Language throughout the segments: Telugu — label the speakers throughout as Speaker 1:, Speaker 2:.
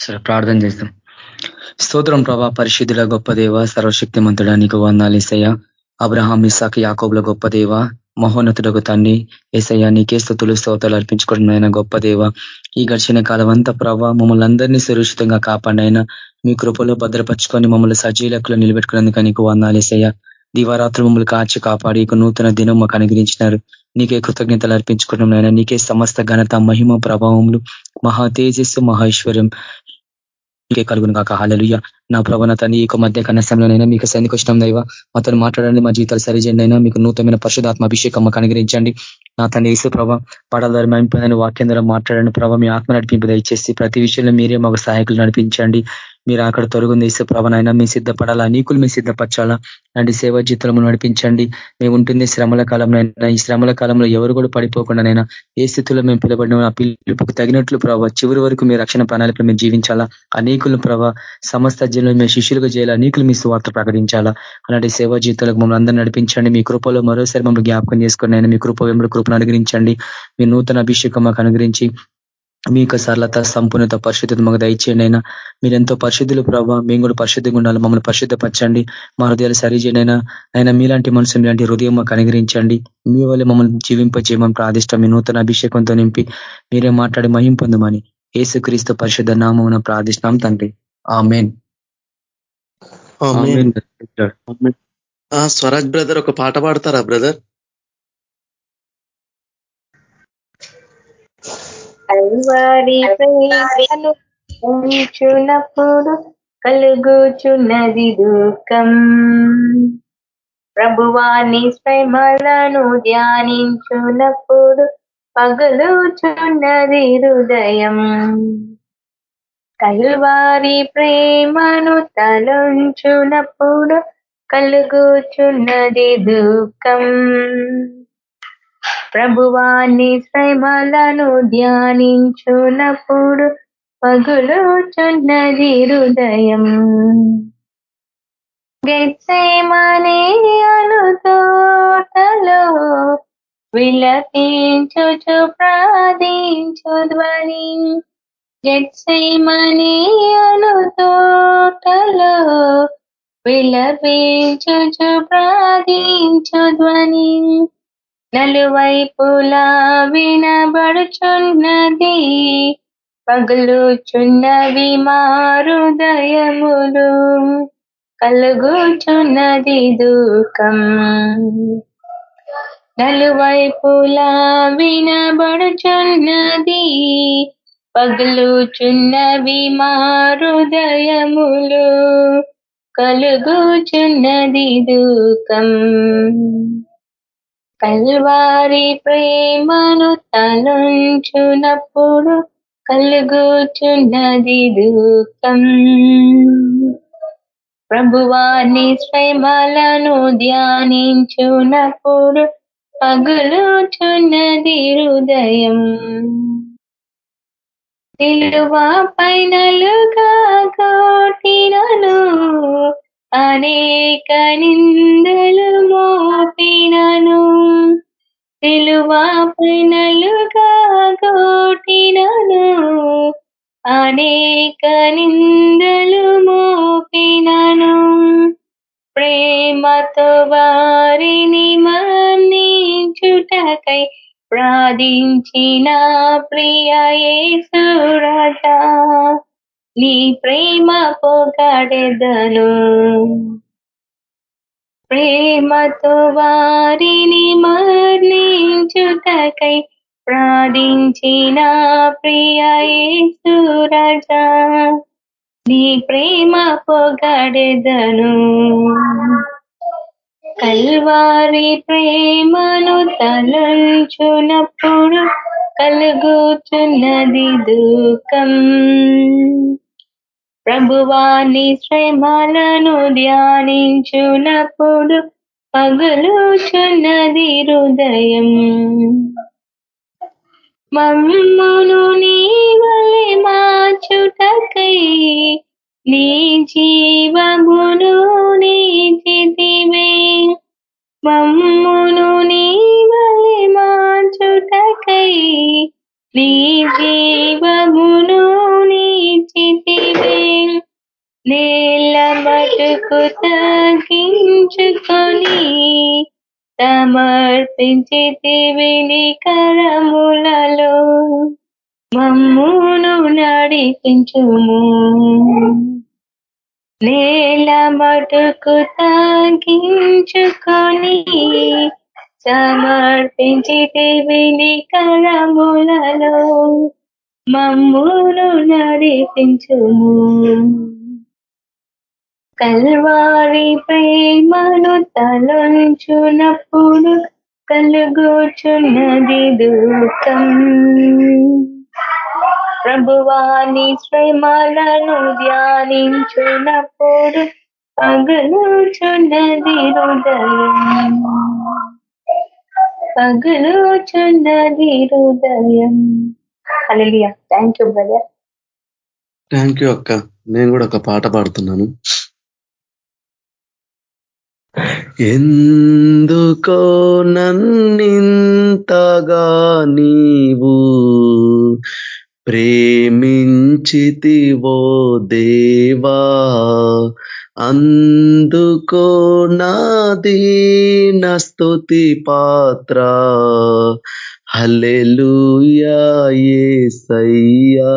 Speaker 1: సరే ప్రార్థన చేస్తాం స్తోత్రం ప్రభా పరిశుద్ధుల గొప్ప దేవ సర్వశక్తిమంతుడా నీకు వందాలేసయ్య అబ్రహాం ఇసాక్ యాకోబుల గొప్ప దేవ మహోన్నతుడకు తండ్రి ఏసయ్య నీకే స్థుతులు స్తోతాలు అర్పించుకోవడం గొప్ప దేవ. ఈ గడిచిన కాలం అంతా ప్రభావ మమ్మల్ని అందరినీ సురక్షితంగా కాపాడినైనా మీ కృపలో భద్రపరుచుకొని మమ్మల్ని సజీలకులు నిలబెట్టుకున్నందుకు నీకు వందాలేసయ్య దివారాత్రులు మమ్మల్ని కాచి కాపాడి ఇక నూతన దినం మాకు అనుగ్రహించినారు. నీకే కృతజ్ఞతలు అర్పించుకున్నాం నీకే సమస్త ఘనత మహిమ ప్రభావములు మహా తేజస్సు మహేశ్వర్యం కలుగును కాక హాలలుయ్య నా ప్రభాన ఈ యొక్క మధ్య కనసంలోనైనా మీకు సన్నిధికి వచ్చినాం దైవ. మాతో మాట్లాడండి మా జీవితాలు సరిచేయండి అయినా మీకు నూతనమైన పరిశుధాత్మ అభిషేకం మాకు అనుగ్రహించండి. నా తన ఏసు ప్రభావ పడాల ద్వారా మెంపదని వాక్యం ద్వారా మాట్లాడండి ప్రభావ మీ ఆత్మ నడిపింపు దయచేసి ప్రతి విషయంలో మీరే మాకు సహాయకులు నడిపించండి. మీరు అక్కడ తొలగింది ఇసు ప్రభనైనా మీ సిద్ధపడాలా? నీకులు మీ సిద్ధపరచాలా? అలాంటి సేవా జీవితంలో నడిపించండి. మేము ఉంటుంది శ్రమల కాలంలో ఈ శ్రమల కాలంలో ఎవరు కూడా పడిపోకుండానైనా ఏ స్థితిలో మేము పిలబడిన ఆ పిలుపుకు తగినట్లు ప్రభావ చివరి వరకు మీ రక్షణ ప్రణాళికలు మేము జీవించాలా? అనేకులు ప్రభావ సమస్త జీవనంలో మేము శిష్యులుగా చేయాలా? నీకులు మీ స్వార్థ ప్రకటించాలా? అలాంటి సేవా జీవితాలకు మమ్మల్ని అందరూ నడిపించండి. మీ కృపలో మరోసారి మమ్మల్ని జ్ఞాపకం చేసుకుని నేను మీ కృప వెంబడి కృపను అనుగ్రహించండి. మీ నూతన అభిషేకం మాకు అనుగ్రహించి మీ యొక్క సరళత సంపూర్ణత పరిశుద్ధత మాకు దయచేయండి అయినా మీరు ఎంతో పరిశుద్ధులు ప్రభావ మేము కూడా పరిశుద్ధంగా ఉండాలి. మమ్మల్ని పరిశుద్ధపరచండి. మా హృదయాలు సరిచేయనైనా అయినా మీలాంటి మనసు మీలాంటి హృదయం మాకు అనుగ్రహించండి. మీ వల్ల మమ్మల్ని జీవింపజేయమని ప్రార్థిష్టం. మీ నూతన అభిషేకంతో నింపి మీరే మాట్లాడి మహిం పొందమని ఏసుక్రీస్తు పరిశుద్ధ నామం ప్రార్థిష్టం తండ్రి. ఆ మెయిన్
Speaker 2: స్వరాజ్ బ్రదర్ ఒక పాట పాడతారా బ్రదర్?
Speaker 3: కల్వారి ఉంచునప్పుడు కలుగుచున్నది దుఃఖం. ప్రభువాని స్వయమలను ధ్యానించునప్పుడు పగలుచున్నది హృదయం. కల్వారి ప్రేమను తలంచునప్పుడు కలుగుచున్నది దుఃఖం. ప్రభువాన్ని శ్రమలను ధ్యానించునప్పుడు పగులుచున్నది హృదయం. గెత్సేమనే అను తోటలో విలపించుచు ప్రార్థించు ధ్వని. గెత్సేమనే తోటలో విలపించుచు ప్రార్థించు ధ్వని నలువైపులా వినబడుచున్నది పగులుచున్నవి మారుదయములు కలుగుచున్నది దూకం నలువైపులా వినబడుచున్నది పగులుచున్నవి మారుదయములు కలుగుచున్నది దూకం కల్వారి ప్రేమను తలంచునప్పుడు కలుగుచున్నది దూకం ప్రభువాని స్వయమలను ధ్యానించునప్పుడు పగులుచున్నది హృదయం. నిలువా పైనలుగా కోటినను అనేక నిందలు మోపినను. సిలువా పైనలుగా కోటినను అనేక నిందలు మోపినను. ప్రేమతో వారిని మన్నించుటకై ప్రార్థించిన ప్రియ యేసురాజా నీ ప్రేమ పొగడెదను. ప్రేమతో వారిని మర్ణించుటకై ప్రార్థించిన ప్రియ యేసురాజా నీ ప్రేమ పొగడెదను. కల్వారి ప్రేమను తలంచునప్పుడు కలుగుతున్నది దుఃఖం. ప్రభువాని శ్రమలను ధ్యానించునప్పుడు పగులుచున్నది హృదయం. మమ్మును నీ వలె మార్చుటకై నీ జీవమును నీచితివే మమ్మును నీ వలె మార్చుటకై నీ జీవమును నీచితివే నేల మటుకు తగ్గించుకొని సమర్పించితివి నీ కరములలో మమ్మును నడిపించుము. నేల మటుకు తాగించుకొని సమర్పించితివి నీ కరములలో మమ్మును నడిపించుము. కల్వారిపై మను తలంచునప్పుడు కలుగుచున్నది దుఃఖం. ప్రభువాని శ్రమలను ధ్యానించునప్పుడు పగలుచున్నది హృదయం. పగలుచున్నది హృదయం. Hallelujah. Thank you brother
Speaker 2: thank you అక్క. నేను కూడా ఒక పాట పాడుతున్నాను. ఎందుకో నన్నింతగా నీవు ప్రేమించితివో దేవా అందుకో నాది స్తుతి పాత్ర. హల్లెలూయా యేసయ్యా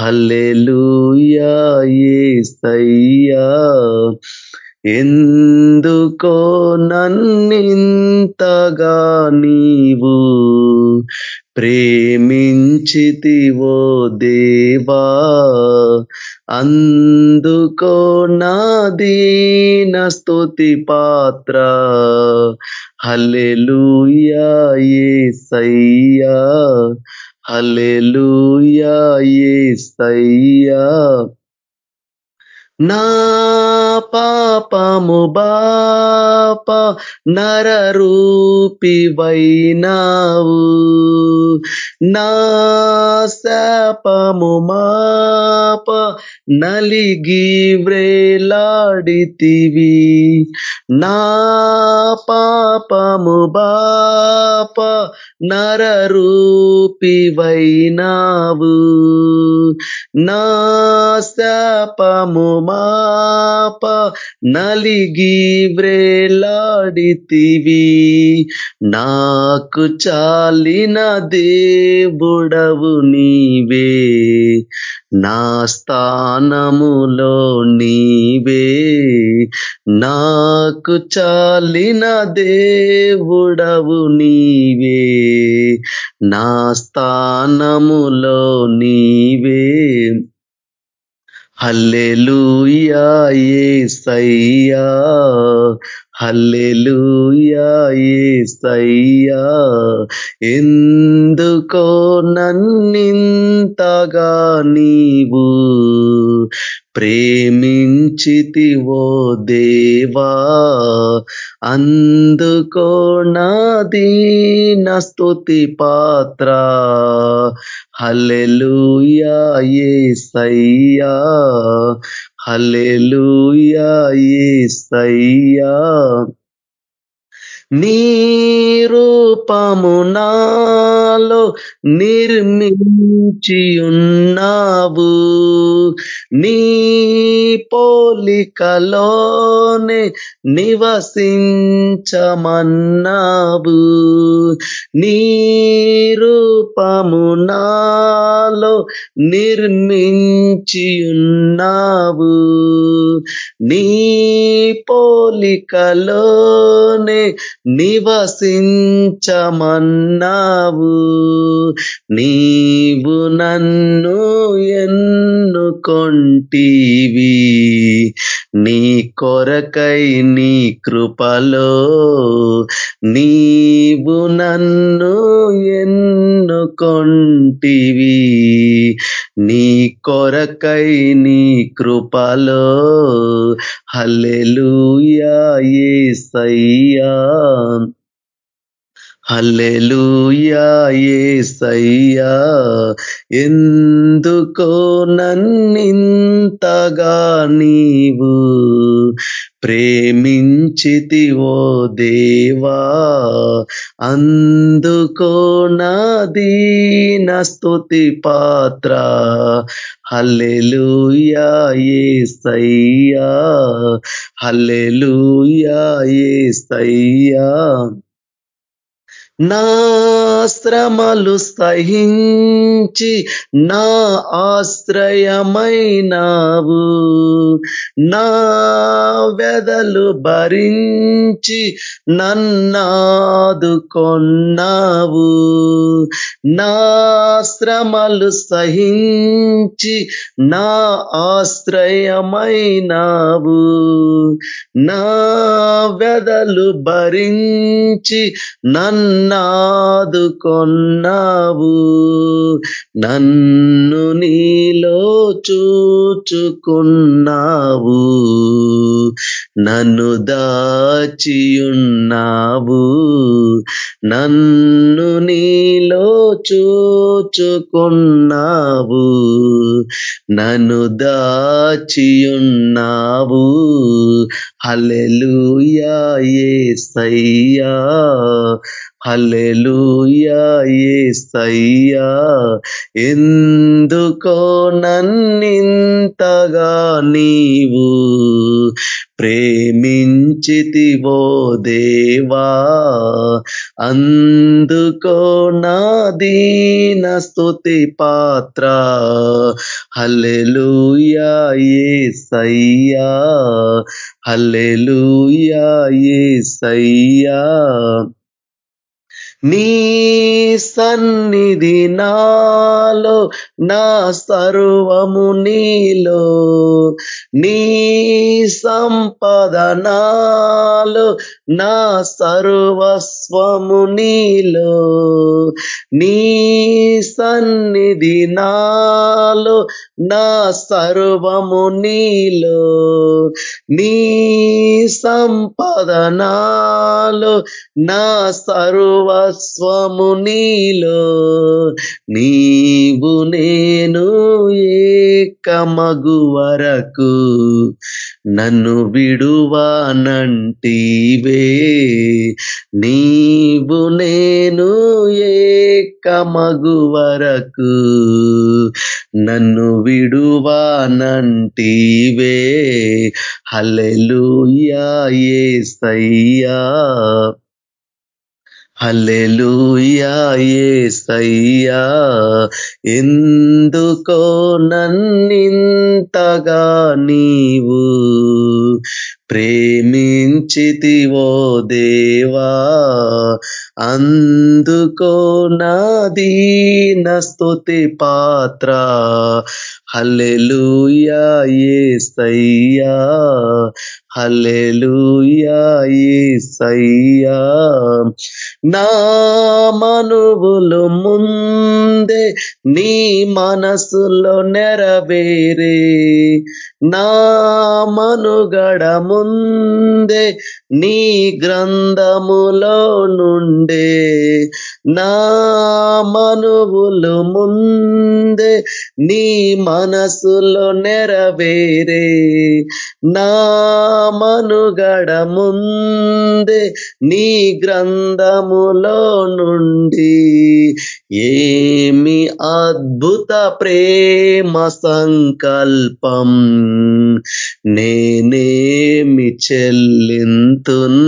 Speaker 2: హల్లెలూయా యేసయ్యా ఎందుకో నన్నింతగా నీవు ప్రే ప్రేమించితివో దేవా? అందుకో నాదీన స్తుతి పాత్ర. హల్లెలూయా యేసయ్యా హల్లెలూయా యేసయ్యా నా పాపము బాప నరరూపివైనావు. నా శాపము మాప నలిగి వ్రేలాడితివి నా పాపము బాప నరరూపివైనావు. నా శాపము మాప నలిగి వ్రేలాడితివి నాకు చాలిన దేవుడవు నీవే. నా స్థానములో నీవే. నాకు చాలిన దేవుడవు నీవే. నా స్థానములో నీవే. హల్లెలూయా యేసయ్యా హల్లెలూయా యేసయ్యా ఎందుకో నన్నింతగా నీవు ప్రేమించితివో దేవా అందుకో నాదీన స్తుతి పాత్ర. హల్లెలూయా యేసయ్యా హల్లెలూయా యేసయ్యా నీ రూపము నాలో నిర్మించి ఉన్నావు నీ పోలికలోనే నివసించమన్నావు. నీ రూపము నాలో నిర్మించి ఉన్నావు నీ పోలికలోనే నివసించమన్నావు. నీవు నన్ను ఎన్నుకొంటివి. నీ కొరకై నీ కృపలో నీవు నన్ను ఎన్నుకొంటివి. కొరకై నీ కృపలో. హల్లెలూయా యేసయ్యా హల్లెలూయా యేసయ్యా ఎందుకో నన్నింతగా నీవు ప్రేమించితివో ప్రేమించితివో దేవా అందుకో నాదీన స్తుతి పాత్ర. హల్లెలూయా యేసయ్యా హల్లెలూయా యేసయ్యా నా శ్రమలు సహించి నా ఆశ్రయమైనావు. నా వెదలు భరించి నన్నాదుకొన్నావు నా శ్రమలు సహించి నా ఆశ్రయమైనావు. నా వెదలు భరించి నన్నాదు చూచుకొన్నావు నన్ను నీలో చూచుకున్నావు. నన్ను దాచియున్నావు. నన్ను నీలో చూచుకున్నావు. నన్ను దాచియున్నావు. హల్లెలూయా యేసయ్యా హల్లెలూయా యేసయ్యా ఎందుకో నన్నింతగా నీవు ప్రేమించితివో దేవా అందుకో నా దీన స్థుతి పాత్ర. హల్లెలూయా యేసయ్యా హల్లెలూయా యేసయ్యా నీ సన్నిధి నాలో నా సర్వము నీలో నీ సంపద నాలో నా సర్వస్వము నీలో నీ సన్నిధి నాలో నా సర్వము నీలో నీ సంపద నాలో నా సర్వస్వము నీలో నీవు నేను ఏకమగు వరకు. నన్ను విడువానంటీవే నీవు నేను ఏకమగు వరకు. నన్ను విడువానంటీవే హల్లెలూయా యేసయ్యా హల్లెలూయా యేసయ్యా ఎందుకో నన్నింతగా నీవు ప్రేమించితివో దేవా. అందుకో నాదీన స్తుతి పాత్ర. హల్లెలూయా యేసయ్యా హల్లెలూయా యేసయ్యా నా మనువులు ముందే నీ మనసులో నెరవేరే. నా మనుగడ ముందే నీ గ్రంథములో నుండే. నా మనువులు ముందే నీ మనసులో నెరవేరే నా మనుగడ ముందే నీ గ్రంథములో నుండి ఏమి అద్భుత ప్రేమ సంకల్పం నేనేమి చెల్లింతున్?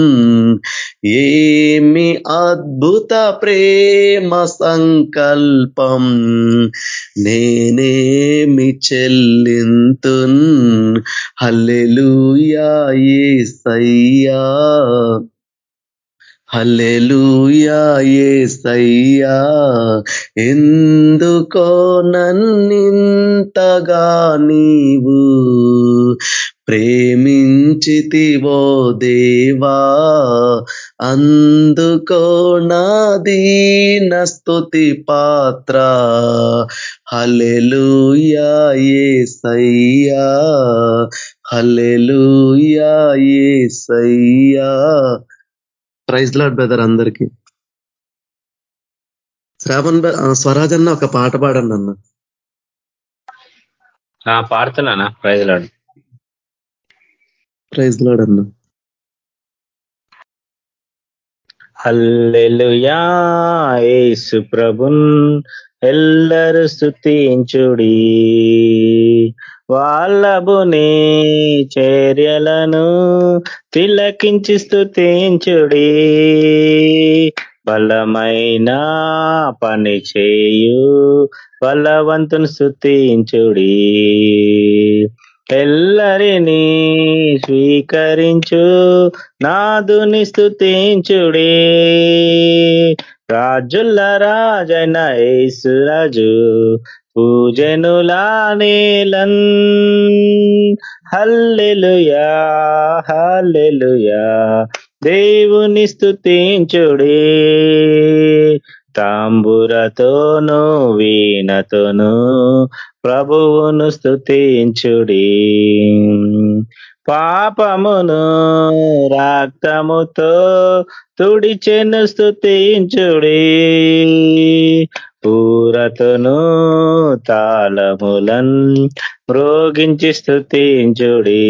Speaker 2: ఏమి అద్భుత ప్రేమ సంకల్పం? నేను నేనేమి చెల్లింతున్. హల్లెలూయా యేసయ్యా హల్లెలూయా యేసయ్యా ఎందుకో నన్నింతగా నీవు ప్రేమించితివో దేవా అందుకో నాదీన స్తుతి పాత్ర. హల్లెలూయా యేసయ్యా హల్లెలూయా యేసయ్యా ప్రైజ్ లాడ్ బ్రదర్ అందరికీ. శ్రావణ్ స్వరాజ్ అన్న ఒక పాట పాడండి అన్న.
Speaker 4: పాడుతున్నానా? ప్రైజ్ లాడు
Speaker 2: ప్రైజ్ లాడ్ అన్న.
Speaker 4: యేసు ప్రభున్ ఎల్లరు స్థుతించుడి వాళ్ళబుని చర్యలను తిలకించి స్థుతించుడి బలమైన పని చేయు బలవంతుని స్థుతించుడి ఎల్లరిని స్వీకరించు నాదుని స్థుతించుడే రాజుల రాజన రాజు పూజనులా నీలన్. హల్లెలుయా హల్లెలుయా దేవుని స్థుతించుడే తాంబురతోను వీణతోను ప్రభువును స్థుతించుడి పాపమును రక్తముతో తుడిచెను స్థుతించుడి పూరతను తాళములన్ మ్రోగించి స్థుతించుడి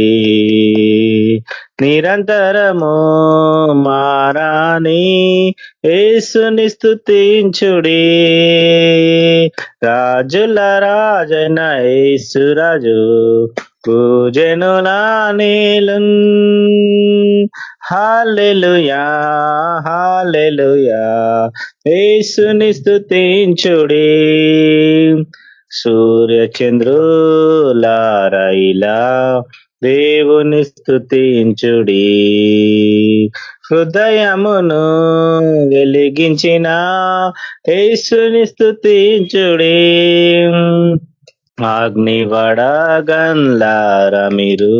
Speaker 4: నిరంతరము మారాని యేసుని స్థుతించుడి రాజుల రాజన యేసురాజు పూజనులా నీలున్. హాలెలుయా హాలెలుయా ఏసుని స్థుతించుడి సూర్యచంద్రులారైలా దేవుని స్థుతించుడి హృదయమును వెలిగించిన యేసుని స్థుతించుడి అగ్నివడగన్లార మీరు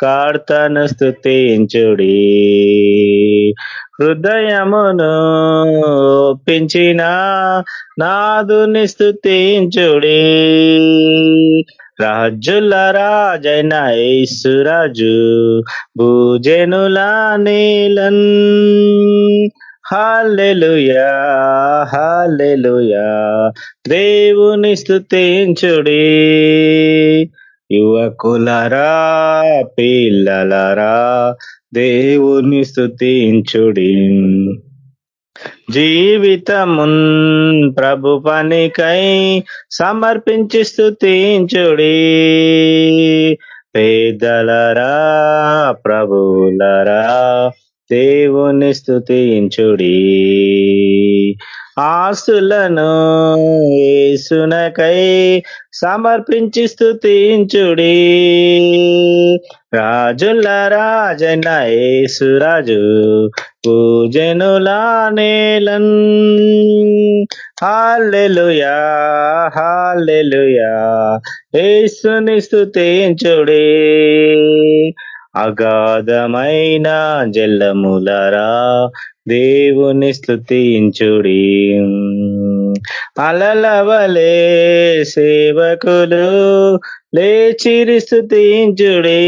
Speaker 4: కార్తను స్థుతించుడి హృదయమును ఒప్పించిన నాదుని స్థుతించుడి రాజుల రాజైన యేసురాజు భూజనుల నీలన్ హాలెలుయా హాలెలుయా దేవుని స్థుతించుడి యువకులరా పిల్లలరా దేవుని స్థుతించుడి జీవితమున్ ప్రభు పనికై సమర్పించి స్థుతించుడి పేదలరా ప్రభులరా దేవుని స్థుతించుడి ఆస్తులను ఏసునకై సమర్పించి స్థుతించుడి రాజుల రాజన ఏసురాజు పూజనులా నేలన్. హాలెలుయా హాలెలుయా ఏసుని స్థుతించుడి అగాధమైన జల్లములరా దేవుని స్థుతించుడి అలలవలే సేవకులు లేచిరి స్థుతించుడే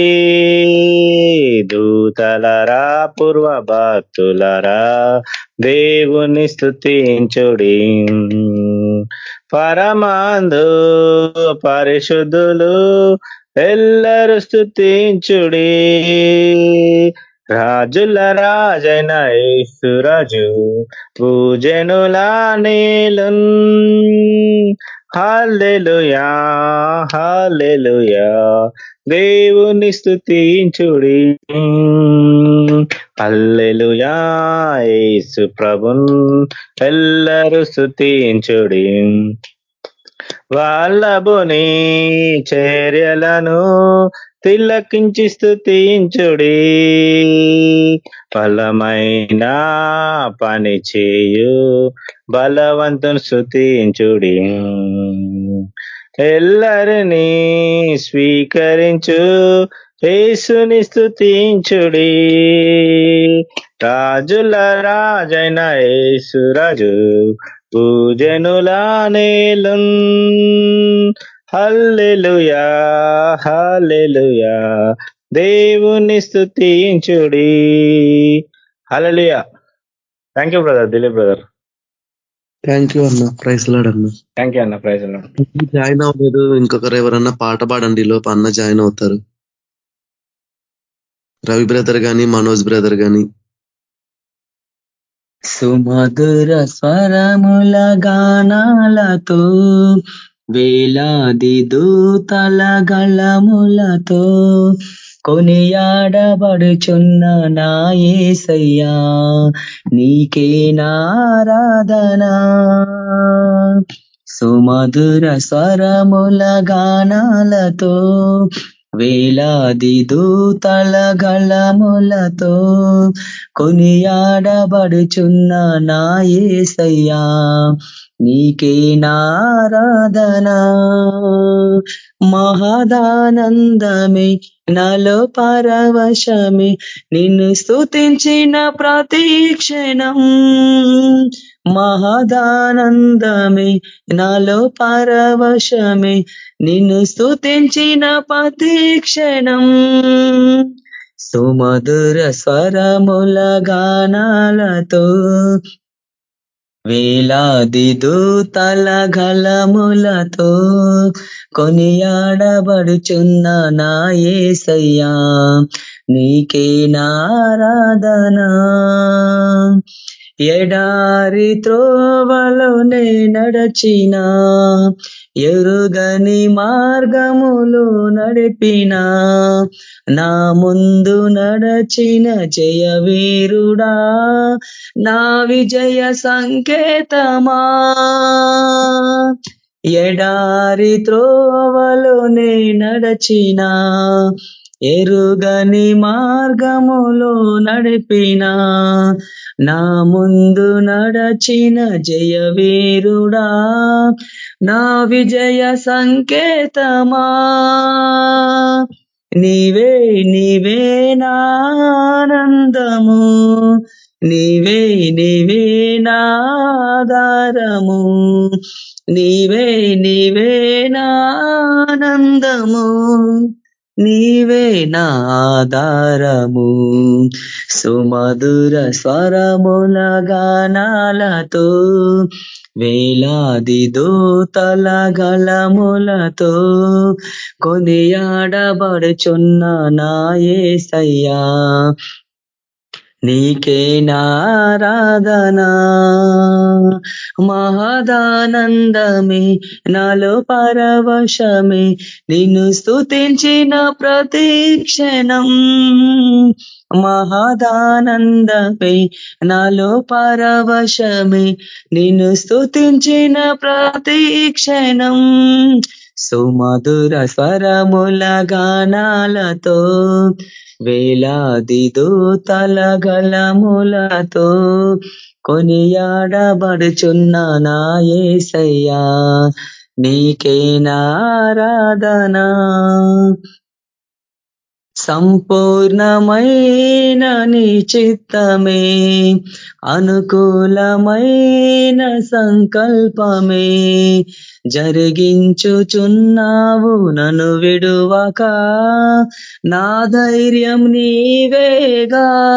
Speaker 4: దూతలరా పూర్వ భక్తులరా దేవుని స్థుతించుడి పరమాందు పరిశుద్ధులు ఎల్లరు స్థుతించుడి రాజుల రాజైన యేసురాజు పూజనులా నీలన్ హాలెలుయా హాలెలుయా దేవుని స్థుతించుడి హల్లెలుయా యేసు ప్రభున్ ఎల్లరూ స్థుతించుడి వాళ్ళబుని చర్యలను తిలకించి స్థుతించుడి బలమైన పని చేయు. బలవంతుని స్థుతించుడి ఎల్లరిని స్వీకరించు. యేసుని స్థుతించుడి రాజుల రాజైన యేసురాజు పూజనులా నేలున్. Hallelujah hallelujah. దేవుని స్థుతించుడి hallelujah. Thank you brother Dilip brother
Speaker 2: thank you అన్న. ప్రైజ్ లాడ్ అన్న.
Speaker 4: థ్యాంక్ యూ అన్న. ప్రైజ్
Speaker 2: జాయిన్ అవ్వలేదు. ఇంకొకరు ఎవరన్నా పాట పాడండి. లోపు అన్న జాయిన్ అవుతారు. రవి బ్రదర్ గాని మనోజ్ బ్రదర్ గాని.
Speaker 5: సుమధుర స్వరముల గానాలతో వేలాది దూతల గళములతో కొనియాడబడుచున్న నా ఏసయ్యా నీకే నారాధన. సుమధుర స్వరముల గానాలతో వేలాది దూతల గళములతో కొనియాడబడుచున్న నా ఏసయ్యా నీకే నారాధన. మహదానందమే నాలో పరవశమే నిన్ను స్థుతించిన ప్రతీక్షణం మహదానందమే నాలో పరవశమే నిన్ను స్థుతించిన ప్రతీక్షణం సుమధుర స్వరముల గానాలతో వేలాది దూతల గలములతో కొనియాడబడుచున్న నా ఏసయ్యా నీకే నారాధనా ఎడారి త్రోవలోనే నడచిన ఎరుగని మార్గములు నడిపిన. నా ముందు నడచిన జయ వీరుడా నా విజయ సంకేతమా. ఎడారి త్రోవలోనే నడచిన ఎరుగని మార్గములో నడిపిన నా ముందు నడచిన జయ వీరుడా నా విజయ సంకేతమా. నీవే నీవే నానందము నీవే నీవే నాధారము నీవే నీవే నానందము. నీవే నా ఆధారము. సుమధుర స్వరముల గానాలతో వేలాది దూతల గలములతో కొనియాడబడుచున్న నా ఏసయ్యా. నీకే నారాధనా. మహదానందమే నాలో పరవశమే నిన్ను స్థుతించిన ప్రతీక్షణం మహదానందమే నాలో పరవశమే నిన్ను స్థుతించిన ప్రతీక్షణం సుమధుర స్వరముల గానాలతో వేలాది దూతల గలములతో కొనియాడబడుచున్న నా ఏసయ్యా నీకే నారాధనా సంపూర్ణమైన నీ చిత్తమే అనుకూలమైన సంకల్పమే జరిగించుచున్నావు నన్ను విడువక. నా ధైర్యం నీవేగా.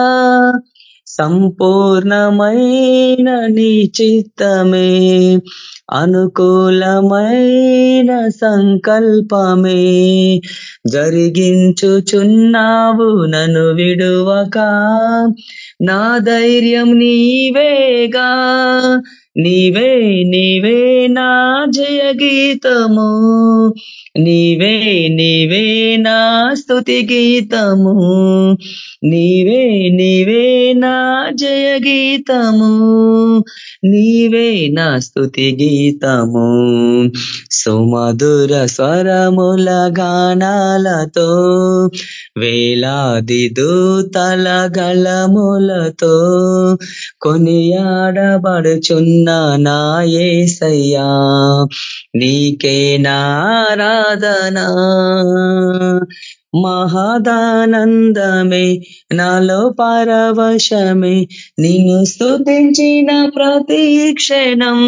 Speaker 5: సంపూర్ణమైన నీ చిత్తమే అనుకూలమైన సంకల్పమే. జరిగించుచున్నావు నన్ను విడువక. నా ధైర్యం నీవేగా. నీవే నీవే నా జయ గీతము నీవే నీవే నా స్థుతి గీతము. నీవే నీవే నా జయ గీతము నీవే నా స్థుతి గీతము. సుమధుర స్వరముల గానాలతో వేలాది దూతల గలములతో కొనియాడబడుచున్న నా ఏసయ్యా నీకే నారాధనా. మహదానందమే నాలో పరవశమే నిన్ను స్థుతించిన ప్రతి క్షణం.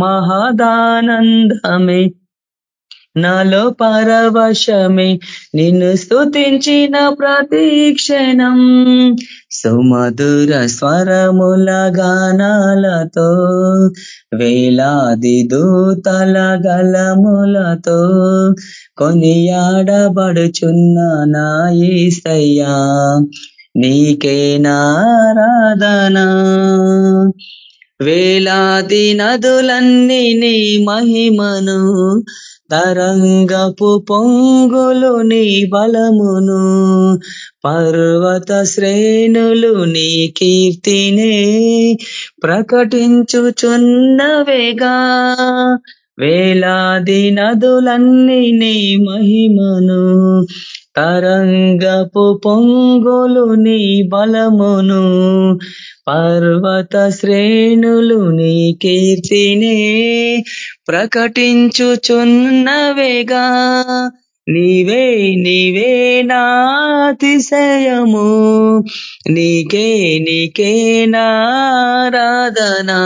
Speaker 5: మహదానందమే నాలో పరవశమే నిన్ను స్థుతించిన ప్రతీక్షణం సుమధుర స్వరముల గానాలతో వేలాది దూతల గలములతో కొనియాడబడుచున్న నా ఏసయ్యా నీకే నారాధనా. వేలాది నదులన్నీ నీ మహిమను తరంగపు పొంగులు నీ బలమును పర్వత శ్రేణులు నీ కీర్తినే ప్రకటించుచున్నవేగా వేలాది నదులన్నీ నీ మహిమను తరంగపు పొంగులు నీ బలమును పర్వత శ్రేణులు నీ కీర్తినే ప్రకటించుచున్నవేగా నీవే నీవే నాతిశయము నీకే నీకే నారాధనా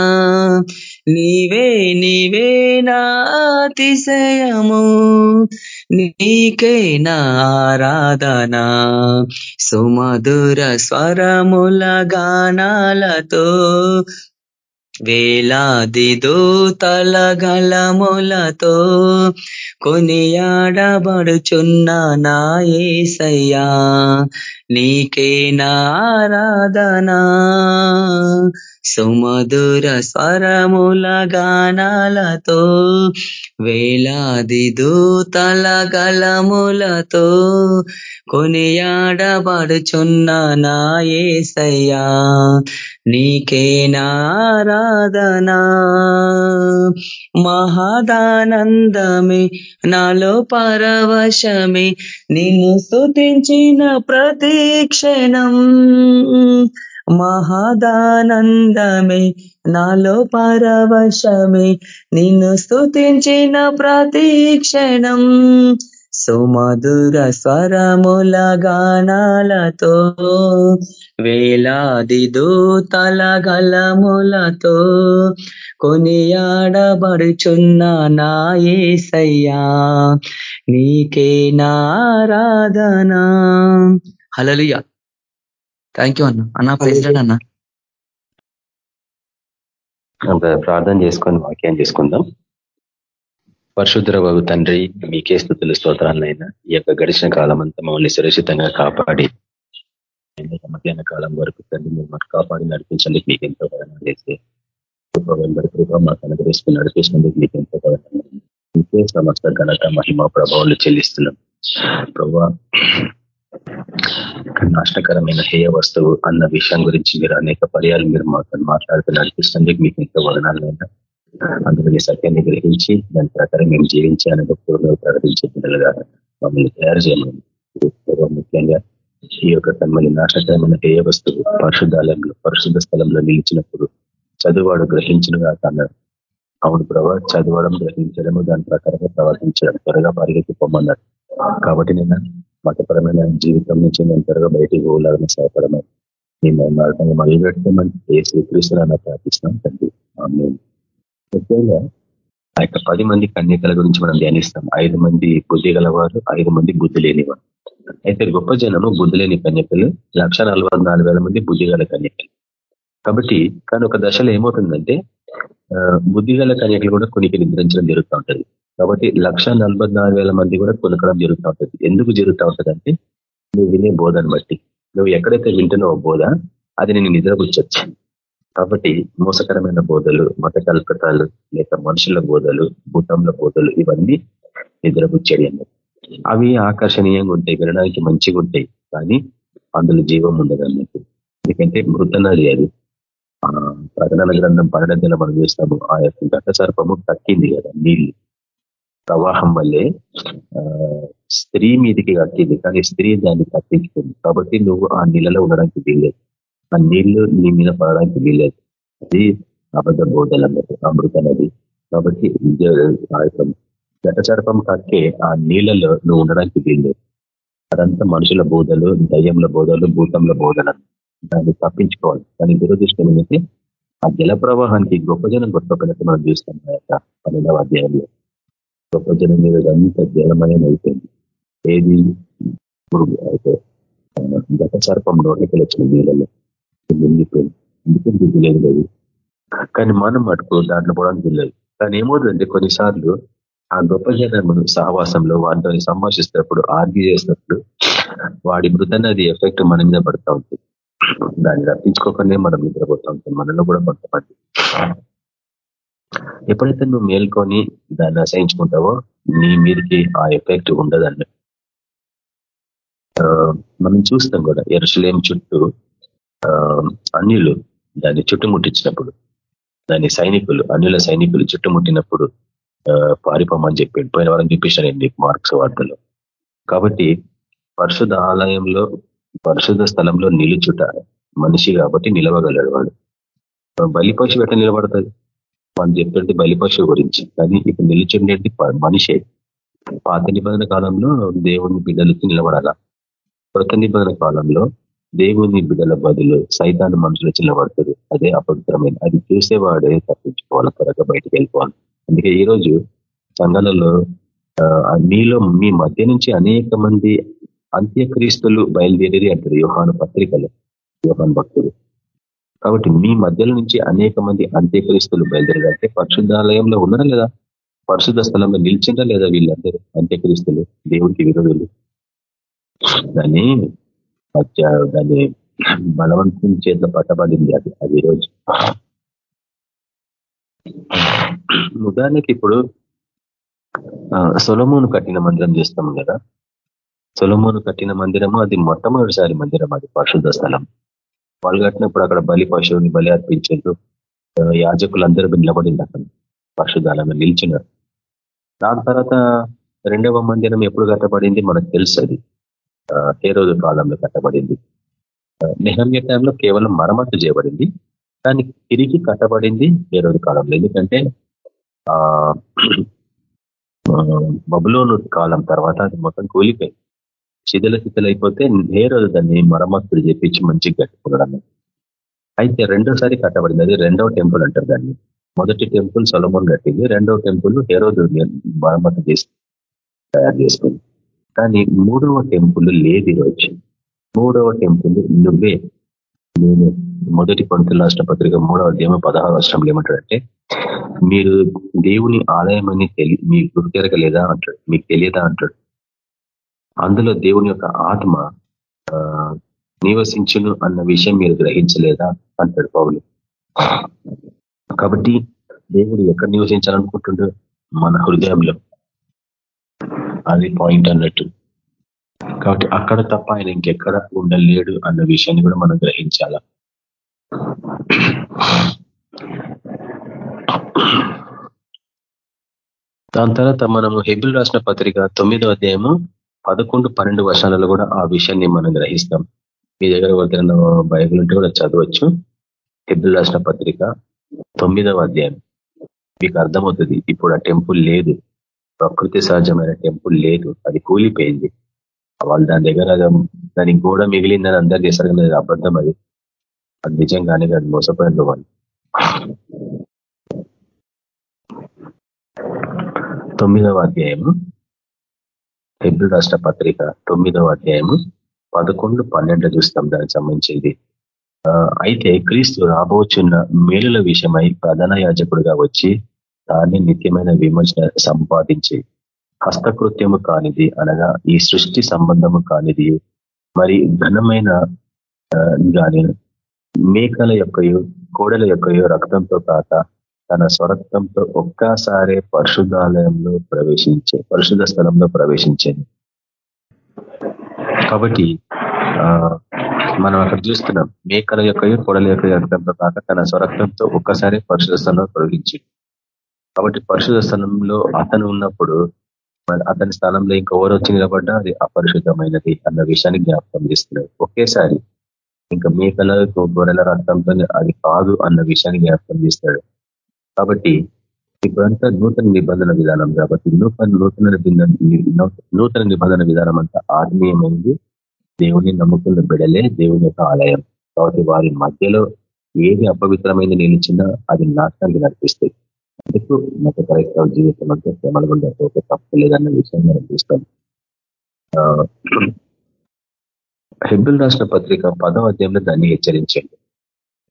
Speaker 5: నీవే నీవే నాతిశయము నీకే నారాధనా సుమధుర స్వరముల గానాలతో వేలాది దూతల గలములతో కొనియాడబడుచున్న నాయసయ్యా నీకే నారాధనా. సుమధుర స్వరముల గానాలతో వేలాది దూతల గలములతో కొనియాడబడుచున్న నాయసయ్యా నీకే నారాధనా. మహదానందమే నాలో పరవశమే నిన్ను స్తుతించిన క్షణం. మహదానందమే నాలో పరవశమే నిన్ను స్థుతించిన ప్రతి క్షణం. సుమధుర స్వరముల గానాలతో వేలాది దూతల గలములతో కొనియాడబడుచున్న నాయసయ్యా నీకే నారాధనా హలలుయ థ్యాంక్ యూ అన్న. అన్న ప్రెసిడెంట్ అన్న.
Speaker 6: ప్రార్థన చేసుకొని వాక్యం చేసుకుందాం. పరశుద్ర బాబు తండ్రి మీకే స్థుతులు స్తోత్రాలైనా ఈ యొక్క గడిచిన కాలం అంతా మమ్మల్ని సురక్షితంగా కాపాడి మధ్యాహ్న కాలం వరకు తండ్రి మీరు మాకు కాపాడి నడిపించందుకు మీకు ఎంతో ప్రయాణం చేస్తే కృప మాకు అనుగ్రహిస్తూ నడిపించినందుకు మీకు ఎంతో ప్రయాణం మీకే సమస్త ఘనత మహిమ ప్రభావాలు చెల్లిస్తున్నాం. ప్రభా నాశనకరమైన హేయ వస్తువు అన్న విషయం గురించి మీరు అనేక పర్యాలు మీరు మాతో మాట్లాడుతూ నడిపిస్తుంది మీకు ఎంతో వదనాలైనా అందులో మీ సత్యాన్ని గ్రహించి దాని ప్రకారం మేము జీవించి ప్రకటించే పిల్లలుగా మమ్మల్ని తయారు చేయమని ముఖ్యంగా ఈ యొక్క తమ్మని నాశనకరమైన హేయ వస్తువు పరిశుద్ధాలయంలో పరిశుద్ధ స్థలంలో నిలిచినప్పుడు చదువాడు గ్రహించిన అన్నాడు అవును ప్రభావ చదవడం గ్రహించడము దాని ప్రకారంగా ప్రవర్తించడం. త్వరగా పరిగెత్తి పొమ్మన్నాడు కాబట్టి నేను మతపరమైన జీవితం నుంచి మేము త్వరగా బయటికి పోలాలని సహాయపడమని మేము మార్గంగా మళ్ళీ పెట్టుకోమని ఏ శ్రీకృష్ణులన్నా ప్రార్థిస్తున్నాం తండ్రి. ముఖ్యంగా ఆ యొక్క పది మంది కన్యకల గురించి మనం ధ్యానిస్తాం. ఐదు మంది బుద్ధి గలవారు ఐదు మంది బుద్ధి లేనివారు. అయితే గొప్ప జనము బుద్ధి లేని కన్యకలు లక్ష మంది బుద్ధి గల కన్యకలు. కాబట్టి కానీ ఒక దశలో ఏమవుతుందంటే బుద్ధిగల కన్యకలు కూడా కొనికి నిద్రించడం జరుగుతూ ఉంటుంది. కాబట్టి లక్ష మంది కూడా కొనకడం జరుగుతూ ఉంటుంది. ఎందుకు జరుగుతూ ఉంటుందంటే నువ్వు వినే బోధను బట్టి. నువ్వు ఎక్కడైతే వింటున్నావో బోధ అది నేను నిద్రపుచ్చచ్చు కాబట్టి మోసకరమైన బోధలు మత కల్పతాలు లేక మనుషుల బోధలు భూతంల బోధలు ఇవన్నీ నిద్రపుచ్చేది అన్నది అవి ఆకర్షణీయంగా ఉంటాయి వినడానికి మంచిగా ఉంటాయి. కానీ అందులో జీవం ఉండదు అన్నట్టు. ఎందుకంటే మృతనది అది. ప్రకటన గ్రంథం పన్నెండులో మనం చూస్తాము ఆ యొక్క ఘట సర్పము తక్కింది కదా నీళ్ళు. ప్రవాహం వల్లే స్త్రీ మీదికి కట్టింది కానీ స్త్రీ దాన్ని తప్పించుకుంది కాబట్టి నువ్వు ఆ నీళ్ళలో ఉండడానికి వీల్లేదు. ఆ నీళ్ళు నీ మీద పడడానికి వీల్లేదు. అది అబద్ధ బోధలు అన్నట్టు అమృత నది కాబట్టి ఆ యొక్క ఘటచర్పం కక్కే ఆ నీళ్ళలో నువ్వు ఉండడానికి వీల్లేదు. అదంతా మనుషుల బోధలు దయ్యంల బోధలు భూతంల బోధలు. దాన్ని తప్పించుకోవాలి. దాని దురదృష్టం ఏంటంటే ఆ జల ప్రవాహానికి గొప్ప జనం గొప్ప మనం చూస్తాం ఆ యొక్క పన్నెండవ అధ్యాయంలో. గొప్ప జనం మీద అంత జలమయం అయిపోయింది. ఏది? అయితే గత సర్పం నోట్లకి వచ్చిన నీళ్ళలో నిండిపోయింది. ఎందుకంటే బుద్ధి లేదు కానీ మనం మటుకు దాంట్లో పోవడానికి తెలియదు కానీ ఏమవుతుందంటే కొన్నిసార్లు ఆ గొప్ప జనమును సహవాసంలో వాటితో సంభాషిస్తున్నప్పుడు ఆర్గ్యూ చేసినప్పుడు వాడి మృతన్నది ఎఫెక్ట్ మన మీద పడుతూ ఉంటుంది. దాన్ని రప్పించుకోకనే మనం నిద్రపోతూ ఉంటుంది మనలో కూడా కొంతమంది ఎప్పుడైతే నువ్వు మేల్కొని దాన్ని అసహించుకుంటావో నీ మీదకి ఆ ఎఫెక్ట్ ఉండదండి. మనం చూస్తాం కూడా ఎరుసలేం చుట్టూ అన్యులు దాన్ని చుట్టుముట్టించినప్పుడు దాని సైనికులు అన్యుల సైనికులు చుట్టుముట్టినప్పుడు పారిపోమని చెప్పి పోయిన వారం చూపించాను మార్క్స్ వార్తలు. కాబట్టి పరిశుద్ధ ఆలయంలో పరిశుద్ధ స్థలంలో నిలుచుట మనిషి కాబట్టి నిలవగలడు వాడు. బలిపశు ఎట్లా నిలబడుతుంది మనం చెప్పేది బలిపశు గురించి. కానీ ఇప్పుడు నిలుచుండేది మనిషే. పాత నిబంధన కాలంలో దేవుని బిడ్డలకి నిలబడాల. కృత నిబంధన కాలంలో దేవుని బిడ్డల బదులు సైతాన్ని మనుషులు నిలబడుతుంది అదే అపవిత్రమైన. అది చూసేవాడే తప్పించుకోవాలి త్వరగా బయటకు వెళ్ళిపోవాలి. అందుకే ఈ రోజు సంఘాలలో మీలో మీ మధ్య నుంచి అనేక మంది అంత్యక్రీస్తులు బయలుదేరేది అంటారు. యోహాను పత్రికలు. యోహాన్ భక్తులు. కాబట్టి మీ మధ్యలో నుంచి అనేక మంది అంత్యక్రీస్తులు బయలుదేరారు పరిశుద్ధాలయంలో ఉన్నారా లేదా? పరిశుద్ధ స్థలంలో నిలిచిందా లేదా వీళ్ళందరూ అంత్యక్రీస్తులు దేవుడికి విరోధులు? దాన్ని దాన్ని బలవంతం చేత పట్టబడింది అది అది రోజు ఉదాహరణకి ఇప్పుడు సొలమోను కట్టిన మందిరం చేస్తాం కదా? సొలమోను కట్టిన మందిరము అది మొట్టమొదటిసారి మందిరం అది పరిశుద్ధ స్థలం. వాళ్ళు కట్టినప్పుడు అక్కడ బలి పశువుని బలి అర్పించారు యాజకులందరూ నిలబడింది అక్కడ. పరిశుద్ధాలను నిలిచినారు. దాని తర్వాత రెండవ మందిరం ఎప్పుడు కట్టబడింది? మనకు తెలుసు అది. ఏ రోజు కాలంలో కట్టబడింది. నిహమ్య టైంలో కేవలం మరమ్మతు చేయబడింది. కానీ తిరిగి కట్టబడింది ఏ రోజు కాలంలో. ఎందుకంటే ఆ బబులోను కాలం తర్వాత అది మొత్తం కూలిపోయింది. శిథిల స్థితిలో అయిపోతే రోజు దాన్ని మరమ్మతులు చేపించి మంచిగా కట్టుకున్నాడు అయితే రెండోసారి కట్టబడింది అది రెండవ టెంపుల్ అంటారు దాన్ని. మొదటి టెంపుల్ సొలమోన్ కట్టింది రెండవ టెంపుల్ హేరోదు మరమ్మతు చేసి తయారు చేసుకుంది. కానీ మూడవ టెంపుల్ లేదు ఈరోజు. మూడవ టెంపుల్ నువ్వే. నేను మొదటి పంతుల రాష్ట్ర పత్రిక మూడవ అధ్యాయం పదహారు అష్టంలో ఏమంటాడంటే మీరు దేవుని ఆలయం అని తెలి మీకు గుర్తెరగలేదా అంటాడు మీకు తెలియదా అంటాడు. అందులో దేవుని యొక్క ఆత్మ నివసించును అన్న విషయం మీరు గ్రహించలేదా? అంటాడు పౌలు. కాబట్టి దేవుడు ఎక్కడ నివసించాలనుకుంటుండో మన హృదయంలో. అది పాయింట్ అన్నట్టు. కాబట్టి అక్కడ తప్ప ఆయన ఇంకెక్కడ ఉండలేడు అన్న విషయాన్ని కూడా మనం గ్రహించాల? దాని తర్వాత మనము హెబిల్ రాసిన పత్రిక తొమ్మిదో అధ్యాయము పదకొండు పన్నెండు వర్షాలలో కూడా ఆ విషయాన్ని మనం గ్రహిస్తాం. మీ దగ్గర ఎవరికైనా బైబుల్ ఉంటే కూడా చదవచ్చు. హెబిల్ రాసిన పత్రిక తొమ్మిదవ అధ్యాయం. మీకు అర్థమవుతుంది ఇప్పుడు ఆ టెంపుల్ లేదు. ప్రకృతి సహజమైన టెంపుల్ లేదు. అది కూలిపోయింది. వాళ్ళు దాని దగ్గర దాని గోడ మిగిలిందని అందరు చేశారు కానీ అది అబద్ధం అది. అది నిజంగానే అది మోసపోయిన వాళ్ళు. తొమ్మిదవ అధ్యాయము. హెబ్రి రాష్ట్ర పత్రిక తొమ్మిదవ అధ్యాయము పదకొండు పన్నెండు చూస్తాం. దానికి సంబంధించింది. అయితే క్రీస్తు రాబోచున్న మేలుల విషయమై ప్రధాన యాజకుడిగా వచ్చి దాన్ని నిత్యమైన విమర్శన సంపాదించి హస్తకృత్యము కానిది అనగా ఈ సృష్టి సంబంధము కానిది మరి ఘనమైన గాని మేకల యొక్కయో కోడల యొక్కయో రక్తంతో కాక తన స్వరక్తంతో ఒక్కసారే పరిశుద్ధాలయంలో ప్రవేశించే పరిశుద్ధ స్థలంలో ప్రవేశించేది. కాబట్టి మనం అక్కడ చూస్తున్నాం మేకల యొక్క కోడల యొక్క రక్తంతో కాక తన స్వరక్తంతో ఒక్కసారి పరిశుధ స్థలంలో ప్రవేశించింది కాబట్టి పరిశుధ స్థలంలో అతను ఉన్నప్పుడు అతని స్థలంలో ఇంకెవరు వచ్చి నిలబడ్డా అది అపరిశుద్ధమైనది అన్న విషయాన్ని జ్ఞాపకం చేస్తున్నాడు. ఒకేసారి ఇంకా మేకల గొర్రెల రక్తంతో అది కాదు అన్న విషయాన్ని జ్ఞాపకం చేస్తాడు కాబట్టి ఇప్పుడంతా నూతన నిబంధన విధానం కాబట్టి నూతన నూతన నూతన నిబంధన విధానం అంతా ఆత్మీయమైంది. దేవుని నమ్ముకున్న బిడలే దేవుని యొక్క ఆలయం. కాబట్టి వారి మధ్యలో ఏది అపవిత్రమైంది నిలిచినా అది నాశనానికి నడిపిస్తుంది అందుకు మత క్రైస్తవ జీవితం అంటే శ్రమలు తప్పు లేదన్న విషయం మనం చూస్తాం. హెబిల్ రాష్ట్ర పత్రిక పదవ అధ్యాయంలో దాన్ని హెచ్చరించండి.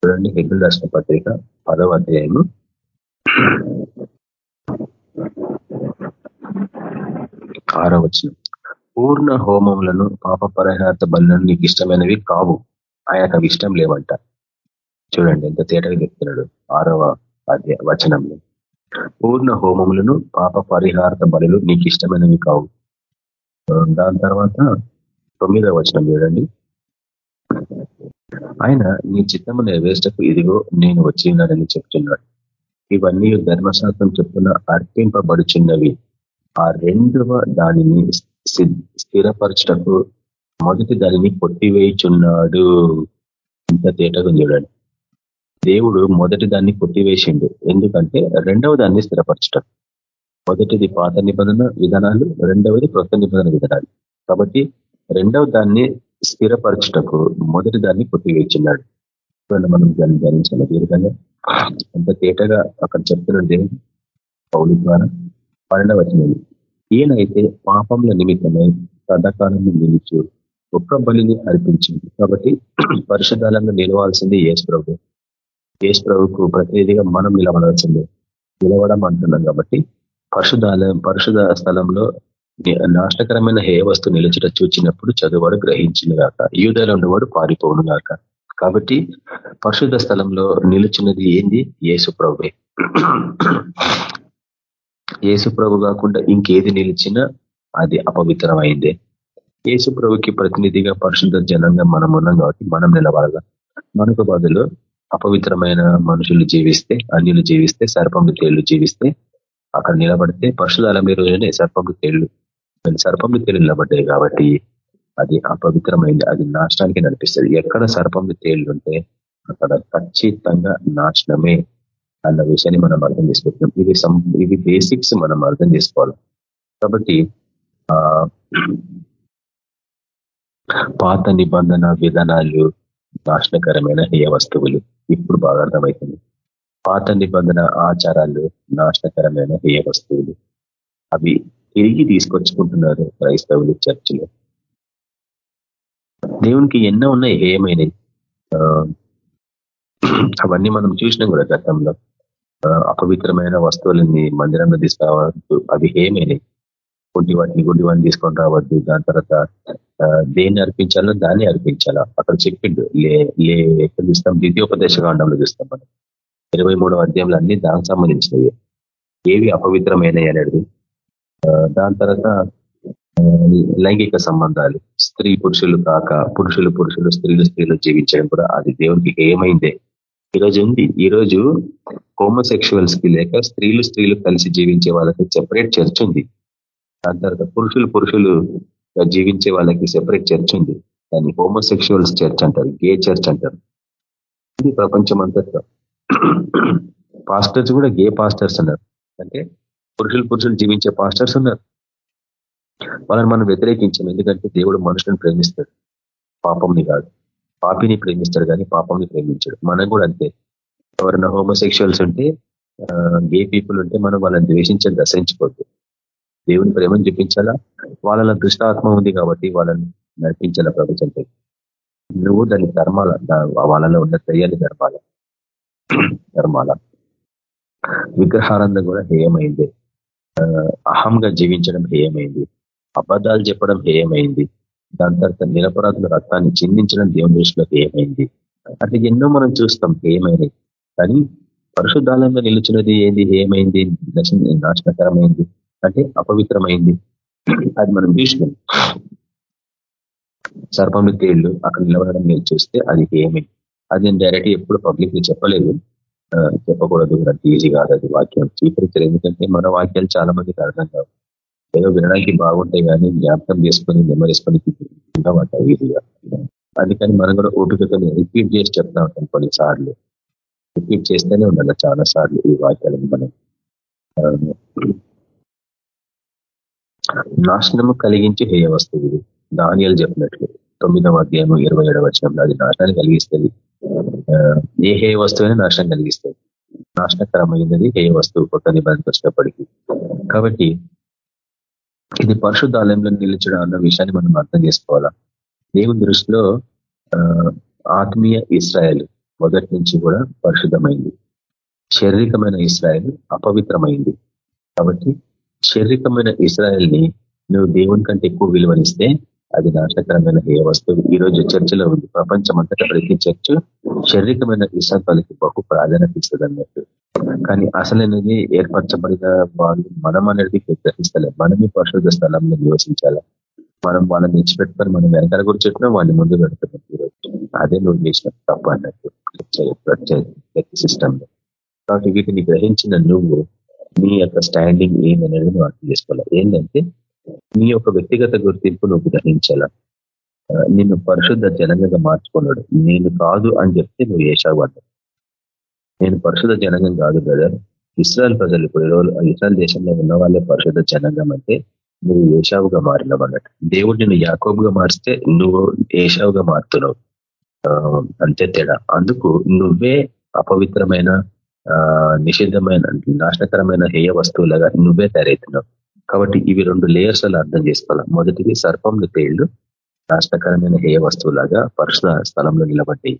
Speaker 6: చూడండి హెబిల్ రాష్ట్ర పత్రిక పదవ అధ్యాయము ఆరో పూర్ణ హోమములను పాప పరిహారత బలను నీకు ఇష్టమైనవి కావు. ఆయనకు ఇష్టం లేవంట. చూడండి ఎంత తేటగా చెప్తున్నాడు ఆరవ వచనంలో. పూర్ణ హోమములను పాప పరిహారత బలులు నీకు ఇష్టమైనవి కావు. దాని తర్వాత తొమ్మిదవ వచనం చూడండి. ఆయన నీ చిత్తము నెరవేర్చకు ఇదిగో నేను వచ్చినాడని చెప్తున్నాడు. ఇవన్నీ ధర్మశాస్త్రం చెప్పున అర్పింపబడుచున్నవి ఆ రెండవ దానిని స్థిరపరచటకు మొదటి దానిని కొట్టివేయుచున్నాడు. ఇంత తేటగా చూడండి. దేవుడు మొదటి దాన్ని కొట్టివేసిండు. ఎందుకంటే రెండవ దాన్ని స్థిరపరచటం మొదటిది పాత నిబంధన విధానాలు రెండవది కొత్త నిబంధన విధానాలు. కాబట్టి రెండవ దాన్ని స్థిరపరచుటకు మొదటి దాన్ని కొట్టివేస్తున్నాడు మనం దాన్ని ధరించాలి దీర్ఘంగా అంత తేటగా అక్కడ చెప్తున్నాడు దేవుడు పౌలు ద్వారా పన్నెండవ వచ్చినది ఈయనైతే పాపంల నిమిత్తమై సదాకాలంలో నిలిచి ఒక్క బలిని అర్పించింది. కాబట్టి పరిశుద్ధాలంగా నిలవాల్సింది యేసు ప్రభు. యేసు ప్రభుకు ప్రతినిధిగా మనం నిలబడాల్సిందే. నిలవడం అంటున్నాం కాబట్టి పరిశుధాలయం పరిశుధ స్థలంలో నాష్టకరమైన హే వస్తువు నిలిచిట చూచినప్పుడు చదువువాడు గ్రహించిన గాక యూదలో ఉండేవాడు పారిపోవును గాక కాబట్టి పరిశుద్ధ స్థలంలో నిలుచున్నది ఏంది? యేసు ప్రభువే. యేసు ప్రభు కాకుండా ఇంకేది నిలిచినా అది అపవిత్రమైందే. యేసు ప్రభుకి ప్రతినిధిగా పరిశుద్ధ జనంగా మనం ఉన్నాం కాబట్టి మనం నిలబడాల మనకు బదులు అపవిత్రమైన మనుషులు జీవిస్తే అన్యులు జీవిస్తే సర్పంలు తేళ్ళు జీవిస్తే అక్కడ నిలబడితే పరశుధాలమే రోజునే సర్పంలు తేళ్ళు. సర్పంలు తేళ్ళు నిలబడ్డాయి కాబట్టి అది అపవిత్రమైంది. అది నాశనానికి నడిపిస్తుంది. ఎక్కడ సర్పంలు తేళ్ళు ఉంటే అక్కడ ఖచ్చితంగా నాశనమే అన్న విషయాన్ని మనం అర్థం చేసుకుంటున్నాం. ఇవి ఇవి బేసిక్స్ మనం అర్థం చేసుకోవాలి. కాబట్టి పాత నిబంధన విధానాలు నాశనకరమైన హేయ వస్తువులు ఇప్పుడు బాగా అర్థమవుతుంది. పాత నిబంధన ఆచారాలు నాశనకరమైన హేయ వస్తువులు? అవి తిరిగి తీసుకొచ్చుకుంటున్నారు క్రైస్తవులు చర్చిలో. దేవునికి ఎన్నో ఉన్నాయి ఏమైనాయి అవన్నీ మనం చూసినాం కూడా గతంలో. అపవిత్రమైన వస్తువులని మందిరంలో తీసుకురావద్దు. అవి ఏమైనాయి గుడ్డి వాటిని గుడ్డి వాటిని తీసుకొని రావద్దు. దాని తర్వాత దేన్ని అర్పించాలో దాన్ని అర్పించాలా? అక్కడ చెప్పిండు. లే లే ఎక్కడ చూస్తాం? ద్వితీయోపదేశ కాండంలో చూస్తాం మనం. ఇరవై మూడవ అధ్యాయంలో అన్ని దానికి సంబంధించినవి. ఏవి అపవిత్రమైనవి అనేది. దాని తర్వాత లైంగిక సంబంధాలు స్త్రీ పురుషులు కాక పురుషులు పురుషులు స్త్రీలు స్త్రీలు జీవించడం కూడా అది దేవునికి ఏమైందే ఈరోజు ఉంది. ఈరోజు హోమోసెక్షువల్స్కి లేక స్త్రీలు స్త్రీలు కలిసి జీవించే వాళ్ళకి సెపరేట్ చర్చ్ ఉంది. దాని తర్వాత పురుషులు పురుషులు జీవించే వాళ్ళకి సెపరేట్ చర్చ్ ఉంది. దాన్ని హోమోసెక్షువల్స్ చర్చ్ అంటారు గే చర్చ్ అంటారు. ఇది ప్రపంచం అంతట్లో. పాస్టర్స్ కూడా గే పాస్టర్స్ ఉన్నారు. అంటే పురుషులు పురుషులు జీవించే పాస్టర్స్ ఉన్నారు. వాళ్ళని మనం వ్యతిరేకించాం ఎందుకంటే దేవుడు మనుషులను ప్రేమిస్తాడు. పాపంని కాదు. పాపిని ప్రేమిస్తాడు కానీ పాపంని ప్రేమించాడు. మనం కూడా అంతే. ఎవరైనా హోమోసెక్షువల్స్ ఉంటే గే పీపుల్ ఉంటే మనం వాళ్ళని ద్వేషించని దశించుకోవద్దు దేవుని ప్రేమను చూపించాలా? వాళ్ళలో దుష్టాత్మ ఉంది కాబట్టి వాళ్ళని నడిపించాలా ప్రపంచంపై నువ్వు దాన్ని ధర్మాల వాళ్ళలో ఉన్న దయ్యాన్ని ధర్మాల. ధర్మాల. విగ్రహారంధం కూడా హేయమైంది. అహంగా జీవించడం హేయమైంది. అబద్ధాలు చెప్పడం హేయమైంది. దాని తర్వాత నిరపరాధుల రక్తాన్ని చిందించడం దేవుని దృష్టిలో హేయమైంది. అట్లా ఎన్నో మనం చూస్తాం హేయమైనది కానీ పరిశుద్ధాలంగా నిలిచినది ఏంది? ఏమైంది నాశనకరమైంది. అంటే అపవిత్రమైంది. అది మనం చూసినాం. సర్పంలు తేళ్ళు అక్కడ నిలబడడం మీరు చూస్తే అది ఏమైంది అది నేను డైరెక్ట్ ఎప్పుడు పబ్లిక్ చెప్పలేదు. చెప్పకూడదు. అంత ఈజీ కాదు. అది వాక్యం. చీకరించారు ఎందుకంటే మన వాక్యాలు చాలా మందికి అర్థం కావు. ఏదో వినడానికి బాగుంటాయి కానీ జ్ఞాపకం చేసుకొని నెమ్మరేసుకొని ఉండవట ఈజీగా అందుకని మనం కూడా ఓపికతో రిపీట్ చేసి చెప్తా ఉంటాం కొన్నిసార్లు. రిపీట్ చేస్తేనే ఉండాలి చాలా సార్లు ఈ వాక్యాలను మనం. నాశనము కలిగించి హేయ వస్తువు ఇది. ధాన్యాలు చెప్పినట్లు తొమ్మిదవ అధ్యాయం ఇరవై ఏడవ వచనంలో అది నాశనాన్ని కలిగిస్తుంది. ఏ హేయ వస్తువునే నాశనం కలిగిస్తుంది. నాశనకరమైనది హేయ వస్తువు కొత్త నిబంధనకు వచ్చినప్పటికీ. కాబట్టి ఇది పరిశుద్ధాలయంలో నిలిచడం అన్న విషయాన్ని మనం అర్థం చేసుకోవాలా? దేవుని దృష్టిలో ఆత్మీయ ఇస్రాయల్ మొదటి నుంచి కూడా పరిశుద్ధమైంది. శారీరకమైన ఇస్రాయల్ అపవిత్రమైంది. కాబట్టి శారీరకమైన ఇస్రాయల్ని నువ్వు దేవుని కంటే ఎక్కువ విలువనిస్తే అది నాశనకరమైన ఏ వస్తువు ఈ రోజు చర్చలో ఉంది. ప్రపంచం అంతటా ప్రతి చర్చ శారీరకమైన విశ్రాంతాలకి బహు ప్రాధాన్యత ఇస్తుంది అన్నట్టు కానీ అసలైనది ఏర్పరచబడిన వాళ్ళు మనం అనేది గ్రహిస్తలేదు మనమే పరిశుద్ధ స్థలంలో నివసించాలి? మనం వాళ్ళని ఇచ్చిపెట్టుకొని మనం వెనకాల గురించి చెప్పినా వాళ్ళని ముందు పెడుతున్నాం ఈరోజు. అదే నువ్వు చేసిన తప్ప అన్నట్టు. ప్రత్యేక సిస్టమ్లో కాబట్టి వీటిని గ్రహించిన నువ్వు నీ యొక్క స్టాండింగ్ ఏందనేది నువ్వు అర్థం చేసుకోవాలి? ఏంటంటే నీ యొక్క వ్యక్తిగత గుర్తింపు నువ్వు గ్రహించాల? నిన్ను పరిశుద్ధ జనంగా మార్చుకున్నాడు. నేను కాదు అని చెప్తే నువ్వు ఏషావాడు నేను పరిశుద్ధ జనంగం కాదు బ్రదర్ ఇస్రాయల్ ప్రజలు ఇప్పుడు ఇస్రాయల్ దేశంలో ఉన్న వాళ్ళే పరిశుద్ధ జనంగం అంటే నువ్వు ఏషావుగా మారినావు అన్నట్టు. దేవుడు నిన్ను యాకోబుగా మారిస్తే నువ్వు ఏషావుగా మారుతున్నావు. అంతే తేడా. అందుకు నువ్వే అపవిత్రమైన నిషిద్ధమైన నాశనకరమైన హేయ వస్తువులుగా నువ్వే తయారవుతున్నావు కాబట్టి ఇవి రెండు లేయర్స్ అలా అర్థం చేసుకోవాలి? మొదటిది సర్పంలు తేళ్ళు నాశనకరమైన హేయ వస్తువులాగా పరుషుల స్థలంలో నిలబడ్డాయి.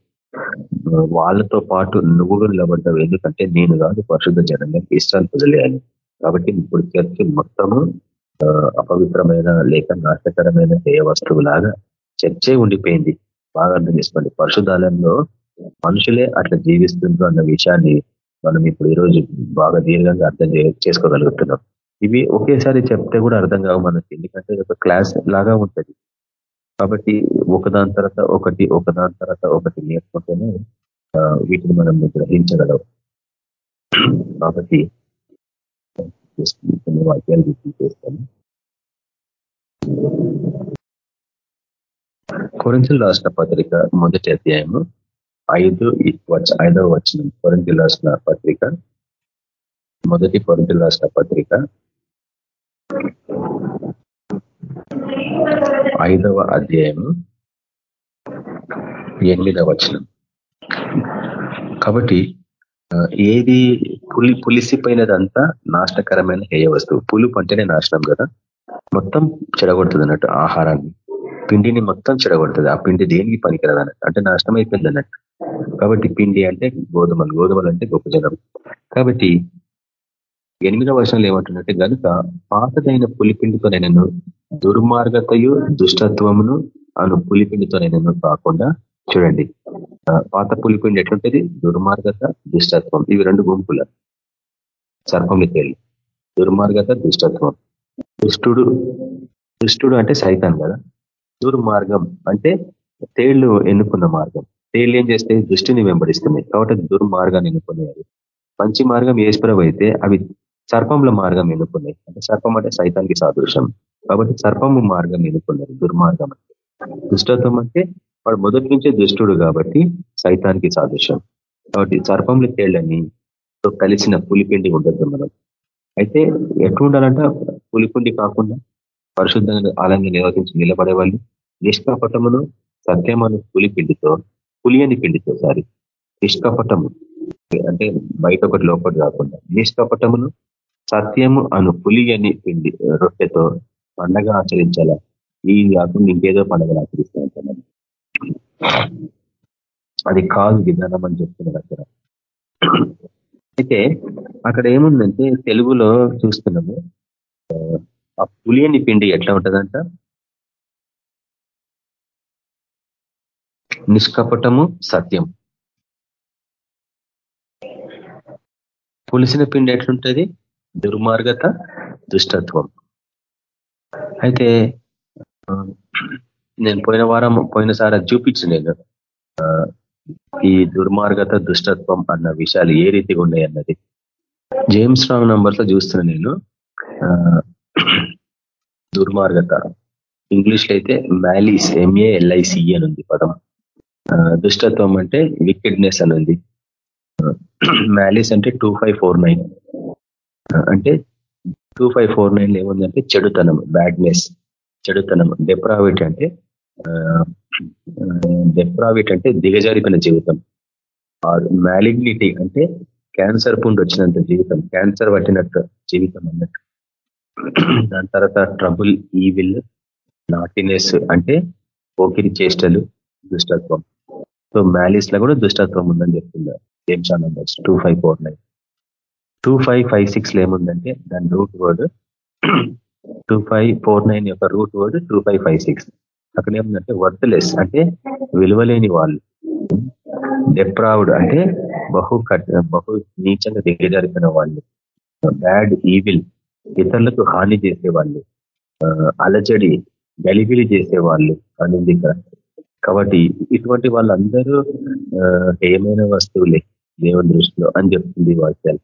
Speaker 6: వాళ్ళతో పాటు నువ్వు నిలబడ్డావు. ఎందుకంటే నేను కాదు పరిశుద్ధ జనంగా ఇష్టాలు వదిలేయాలి. కాబట్టి ఇప్పుడు చర్చ మొత్తము అపవిత్రమైన లేక నాశకరమైన దేయ వస్తువులాగా చర్చే ఉండిపోయింది. బాగా అర్థం చేసుకోండి. పరిశుధాలయంలో మనుషులే అట్లా జీవిస్తుండ్రు అన్న విషయాన్ని మనం ఇప్పుడు ఈరోజు బాగా దీర్ఘంగా అర్థం చేసుకోగలుగుతున్నాం. ఇవి ఒకేసారి చెప్తే కూడా అర్థం కావు మనకి. ఎందుకంటే ఒక క్లాస్ లాగా ఉంటుంది. కాబట్టి ఒకదాని తర్వాత ఒకటి ఒకదాని తర్వాత ఒకటి నేర్చుకుంటేనే వీటిని మనం గ్రహించగలవు కాబట్టి కొన్ని వాక్యాలు గుర్తు చేస్తాను. కొరింతలు రాసిన పత్రిక మొదటి అధ్యాయము ఐదు ఐదవ వచనం కొరింతలు రాసిన పత్రిక మొదటి కొరింతలు రాసిన పత్రిక ఐదవ అధ్యాయము ఎనిమిదవ వచనం. కాబట్టి ఏది పులి పులిసిపోయినదంతా నాశనకరమైన హేయ వస్తువు పులుపు అంటేనే నాశనం కదా? మొత్తం చెడగొడుతుంది అన్నట్టు ఆహారాన్ని. పిండిని మొత్తం చెడగొడుతుంది. ఆ పిండి దేనికి పనికిరదు అన్నట్టు. అంటే నాశనం అయిపోయింది అన్నట్టు. కాబట్టి పిండి అంటే గోధుమలు. గోధుమలు అంటే గొప్ప జనం. కాబట్టి ఎనిమిదవ వర్షంలో ఏమంటున్నట్టే కనుక పాతదైన పులిపిండితోనైనాను దుర్మార్గతయు దుష్టత్వమును అను పులిపిండితోనైనాను కాకుండా చూడండి. పాత పులిపిండి ఎట్లుంటుంది? దుర్మార్గత దుష్టత్వం. ఇవి రెండు గుంపుల. సర్పంకి తేలి దుర్మార్గత దుష్టత్వం. దుష్టుడు దుష్టుడు అంటే సైతాన్ కదా? దుర్మార్గం అంటే తేళ్ళు ఎన్నుకున్న మార్గం. తేళ్ళు ఏం చేస్తే దృష్టిని వెంబడిస్తున్నాయి. కాబట్టి దుర్మార్గాన్ని ఎన్నుకునేది. మంచి మార్గం ఏసుప్రభు అయితే అవి సర్పంల మార్గం ఎన్నుకున్నాయి అంటే సర్పం అంటే సైతానికి సాదృశ్యం. కాబట్టి సర్పము మార్గం ఎన్నుకున్నారు దుర్మార్గం అంటే. దుష్టత్వం అంటే వాడు మొదటి నుంచే దుష్టుడు కాబట్టి సైతానికి సాదృశ్యం. కాబట్టి సర్పంలు తేళ్ళని కలిసిన పులిపిండి ఉండద్దు మనం. అయితే ఎట్లుండాలంటే? పులిపిండి కాకుండా పరిశుద్ధంగా ఆలయంగా నిర్వహించి నిలబడే వాళ్ళు నిష్కాపటమును సత్యమను పులిపిండితో పులియని పిండితో సారి నిష్కపటము. అంటే బయట ఒకటి లోపలి కాకుండా నిష్కపటమును సత్యము అను పులియని పిండి రొట్టెతో పండగ ఆచరించాలా. ఈ కాకుండా ఇంకేదో పండగలు ఆచరిస్తూ అది కాదు విధానం అని చెప్తున్నారు అక్కడ. అయితే అక్కడ ఏముందంటే తెలుగులో చూస్తున్నాము. ఆ పులియని పిండి ఎట్లా ఉంటుందంట? నిష్కపటము సత్యం. పులిసిన పిండి ఎట్లుంటుంది? దుర్మార్గత దుష్టత్వం. అయితే నేను పోయిన వారం పోయినసారి చూపించు నేను ఈ దుర్మార్గత దుష్టత్వం అన్న విషయాలు ఏ రీతిగా ఉన్నాయి అన్నది జేమ్స్ రాంగ్ నంబర్స్లో చూస్తున్నా నేను దుర్మార్గత. ఇంగ్లీష్లో అయితే మ్యాలీస్ ఎంఏఎల్ఐసి అని ఉంది పదం. దుష్టత్వం అంటే వికెడ్నెస్ అని ఉంది. మ్యాలీస్ అంటే టూ ఫైవ్ ఫోర్ నైన్ అంటే టూ ఫైవ్ ఫోర్ నైన్ ఏముందంటే చెడుతనం బ్యాడ్నెస్ చెడుతనం. డెప్రావిట్ అంటే డెప్రావిట్ అంటే దిగజారిపోయిన జీవితం. మ్యాలిగ్నిటీ అంటే క్యాన్సర్ పుండు వచ్చినంత జీవితం. క్యాన్సర్ పట్టినట్టు జీవితం అన్నట్టు. దాని తర్వాత ట్రబుల్ ఈవిల్ నాటినెస్ అంటే పోకిరి చేష్టలు దుష్టత్వం. సో మ్యాలీస్లో కూడా దుష్టత్వం ఉందని చెప్తున్నారు. James numbers two five four nine two five five six ఏముందంటే దాని root word two five four nine యొక్క root word two five five six అక్కడ ఏముందంటే వర్త్లెస్ అంటే విలువలేని వాళ్ళు. డెప్రావుడ్ అంటే బహు బహు నీచంగా దిగజారిపోయిన వాళ్ళు. బ్యాడ్ ఈవిల్ ఇతరులకు హాని చేసేవాళ్ళు. అలజడి గలిబిలి చేసేవాళ్ళు అని ఇక్కడ. కాబట్టి ఇటువంటి వాళ్ళందరూ ఏమైన వస్తువులే దేవుని దృష్టిలో అని చెప్తుంది వాక్యాలు.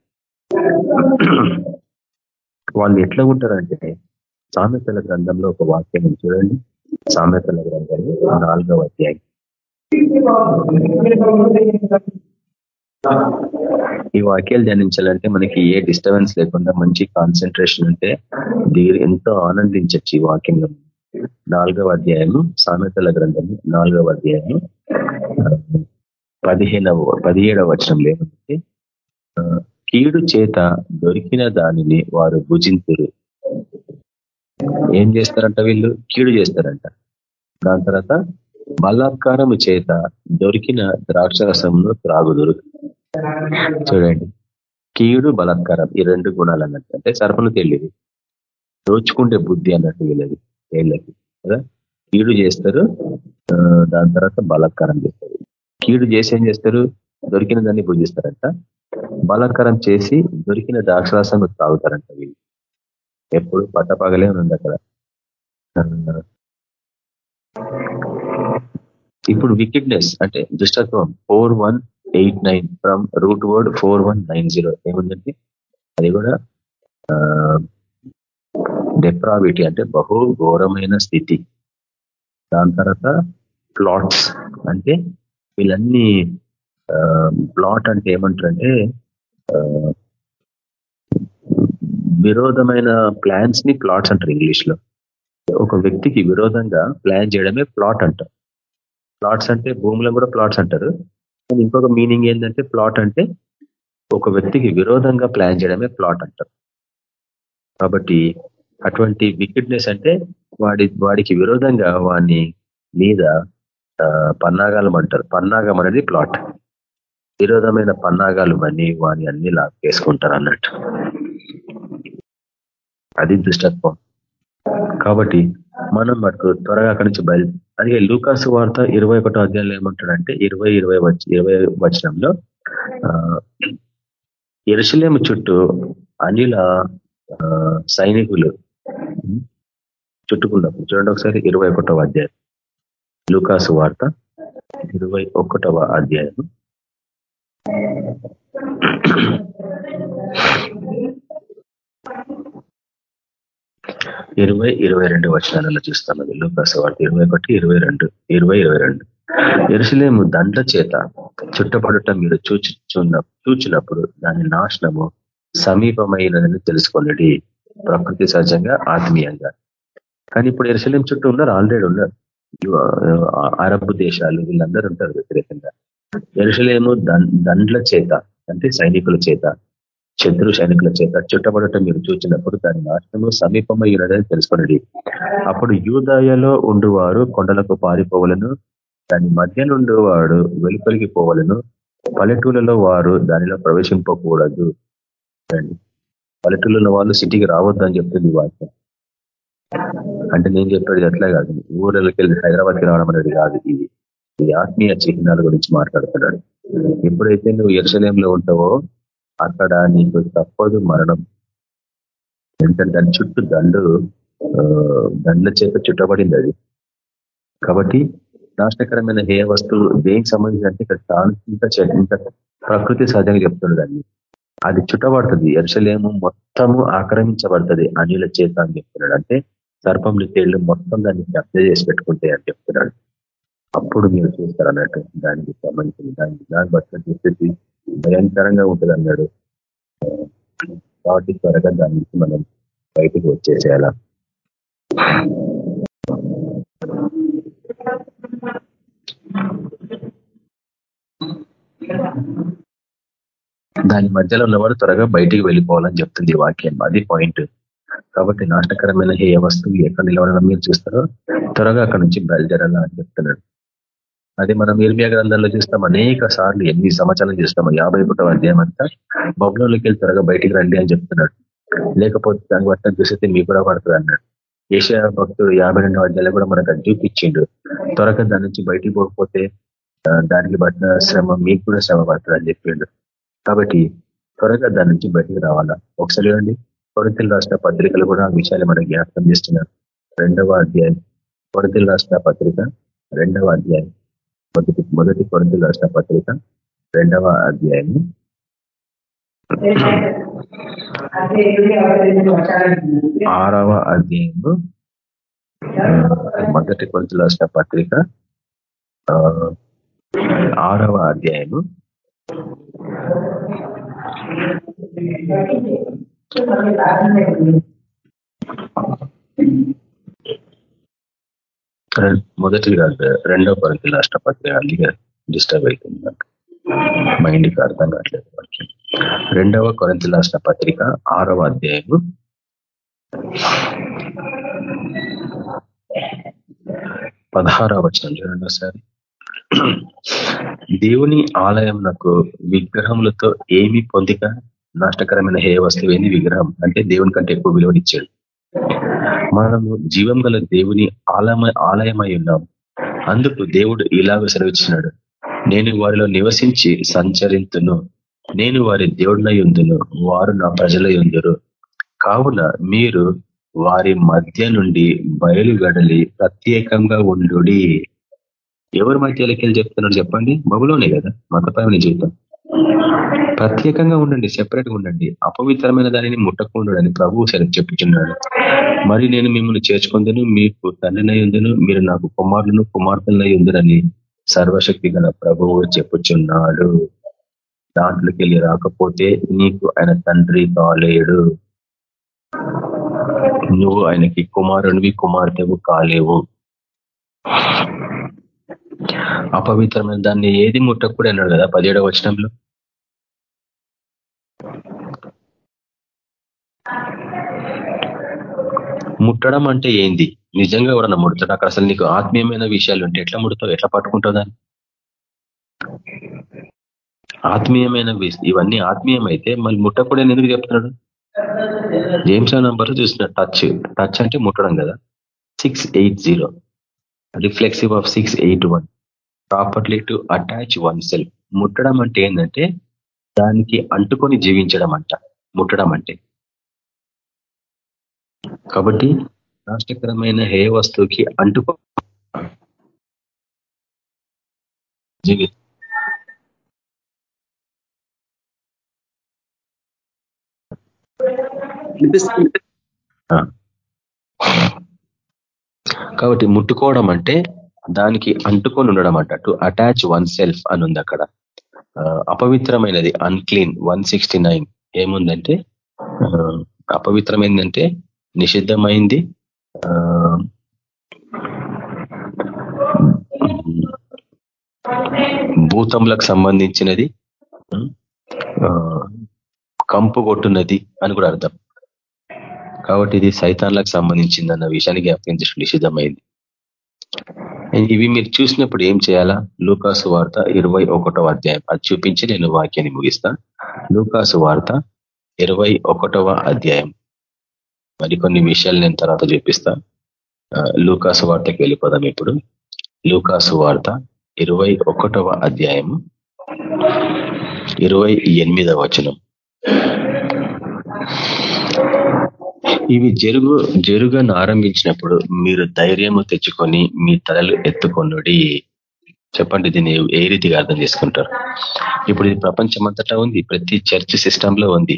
Speaker 6: వాళ్ళు ఎట్లా ఉంటారంటే సామెతల గ్రంథంలో ఒక వాక్యం చూడండి. సామెతల గ్రంథం నాలుగవ అధ్యాయం. ఈ వాక్యాలు ధ్యానించాలంటే మనకి ఏ డిస్టర్బెన్స్ లేకుండా మంచి కాన్సన్ట్రేషన్ ఉంటే దీని ఎంతో ఆనందించచ్చు ఈ వాక్యంలో. నాలుగవ అధ్యాయము సామెతల గ్రంథము నాలుగవ అధ్యాయము పదిహేనవ పదిహేడవ వచనం లేకుంటే కీడు చేత దొరికిన దానిని వారు భుజింతురు. ఏం చేస్తారంట వీళ్ళు? కీడు చేస్తారంట. దాని తర్వాత బలాత్కారము చేత దొరికిన ద్రాక్షరసంను త్రాగుదురు. చూడండి. కీడు బలాత్కారం ఈ రెండు గుణాలు అన్నట్టు. అంటే సర్పను తెలియదు. దోచుకుంటే బుద్ధి అన్నట్టు వీళ్ళది. వీళ్ళకి కదా? కీడు చేస్తారు. దాని తర్వాత బలాత్కారం చేస్తారు. కీడు చేసి ఏం చేస్తారు? దొరికిన దాన్ని భుజిస్తారంట. బలాత్కారం చేసి దొరికిన ద్రాక్షరాసం తాగుతారంట వీళ్ళు. ఎప్పుడు పట్టపగలే ఉంది అక్కడ. ఇప్పుడు వికెట్నెస్ అంటే దుష్టత్వం four one eight nine from root word four one nine zero ఏముందంటే అది కూడా డెప్రావిటీ అంటే బహు ఘోరమైన స్థితి. దాని తర్వాత ప్లాట్స్ అంటే వీళ్ళన్నీ ప్లాట్ అంటే ఏమంటారంటే విరోధమైన ప్లాన్స్ని ప్లాట్స్ అంటారు ఇంగ్లీష్లో. ఒక వ్యక్తికి విరోధంగా ప్లాన్ చేయడమే ప్లాట్ అంటారు ప్లాట్స్ అంటే భూమిలో కూడా ప్లాట్స్ అంటారు. ఇంకొక మీనింగ్ ఏంటంటే ప్లాట్ అంటే ఒక వ్యక్తికి విరోధంగా ప్లాన్ చేయడమే ప్లాట్ అంటారు కాబట్టి అటువంటి వికెట్నెస్ అంటే వాడి వాడికి విరోధంగా వాని మీద పన్నాగాలం అంటారు. పన్నాగం అనేది ప్లాట్. విరోధమైన పన్నాగాలు అన్నీ వాని అన్ని లాక్కేసుకుంటారు అన్నట్టు. అది దుష్టత్వం. కాబట్టి మనం మటుకు త్వరగా అక్కడి నుంచి బయలు అందుకే లూకాసు వార్త ఇరవై ఒకటో అధ్యాయంలో ఏమంటాడంటే ఇరవై ఇరవై వచ్చి ఇరవై వచనంలో ఎరుసలేము చుట్టూ అనిల సైనికులు చుట్టుకున్నప్పుడు చూడండి ఒకసారి ఇరవై ఒకటవ అధ్యాయం. లూకాసు వార్త ఇరవై ఒకటవ అధ్యాయం ఇరవై ఇరవై రెండు వచనాలలో చూస్తాను. లూకాసు వార్త ఇరవై ఒకటి ఇరవై రెండు ఇరవై ఇరవై రెండు. ఎరుసలేము దండ్ల చేత చుట్టపడటం మీరు చూచున్న చూచినప్పుడు దాని నాశనము సమీపమైనదని తెలుసుకున్నది ప్రకృతి సహజంగా ఆత్మీయంగా. కానీ ఇప్పుడు ఎరుసలేం చుట్టూ ఉన్నారు ఆల్రెడీ ఉన్నారు. అరబ్ దేశాలు వీళ్ళందరూ ఉంటారు వ్యతిరేకంగా. ఎరుసలేము దండ్ల చేత అంటే సైనికుల చేత శత్రు సైనికుల చేత చుట్టబడటం మీరు చూసినప్పుడు దాని నాశనము సమీపమై ఉన్నదని తెలుసుకున్నది అప్పుడు యూదయలో ఉండువారు కొండలకు పారిపోవలను దాని మధ్య నుండివాడు వెలుపలికి పోవలను పల్లెటూళ్ళలో వారు దానిలో ప్రవేశింపకూడదు. పల్లెటూళ్ళలో వాళ్ళు సిటీకి రావద్దు అని చెప్తుంది వాక్యం. అంటే నేను చెప్పేది ఎట్లా కాదు. ఊళ్ళకి వెళ్ళి హైదరాబాద్కి రావడం అనేది కాదు ఇది. ఈ ఆత్మీయ చిహ్నాల గురించి మాట్లాడుతున్నాడు. ఎప్పుడైతే నువ్వు ఎరుసలేంలో ఉంటావో అక్కడ నీకు తప్పదు మరణం. ఎందుకంటే దాని చుట్టూ దండు దండ్ల చేత చుట్టబడింది అది. కాబట్టి నాశనకరమైన హేయ వస్తువు దేనికి సంబంధించి ఇక్కడ ఇంత ఇంత ప్రకృతి సహజంగా చెప్తున్నాడు దాన్ని. అది చుట్టబడుతుంది. ఎరుసలేము మొత్తము ఆక్రమించబడుతుంది అనిల చేత అని చెప్తున్నాడు. అంటే సర్పంలు తేళ్ళు మొత్తం దాన్ని జప్త చేసి పెట్టుకుంటాయి అని చెప్తున్నాడు. అప్పుడు మీరు చూస్తారు అన్నట్టు దానికి సంబంధించిన దానికి దాని బట్టి చూసేసి భయంకరంగా ఉంటుంది అన్నాడు కాబట్టి త్వరగా దాని నుంచి మనం బయటకు వచ్చేసేయాలా? దాని మధ్యలో ఉన్నవాడు త్వరగా బయటికి వెళ్ళిపోవాలని చెప్తుంది వాక్యం. అది పాయింట్ కాబట్టి నాటకరమైన ఏ వస్తువు ఎక్కడ నిలవడం మీరు చూస్తారో త్వరగా అక్కడ నుంచి బయలుదేరాలా అని చెప్తున్నాడు. అది మనం ఇర్మియా గ్రంథంలో చూస్తాం. అనేక సార్లు ఎన్ని సంవత్సరాలు చూస్తాము యాభై ఒకటో అధ్యాయం అంతా బొబ్బలోకి వెళ్ళి త్వరగా బయటికి రండి అని చెప్తున్నాడు. లేకపోతే దాని బట్టి చూస్తే మీకు కూడా పడుతుంది అన్నాడు. ఏషియా భక్తుడు యాభై రెండవ అధ్యాయులు కూడా మనకు అది చూపించిండు. త్వరగా దాని నుంచి బయటికి పోకపోతే దానికి పట్టిన శ్రమ మీకు కూడా శ్రమ పడుతుంది అని చెప్పిండు. కాబట్టి త్వరగా దాని నుంచి బయటికి రావాలా? ఒకసారి చూడండి. కొరతలు రాష్ట్ర పత్రికలు కూడా ఆ విషయాలు మనకు జ్ఞాపకం చేస్తున్నారు. రెండవ అధ్యాయం. కొరతలు రాష్ట్ర పత్రిక రెండవ అధ్యాయం. మొదటి మొదటి కొరతలు రాష్ట్ర పత్రిక రెండవ అధ్యాయము. ఆరవ అధ్యాయము. మొదటి కొరతలు రాష్ట్ర పత్రిక ఆరవ అధ్యాయము. మొదటి కాదు రెండవ కొరత రాష్ట్ర పత్రిక అల్లిగా డిస్టర్బ్ అవుతుంది నాకు. మైండ్కి అర్థం కావట్లేదు రెండవ కొరంత లాస్ట్ పత్రిక ఆరవ అధ్యాయము. పదహారవ వచనం చూడండి ఒకసారి. దేవుని ఆలయం నాకు విగ్రహములతో ఏమి పొందిక? నాష్టకరమైన హే వస్తువు ఏంది విగ్రహం? అంటే దేవుని కంటే ఎక్కువ విలువనిచ్చాడు మనము జీవం గల దేవుని ఆలయ ఆలయమై ఉన్నాం అందుకు దేవుడు ఇలాగ సెలవిచ్చినాడు. నేను వారిలో నివసించి సంచరింతును. నేను వారి దేవుడినై ఉందును. వారు నా ప్రజలై ఉందరు. కావున మీరు వారి మధ్య నుండి బయలుగడలి ప్రత్యేకంగా ఉండు ఎవరి మధ్యలోకి వెళ్ళి చెప్తున్నాడు చెప్పండి? మగులోనే కదా మతపరమైన జీవితం. ప్రత్యేకంగా ఉండండి సెపరేట్గా ఉండండి. అపవిత్రమైన దానిని ముట్టకుండని ప్రభువు సరే చెప్పుచున్నాడు. మరి నేను మిమ్మల్ని చేర్చుకుందును మీకు తండ్రినై ఉందును మీరు నాకు కుమారులను కుమార్తెలై ఉందని సర్వశక్తి గల ప్రభువు చెప్పుచున్నాడు. దాంట్లోకి వెళ్ళి రాకపోతే నీకు ఆయన తండ్రి కాలేడు. నువ్వు ఆయనకి కుమారునివి కుమార్తెవు కాలేవు. అపవిత్రమైన దాన్ని ఏది ముట్టకూడదు అన్నాడు కదా పదిహేడవ వచనంలో? ముట్టడం అంటే ఏంది? నిజంగా ఎవరన్నా ముడతాడు అక్కడ అసలు నీకు ఆత్మీయమైన విషయాలు ఉంటే ఎట్లా ముడతావు? ఎట్లా పట్టుకుంటావు ఆత్మీయమైన ఇవన్నీ ఆత్మీయమైతే మళ్ళీ ముట్టకూడని ఎందుకు చెప్తున్నాడు? జేమ్స్ నంబర్ చూసిన టచ్ టచ్ అంటే ముట్టడం కదా. Six eight zero reflexive of six eight one properly to attach one self ముట్టడం అంటే ఏంటంటే దానికి అంటుకొని జీవించడం అంట ముట్టడం అంటే కాబట్టి నాష్టకరమైన హే వస్తువుకి అంటుకో కాబట్టి ముట్టుకోవడం అంటే దానికి అంటుకొని ఉండడం అంట టు అటాచ్ వన్ సెల్ఫ్ అని ఉంది అక్కడ అపవిత్రమైనది అన్క్లీన్ వన్ సిక్స్టీ నైన్ ఏముందంటే అపవిత్రమైందంటే నిషిద్ధమైంది. భూతములకు సంబంధించినది కంపు కొట్టున్నది అని కూడా అర్థం. కాబట్టి ఇది సైతాన్లకు సంబంధించింది అన్న విషయాన్ని జ్ఞాపకం నిషిద్ధమైంది. ఇవి మీరు చూసినప్పుడు ఏం చేయాలా? లూకాసు వార్త ఇరవై అధ్యాయం. అది చూపించి నేను వాక్యాన్ని ముగిస్తా. లూకాసు వార్త ఇరవై ఒకటవ అధ్యాయం. మరికొన్ని విషయాలు నేను తర్వాత చూపిస్తా. లూకాసు వార్తకి వెళ్ళిపోదాం ఇప్పుడు. లూకాసు వార్త ఇరవై ఒకటవ అధ్యాయము ఇరవై ఎనిమిదవ వచనం. ఇవి జరుగు జరుగను ఆరంభించినప్పుడు మీరు ధైర్యము తెచ్చుకొని మీ తలలు ఎత్తుకొనుడి. చెప్పండి దీన్ని ఏ రీతిగా అర్థం చేసుకుంటారు? ఇప్పుడు ఇది ప్రపంచమంతటా ఉంది ప్రతి చర్చ్ సిస్టమ్లో ఉంది.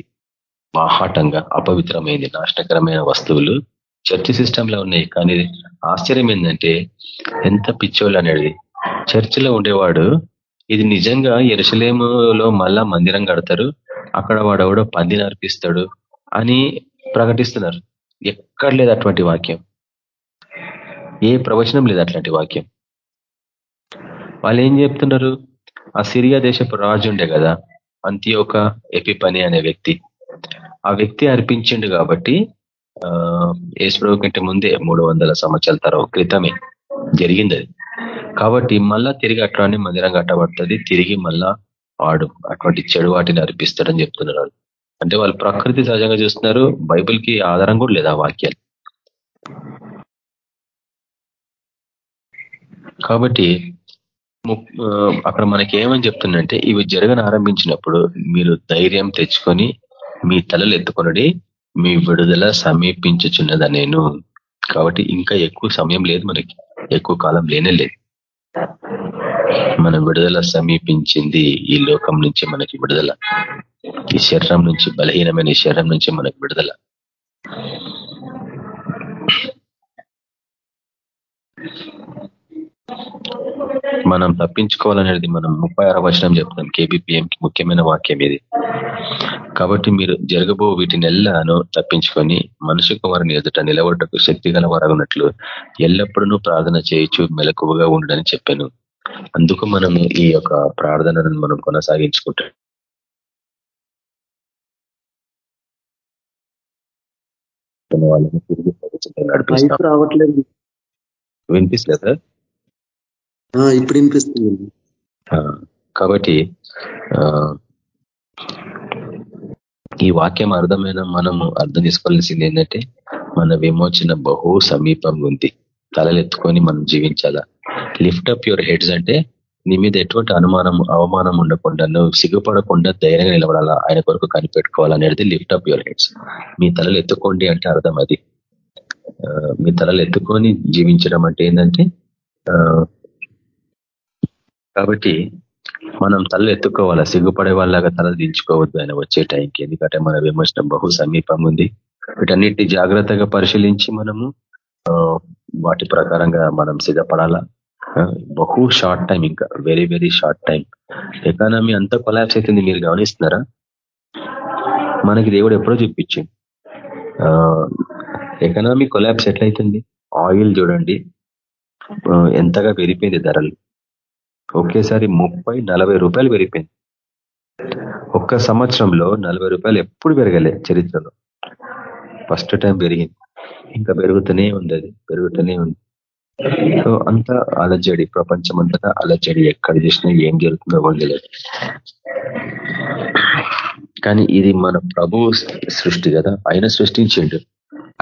Speaker 6: బాహాటంగా అపవిత్రమైంది నాశనకరమైన వస్తువులు చర్చ్ సిస్టమ్లో ఉన్నాయి. కానీ ఆశ్చర్యం ఏంటంటే ఎంత పిచ్చోళ్ళు అనేది చర్చిలో ఉండేవాడు ఇది నిజంగా ఎరుసలేములో మళ్ళా మందిరం కడతారు అక్కడ వాడెవడో పంది అర్పిస్తాడు అని ప్రకటిస్తున్నారు. ఎక్కడ లేదు అటువంటి వాక్యం. ఏ ప్రవచనం లేదు అట్లాంటి వాక్యం. వాళ్ళు ఏం చెప్తున్నారు? ఆ సిరియా దేశపు రాజు ఉండే కదా ఒక ఎపిపని అనే వ్యక్తి. ఆ వ్యక్తి అర్పించిండు కాబట్టి ఏసుప్రభు కంటే ముందే మూడు వందల సంవత్సరాల తర్వాత క్రితమే జరిగింది అది. కాబట్టి మళ్ళా తిరిగి అట్లానే మందిరం కట్టబడుతుంది. తిరిగి మళ్ళా వాడు అటువంటి చెడు వాటిని అర్పిస్తాడని చెప్తున్నారు అంటే వాళ్ళు ప్రకృతి సహజంగా చూస్తున్నారు బైబిల్కి ఆధారం కూడా లేదు ఆ వాక్యాలు? కాబట్టి అక్కడ మనకి ఏమని చెప్తుందంటే ఇవి జరగని ఆరంభించినప్పుడు మీరు ధైర్యం తెచ్చుకొని మీ తలలు ఎత్తుకొనడి మీ విడుదల సమీపించుచున్నదా నేను. కాబట్టి ఇంకా ఎక్కువ సమయం లేదు మనకి. ఎక్కువ కాలం లేనే లేదు. మన విడుదల సమీపించింది ఈ లోకం నుంచి మనకి విడుదల. ఈ శరీరం నుంచి బలహీనమైన ఈ శరీరం నుంచి మనకి విడుదల. మనం తప్పించుకోవాలనేది మనం ముప్పై ఆరో వచనం చెప్తాం కేబిపిఎం కి ముఖ్యమైన వాక్యం ఇది. కాబట్టి మీరు జరగబో వీటిని తప్పించుకొని మనుషు కుమారుని ఎదుట నిలబడటకు శక్తి గల గలవారగున్నట్లు ఎల్లప్పుడూ ప్రార్థన చేయొచ్చు మెలకువగా ఉండడని చెప్పాను. అందుకు మనము ఈ యొక్క ప్రార్థనను మనం కొనసాగించుకుంటాం వాళ్ళని తిరిగి నడిపిస్తాం.
Speaker 2: రావట్లేదు.
Speaker 6: వినిపిస్తుంది
Speaker 2: ఇప్పుడు వినిపిస్తుంది.
Speaker 6: కాబట్టి ఈ వాక్యం అర్థమైన మనము అర్థం చేసుకోవాల్సింది ఏంటంటే మన విమోచన బహు సమీపంగా ఉంది. తలలెత్తుకొని మనం జీవించాలా? లిఫ్ట్ అప్ యువర్ హెడ్స్ అంటే నీ మీద ఎటువంటి అనుమానం అవమానం ఉండకుండా నువ్వు సిగ్గుపడకుండా ధైర్యంగా నిలబడాలా? ఆయన కొరకు కనిపెట్టుకోవాలనేది లిఫ్ట్ అప్ యువర్ హెడ్స్. మీ తలలు ఎత్తుకోండి అంటే అర్థం అది. మీ తలలు ఎత్తుకొని జీవించడం అంటే ఏంటంటే కాబట్టి మనం తలలు ఎత్తుకోవాలా? సిగ్గుపడే వాళ్ళగా తలలు దించుకోవద్దు ఆయన వచ్చే టైంకి. ఎందుకంటే మన విమర్శనం బహు సమీపం ఉంది. వీటన్నిటిని జాగ్రత్తగా పరిశీలించి మనము వాటి ప్రకారంగా మనం సిద్ధపడాలా? బహు షార్ట్ టైం ఇంకా. Very very short time economy అంతా కొలాబ్స్ అవుతుంది. మీరు గమనిస్తున్నారా? మనకి దేవుడు ఎప్పుడో చూపించింది ఎకనామీ కొలాబ్స్ ఎట్లయితుంది? ఆయిల్ చూడండి. ఎంతగా పెరిగిపోయింది ధరలు. ఒకేసారి ముప్పై నలభై రూపాయలు పెరిగిపోయింది. ఒక్క సంవత్సరంలో నలభై రూపాయలు ఎప్పుడు పెరగలే చరిత్రలో. ఫస్ట్ టైం పెరిగింది. ఇంకా పెరుగుతూనే ఉంది అది. పెరుగుతూనే ఉంది. సో అంతా అలజడి ప్రపంచం అంతటా అలజడి. ఎక్కడ చూసినా ఏం జరుగుతుందో తెలియదు. కానీ ఇది మన ప్రభు సృష్టి కదా. ఆయన సృష్టించిండు.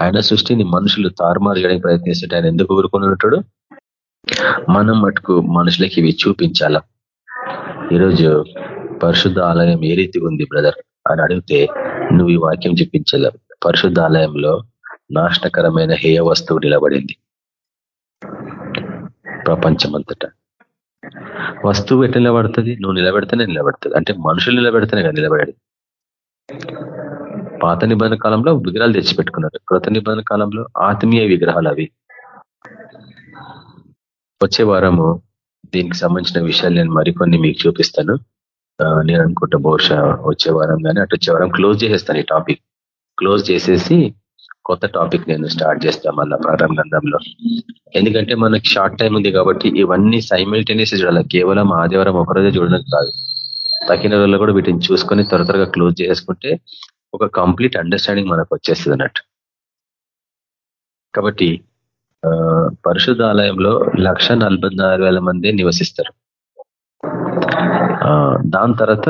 Speaker 6: ఆయన సృష్టిని మనుషులు తారుమారు చేయడానికి ప్రయత్నిస్తుంటే ఆయన ఎందుకు ఊరుకున్నట్టు మనం మటుకు మనుషులకి ఇవి చూపించాల. ఈరోజు పరిశుద్ధ ఆలయం ఏ రీతి ఉంది బ్రదర్? అని అడిగితే నువ్వు ఈ వాక్యం చూపించాల పరిశుద్ధ ఆలయంలో నాశనకరమైన హేయ వస్తువు నిలబడింది. ప్రపంచమంతట. వస్తువు ఎట్లా నిలబడుతుంది? నువ్వు నిలబెడితేనే నిలబడుతుంది. అంటే మనుషులు నిలబెడితేనే కదా నిలబడేది. పాత నిబంధన కాలంలో విగ్రహాలు తెచ్చిపెట్టుకున్నారు. కృత నిబంధన కాలంలో ఆత్మీయ విగ్రహాలు అవి. వచ్చే వారము దీనికి సంబంధించిన విషయాలు నేను మరికొన్ని మీకు చూపిస్తాను. నేను అనుకుంటా బహుశా వచ్చే వారం కానీ అటు వచ్చే వారం క్లోజ్ చేసేస్తాను ఈ టాపిక్ క్లోజ్ చేసేసి కొత్త టాపిక్ నేను స్టార్ట్ చేస్తాను మళ్ళా ప్రారంభ గ్రంథంలో. ఎందుకంటే మనకి షార్ట్ టైం ఉంది కాబట్టి ఇవన్నీ సైమిల్టేనియస్ చూడాలి. కేవలం ఆదివారం ఒకరోజే చూడడం కాదు. తగిన రోజుల్లో కూడా వీటిని చూసుకొని త్వర త్వరగా క్లోజ్ చేసుకుంటే ఒక కంప్లీట్ అండర్స్టాండింగ్ మనకు వచ్చేస్తుంది అన్నట్టు. కాబట్టి పరిశుద్ధ ఆలయంలో లక్ష మంది నివసిస్తారు. దాని తర్వాత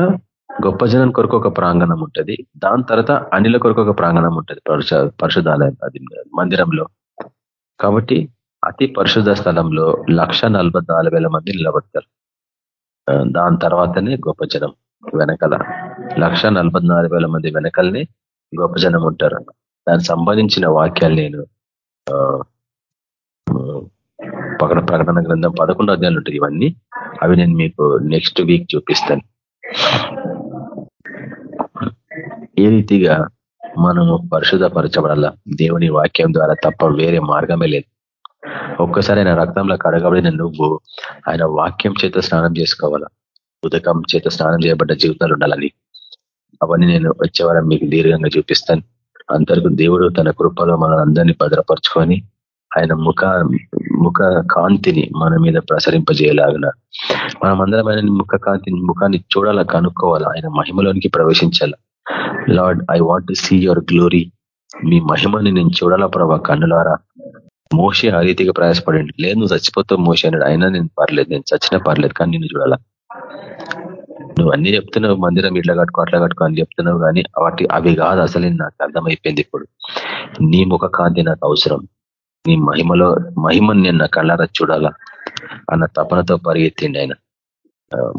Speaker 6: గొప్ప జనం కొరకు ఒక ప్రాంగణం ఉంటుంది. దాని తర్వాత అనిల కొరకు ఒక ప్రాంగణం ఉంటుంది. పరిశుద్ధాలయం అది మందిరంలో. కాబట్టి అతి పరిశుద్ధ స్థలంలో లక్ష మంది నిలబడతారు. దాని తర్వాతనే గొప్ప జనం వెనకల. లక్ష మంది వెనకల్నే గొప్ప జనం ఉంటారు. దానికి సంబంధించిన వాక్యాలు నేను పక్కన ప్రకటన గ్రంథం పదకొండు అధ్యాయులు ఉంటాయి ఇవన్నీ అవి నేను మీకు నెక్స్ట్ వీక్ చూపిస్తాను. ఏ రీతిగా మనము పరిశుధపరచబడాల దేవుని వాక్యం ద్వారా తప్ప వేరే మార్గమే లేదు. ఒక్కసారి ఆయన రక్తంలో కడగబడిన నువ్వు ఆయన వాక్యం చేత స్నానం చేసుకోవాలా? ఉదకం చేత స్నానం చేయబడ్డ జీవితాలు ఉండాలని. అవన్నీ నేను వచ్చేవారం మీకు దీర్ఘంగా చూపిస్తాను. అంతవరకు దేవుడు తన కృపలో మన అందరినీ భద్రపరుచుకొని ఆయన ముఖ ముఖ కాంతిని మన మీద ప్రసరింపజేయలాగిన. మనమందరం ఆయన ముఖ కాంతిని ముఖాన్ని చూడాలా కనుక్కోవాలా? ఆయన మహిమలోనికి ప్రవేశించాల? Lord I want to see your glory మీ మహిమని నేను చూడాలా ప్రభా కన్నులారా? మోసే ఆ రీతిగా ప్రయాసపడండి. లేదు నువ్వు చచ్చిపోతావు మోసే అన్నాడు. అయినా నేను పర్లేదు నేను చచ్చినా పర్లేదు కానీ నిన్ను చూడాలా? నువ్వు అన్ని చెప్తున్నావు మందిరం ఇట్లా కట్టుకో అట్లా కట్టుకో అని చెప్తున్నావు కానీ వాటి అవి కాదు అసలు నాకు అర్థమైపోయింది ఇప్పుడు. నీ ముఖ కాంతి నాకు అవసరం. నీ మహిమలో మహిమని నేను నా కళ్ళారా చూడాలా? అన్న తపనతో పరిగెత్తిండి ఆయన.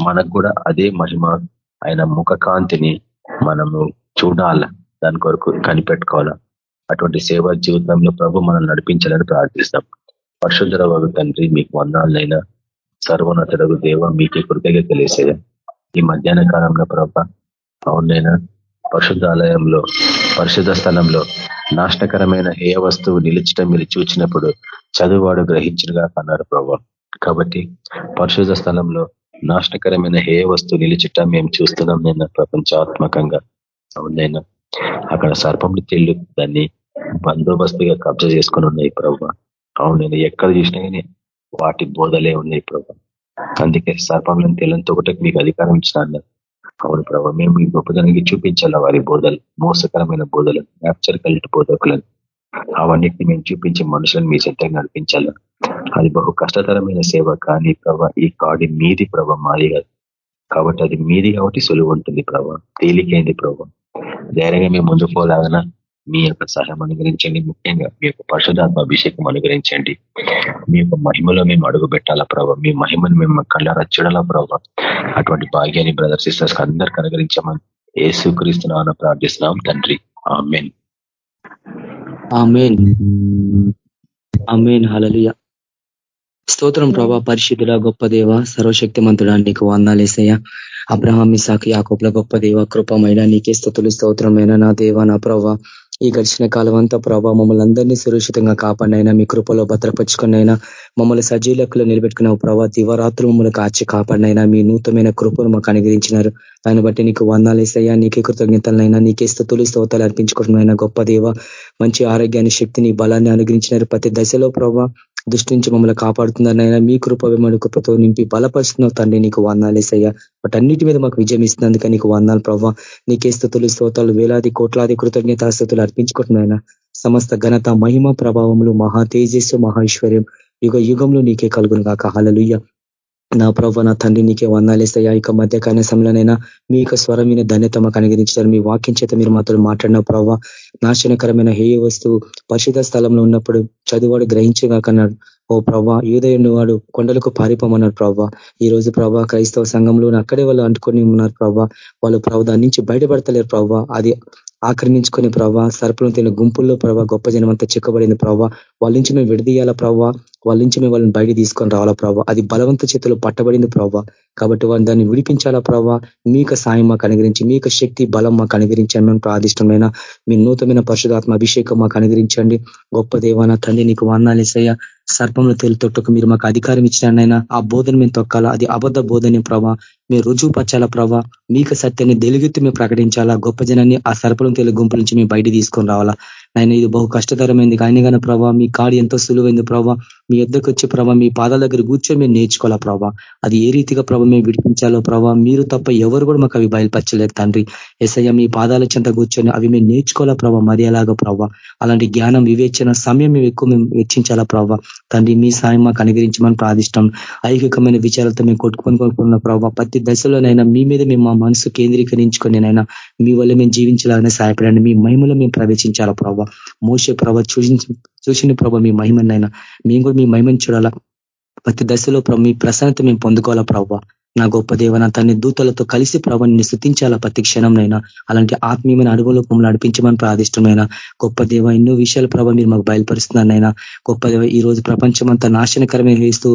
Speaker 6: మనకు కూడా అదే మహిమ. ఆయన ముఖ కాంతిని మనము చూడాల దాని కొరకు కనిపెట్టుకోవాలా. అటువంటి సేవా జీవితంలో ప్రభు మనం నడిపించాలని ప్రార్థిస్తాం. పరశుధర తండ్రి మీకు వందాలనైనా సర్వోన్నతుడు దేవ మీకే కృతజ్ఞత తెలిసేదా ఈ మధ్యాహ్న కాలంలో ప్రభ అవునైనా పరిశుద్ధాలయంలో పరిశుద్ధ స్థలంలో నాశనకరమైన ఏ వస్తువు నిలిచడం మీరు చూచినప్పుడు చదువువాడు గ్రహించినగా అన్నారు ప్రభా. కాబట్టి పరిశుద్ధ స్థలంలో నాశనకరమైన ఏ వస్తువు నిలిచిట మేము చూస్తున్నాం నేను ప్రపంచాత్మకంగా. అవునైనా అక్కడ సర్పములు తెల్లు దాన్ని బందోబస్తుగా కబ్జా చేసుకుని ఉన్నాయి ప్రభు అవునైనా ఎక్కడ చూసినా కానీ వాటి బోధలే ఉన్నాయి ప్రభు అందుకే సర్పంలను తెలంతో ఒకటి మీకు అధికారం ఇచ్చిన అవును ప్రభావ మేము ఈ గొప్పదనానికి చూపించాల వారి బోధలు మోసకరమైన బోధలు క్యాప్చర్ కలిటి బోధకులను. అవన్నిటిని మేము చూపించి మనుషులను మీ సిద్ధంగా నడిపించాలా. అది బహు కష్టతరమైన సేవ కానీ ప్రభా ఈ కాడి మీది ప్రభ మాది కాదు. కాబట్టి అది మీది కాబట్టి సులువు ఉంటుంది ప్రభా తేలికైంది ప్రభా. ధైర్యంగా మేము ముందు పోలాగనా మీ యొక్క సహాయం అనుగ్రహించండి. ముఖ్యంగా మీ యొక్క పరిశుధాత్మ అభిషేకం అనుగ్రహించండి. మీ యొక్క మహిమలో మేము అడుగు పెట్టాలా ప్రభావ మీ మహిమను మేము కళ్ళారా చూడాలా ప్రభావ అటువంటి భాగ్యాన్ని బ్రదర్ సిస్టర్స్ అందరికి అనుగ్రహించమని ఏసుక్రీస్తున్నామని ప్రార్థిస్తున్నాం తండ్రి. ఆమెన్.
Speaker 1: ఆమెన్. ఆమెన్. హలలియ స్తోత్రం ప్రభా పరిశుద్ధుల గొప్ప దేవ సర్వశక్తిమంతుడా నీకు వందాలేసయ్య అబ్రహాం ఇసాక్ యాకోబ్ల గొప్ప దేవ కృపమైన నీకే స్థుతులు స్తోత్రమైన నా దేవ నా ప్రభా. ఈ గడిచిన కాలం అంతా ప్రభావ మమ్మల్ని అందరినీ సురక్షితంగా కాపాడినైనా మీ కృపలో భద్రపరుచుకున్నైనా మమ్మల్ని సజీలకులు నిలబెట్టుకున్న ప్రభావ దివరాత్రులు మమ్మల్ని కాచి కాపాడినైనా మీ నూతనమైన కృపను మాకు అనుగ్రహించినారు. దాన్ని బట్టి నీకు వందాలేసయ్యా నీకే కృతజ్ఞతలనైనా నీకే స్థుతులు స్తోతాలు అర్పించుకుంటున్నాయినా గొప్ప దేవ. మంచి ఆరోగ్యాన్ని శక్తిని బలాన్ని అనుగ్రహించినారు. ప్రతి దశలో ప్రభావ దృష్టి నుంచి మమ్మల్ని కాపాడుతున్నారనైనా మీ కృప విమడి కృపతో నింపి బలపరుస్తున్నావు తండ్రి నీకు వందాలేసయ్యా అన్నిటి మీద మాకు విజయం ఇస్తున్నందుక నీకు వందాలు ప్రభావ నీకే స్థుతులు స్తోతాలు వేలాది కోట్లాది కృతజ్ఞతాస్థుతులు అర్పించుకుంటున్నాయన సమస్త ఘనత మహిమ ప్రభావములు మహా తేజస్సు మహేశ్వర్యం యుగ యుగంలో నీకే కలుగును కాక హలలుయ్య నా ప్రభ నా తండ్రి నీకే వందాలేసయ్యా ఇక మధ్య సమయంలోనైనా మీ యొక్క స్వరమైన ధన్యత మాకు అనుగ్రహించారు మీ వాక్యం చేత మీరు మాతో మాట్లాడిన ప్రభావ నాశనకరమైన హేయ వస్తువు పరిశుధ స్థలంలో ఉన్నప్పుడు చదువువాడు గ్రహించగాకన్నాడు. ఓ ప్రభా యూదయుని వాడు కొండలకు పారిపోమన్నారు ప్రభా. ఈ రోజు ప్రభా క్రైస్తవ సంఘంలో అక్కడే వాళ్ళు అంటుకొని ఉన్నారు ప్రభా. వాళ్ళు ప్రభా దాని నుంచి బయటపడతలేరు ప్రభా. అది ఆక్రమించుకొని ప్రభావ సర్పలను తిన గుంపుల్లో ప్రభావ గొప్ప జనమంతా చిక్కబడింది ప్రభావ వాళ్ళ నుంచి మేము విడదీయాలా ప్రభావ వాళ్ళ నుంచి మేము వాళ్ళని బయట తీసుకొని రావాలా ప్రభావ అది బలవంత చేతిలో పట్టబడింది ప్రభావ కాబట్టి వాళ్ళు దాన్ని విడిపించాలా ప్రభావ మీకు సాయం మాకు అనుగరించి మీకు శక్తి బలం మాకు అనుగ్రహించండి మేము ప్రాదిష్టమైన మీ నూతనమైన పరిశుధాత్మ అభిషేకం మాకు అనుగ్రహించండి. గొప్ప దేవాన తండ్రి నీకు వందాలేసయ్య సర్పంలో తొట్టుకు మీరు మాకు అధికారం ఇచ్చినైనా ఆ బోధన మేము తొక్కాలా. అది అబద్ధ బోధన ప్రభా. మీరు రుజువు పచ్చాలా ప్రభా. మీకు సత్యాన్ని వెలుగెత్తి మేము ప్రకటించాలా. గొప్ప జనాన్ని ఆ సర్పలం తేలి గుంపు నుంచి మేము బయట తీసుకొని రావాలా. ఆయన ఇది బహు కష్టతరమైంది. కానీ కానీ ప్రభావ మీ కాడి ఎంతో సులువైంది ప్రభావ మీ ఎద్దకు వచ్చే ప్రభావ మీ పాదాల దగ్గర కూర్చొని మేము నేర్చుకోవాలా ప్రభావ అది ఏ రీతిగా ప్రభావ మేము విడిపించాలో ప్రభావ మీరు తప్ప ఎవరు కూడా మాకు అవి బయలుపరచలేదు తండ్రి. ఎస్ఐ మీ పాదాల చెంత కూర్చొని అవి మేము నేర్చుకోవాలా ప్రభావ మరి అలాగా ప్రభావ అలాంటి జ్ఞానం వివేచన సమయం మేము ఎక్కువ మేము వెచ్చించాలా ప్రభావ తండ్రి మీ సాయం మాకు అనుగ్రహించమని ప్రాదిష్టం ఐహికమైన విచారాలతో మేము కొట్టుకొని కొనుక్కున్న ప్రభావ ప్రతి దశలోనైనా మీ మీద మేము మా మనసు కేంద్రీకరించుకొని నైనా మీ వల్ల మేము జీవించాలని సహాయపడండి. మీ మహిమలో మేము ప్రవేశించాలా ప్రభావ ప్రభా. మోసే ప్రభావ చూసిన ప్రభావ మీ మహిమనైనా మేము కూడా మీ మహిమని చూడాలా. ప్రతి దశలో మీ ప్రసన్నత మేము పొందుకోవాలా ప్రభావ నా గొప్ప దేవ నా తన్ని దూతలతో కలిసి ప్రభాని స్థుతించాలా ప్రతి క్షణంనైనా అలాంటి ఆత్మీయమైన అడుగులో మమ్మల్ని నడిపించమని ప్రాదిష్టమైన గొప్ప దేవ ఎన్నో విషయాల ప్రభావ మీరు మాకు బయలుపరుస్తున్నారనైనా గొప్ప దేవ ఈ రోజు ప్రపంచం అంతా నాశనకరమే వేస్తూ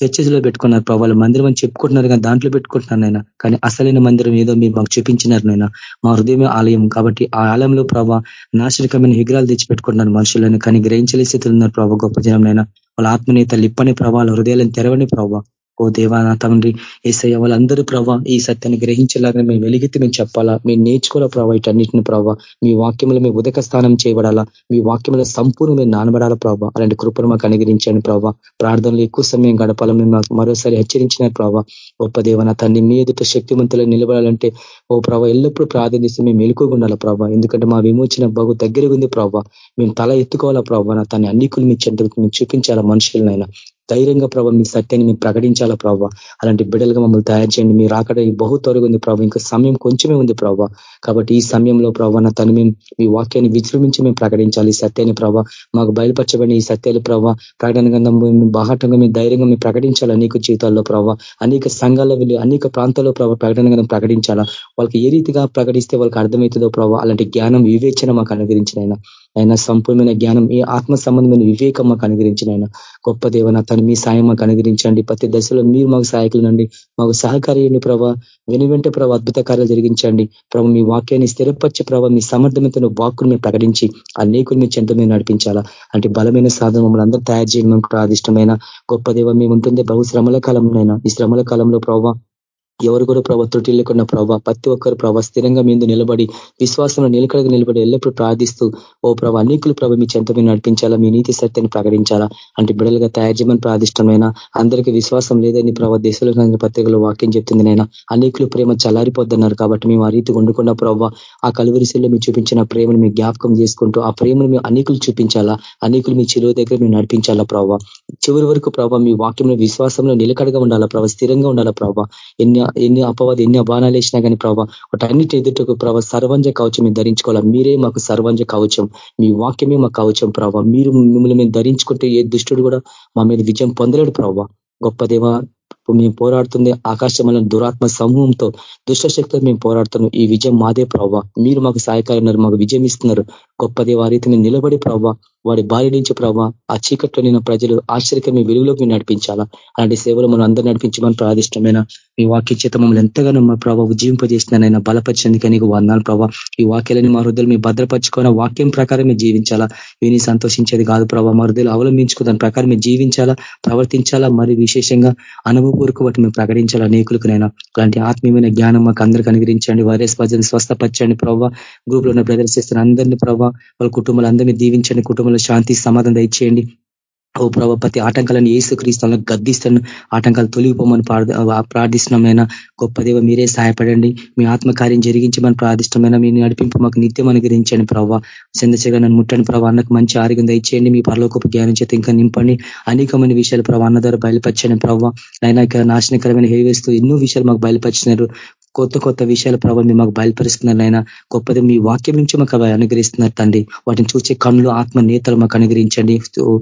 Speaker 1: చర్చెస్ పెట్టుకున్నారు ప్రభావాల. మందిరం అని చెప్పుకుంటున్నారు కానీ దాంట్లో పెట్టుకుంటున్నారు నైనా కానీ అసలైన మందిరం ఏదో మీరు మాకు చూపించినారు నైనా మా హృదయమే ఆలయం కాబట్టి ఆ ఆలయంలో ప్రభావ నాశనకమైన విగ్రహాలు తెచ్చిపెట్టుకుంటున్నారు మనుషులను. కానీ గ్రహించలే స్థితిలో ఉన్నారు ప్రభావ గొప్ప జనంనైనా వాళ్ళ ఆత్మనేత లిప్పని ప్రభావాల హృదయాలను తెరవని ప్రభావ ఓ దేవా నా తండ్రి ఏసయ్య వాళ్ళందరూ ప్రభావ ఈ సత్యాన్ని గ్రహించేలాగా మేము వెలిగితే మేము చెప్పాలా? మేము నేర్చుకోవాలా ప్రభావ ఇటన్నిటిని ప్రభావ మీ వాక్యంలో మేము ఉదక స్థానం చేయబడాలా? మీ వాక్యంలో సంపూర్ణ మేము నానబడాలా ప్రభావ అలాంటి కృపను మాకు అనుగ్రహించండి ప్రభావ ప్రార్థనలు ఎక్కువ సమయం గడపాలని మాకు మరోసారి హెచ్చరించిన ప్రభావ గొప్ప నా తండ్రి మీ ఎదుట శక్తివంతులు నిలబడాలంటే ఓ ప్రభావ ఎల్లప్పుడూ ప్రార్థనిస్తే మేము మెలుకోగుండాలా ప్రభావ ఎందుకంటే మా విమోచన బహు దగ్గరగా ఉంది ప్రభావ మేము తల ఎత్తుకోవాలా ప్రభావ నా తన అన్నికులు మీ చెంతకు మేము చూపించాలా మనుషులనైనా. ధైర్యంగా ప్రభావ మీ సత్యాన్ని మేము ప్రకటించాలా ప్రభావ అలాంటి బిడ్డలుగా మమ్మల్ని తయారు చేయండి. మీరు అక్కడ బహు త్వరగా ఉంది ప్రభావ ఇంకా సమయం కొంచెమే ఉంది ప్రభావ కాబట్టి ఈ సమయంలో ప్రభావ నా తను మేము మీ వాక్యాన్ని విజృంభించి మేము ప్రకటించాలి. ఈ సత్యాన్ని ప్రభావ మాకు బయలుపరచబడిన ఈ సత్యాలు ప్రభావ ప్రకటన గంధం బాహటంగా మేము ధైర్యంగా మేము ప్రకటించాలి అనేక జీవితాల్లో ప్రభావ అనేక సంఘాల్లో వెళ్ళి అనేక ప్రాంతాల్లో ప్రభావ ప్రకటన గంధం ప్రకటించాలా? వాళ్ళకి ఏ రీతిగా ప్రకటిస్తే వాళ్ళకి అర్థమవుతుందో ప్రభావ అలాంటి జ్ఞానం వివేచన మాకు అనుగ్రహించిన ఆయన సంపూర్ణమైన జ్ఞానం ఈ ఆత్మ సంబంధమైన వివేకం మాకు అనుగ్రహించిన ఆయన. గొప్ప దేవన తను మీ సాయం మాకు అనుగ్రహించండి. ప్రతి దశలో మీరు మాకు సహాయకులండి మాకు సహకార్యండి ప్రభావ వెను వెంట ప్రభావ అద్భుత కార్యాలు జరిగించండి. ప్రభావ మీ వాక్యాన్ని స్థిరపరిచే ప్రభావ మీ సమర్థమైన వాక్కును మేము ప్రకటించి అనేకులు మీ చెంత మీద నడిపించాలా. అంటే బలమైన సాధన మమ్మల్ని అందరూ తయారు చేయడం ప్రాదిష్టమైన గొప్ప దేవ మేము ఉంటుంది బహు శ్రమల కాలంలో ఈ శ్రమల కాలంలో ప్రభావ ఎవరు కూడా ప్రభావ త్రుటి లేకుండా ప్రభావ ప్రతి ఒక్కరు ప్రభావ స్థిరంగా మీద నిలబడి విశ్వాసంలో నిలకడగా నిలబడి ఎల్లప్పుడూ ప్రార్థిస్తూ ఓ ప్రభ అనేకులు ప్రభ మీ చెంత మీద నడిపించాలా మీ నీతి సత్యాన్ని ప్రకటించాలా? అంటే బిడలుగా తయారు చేయమని ప్రార్థిష్టమైన అందరికీ విశ్వాసం లేదని ప్రభావ దేశంలో పత్రికలో వాక్యం చెప్తుంది నైనా అనేకులు ప్రేమ చల్లారిపోద్దన్నారు కాబట్టి మేము ఆ రీతి వండుకున్న ప్రభావ ఆ కలువరిశీల్లో మీరు చూపించిన ప్రేమను మీ జ్ఞాపకం చేసుకుంటూ ఆ ప్రేమను మేము అనేకులు చూపించాలా? అనేకులు మీ చెరువు దగ్గర మేము నడిపించాలా ప్రభావ చివరి వరకు ప్రభావ మీ వాక్యంలో విశ్వాసంలో నిలకడగా ఉండాలా ప్రభావ స్థిరంగా ఉండాలా ప్రభావ ఎన్ని ఎన్ని అపవాది ఎన్ని అబానాలు వేసినా కానీ ప్రభావ వాటన్నిటి ఎదుటకు ప్రభావ సర్వంజ కవచం మేము ధరించుకోవాలా? మీరే మాకు సర్వంజ కవచం. మీ వాక్యమే మాకు కవచం ప్రభావ మీరు మిమ్మల్ని మేము ధరించుకుంటే ఏ దుష్టుడు కూడా మా మీద విజయం పొందలేడు ప్రభావ గొప్ప మేము పోరాడుతుంది ఆకాశమైన దురాత్మ సమూహంతో దుష్ట మేము పోరాడుతున్నాం. ఈ విజయం మాదే ప్రభావ మీరు మాకు సహాయకారున్నారు మాకు విజయం ఇస్తున్నారు. గొప్పది దేవ మేము నిలబడి ప్రభావ వాడి బారి నుంచి ప్రభావ ఆ చీకట్లో నిన్న ప్రజలు ఆశ్చర్యక మీ వెలుగులోకి మేము నడిపించాలా? అలాంటి సేవలు మనం అందరూ నడిపించమని ప్రాదిష్టమైన మీ వాక్య చేత మమ్మల్ని ఎంతగానో మా ప్రభావ ఉజ్జీవింపజేస్తున్నానైనా బలపరిచినందుకే నీకు వందాలు ప్రభావ ఈ వాక్యాలని మా హృదయలు మీ భద్రపరచుకోవాలా వాక్యం ప్రకారం మేము జీవించాలా? విని సంతోషించేది కాదు ప్రభావ మా హృదయలు అవలంబించుకో దాని ప్రకారం మేము జీవించాలా? ప్రవర్తించాలా? మరి విశేషంగా ఊరుకు వాటి మేము ప్రకటించాలా? అనేకులకునైనా అలాంటి ఆత్మీయమైన జ్ఞానం మాకు అందరికీ అనుగ్రహించండి. వైరస్ ప్రజలు స్వస్థపరచండి ప్రభావ గ్రూప్లో ఉన్న ప్రదర్శిస్తున్న అందరినీ ప్రభావ వాళ్ళ కుటుంబాలు అందరినీ దీవించండి. కుటుంబంలో శాంతి సమాధానం దయచేయండి. ఓ ప్రభ ప్రతి ఆటంకాలను ఏసు క్రీస్తులను గద్దిస్తాను. ఆటంకాలు తొలిగిపోమని ప్రార్థిస్తున్నామైనా? గొప్ప దేవ మీరే సహాయపడండి. మీ ఆత్మకార్యం జరిగించమని ప్రార్థిష్టమైన మీ నడిపింపు మాకు నిత్యం అనుగ్రహించండి ప్రభావ చంద్రశేఖర్ నన్ను ముట్టండి ప్రభావ అన్నకు మంచి ఆరోగ్యం దయచేయండి. మీ పరలోకపు జ్ఞానం చేత ఇంకా నింపండి. అనేకమైన విషయాలు ప్రభావ అన్న ద్వారా బయలుపరచండి ప్రభావ నైనా నాశనకరమైన హేవేస్తూ ఎన్నో విషయాలు మాకు బయలుపరిచినారు. కొత్త కొత్త విషయాల ప్రభావం మీరు మాకు బయలుపరుస్తున్నారు నాయన. గొప్పది మీ వాక్యం నుంచి మాకు అనుగ్రహిస్తున్నారు తండ్రి. వాటిని చూసే కన్నులు ఆత్మ నేతలు మాకు అనుగ్రహించండి.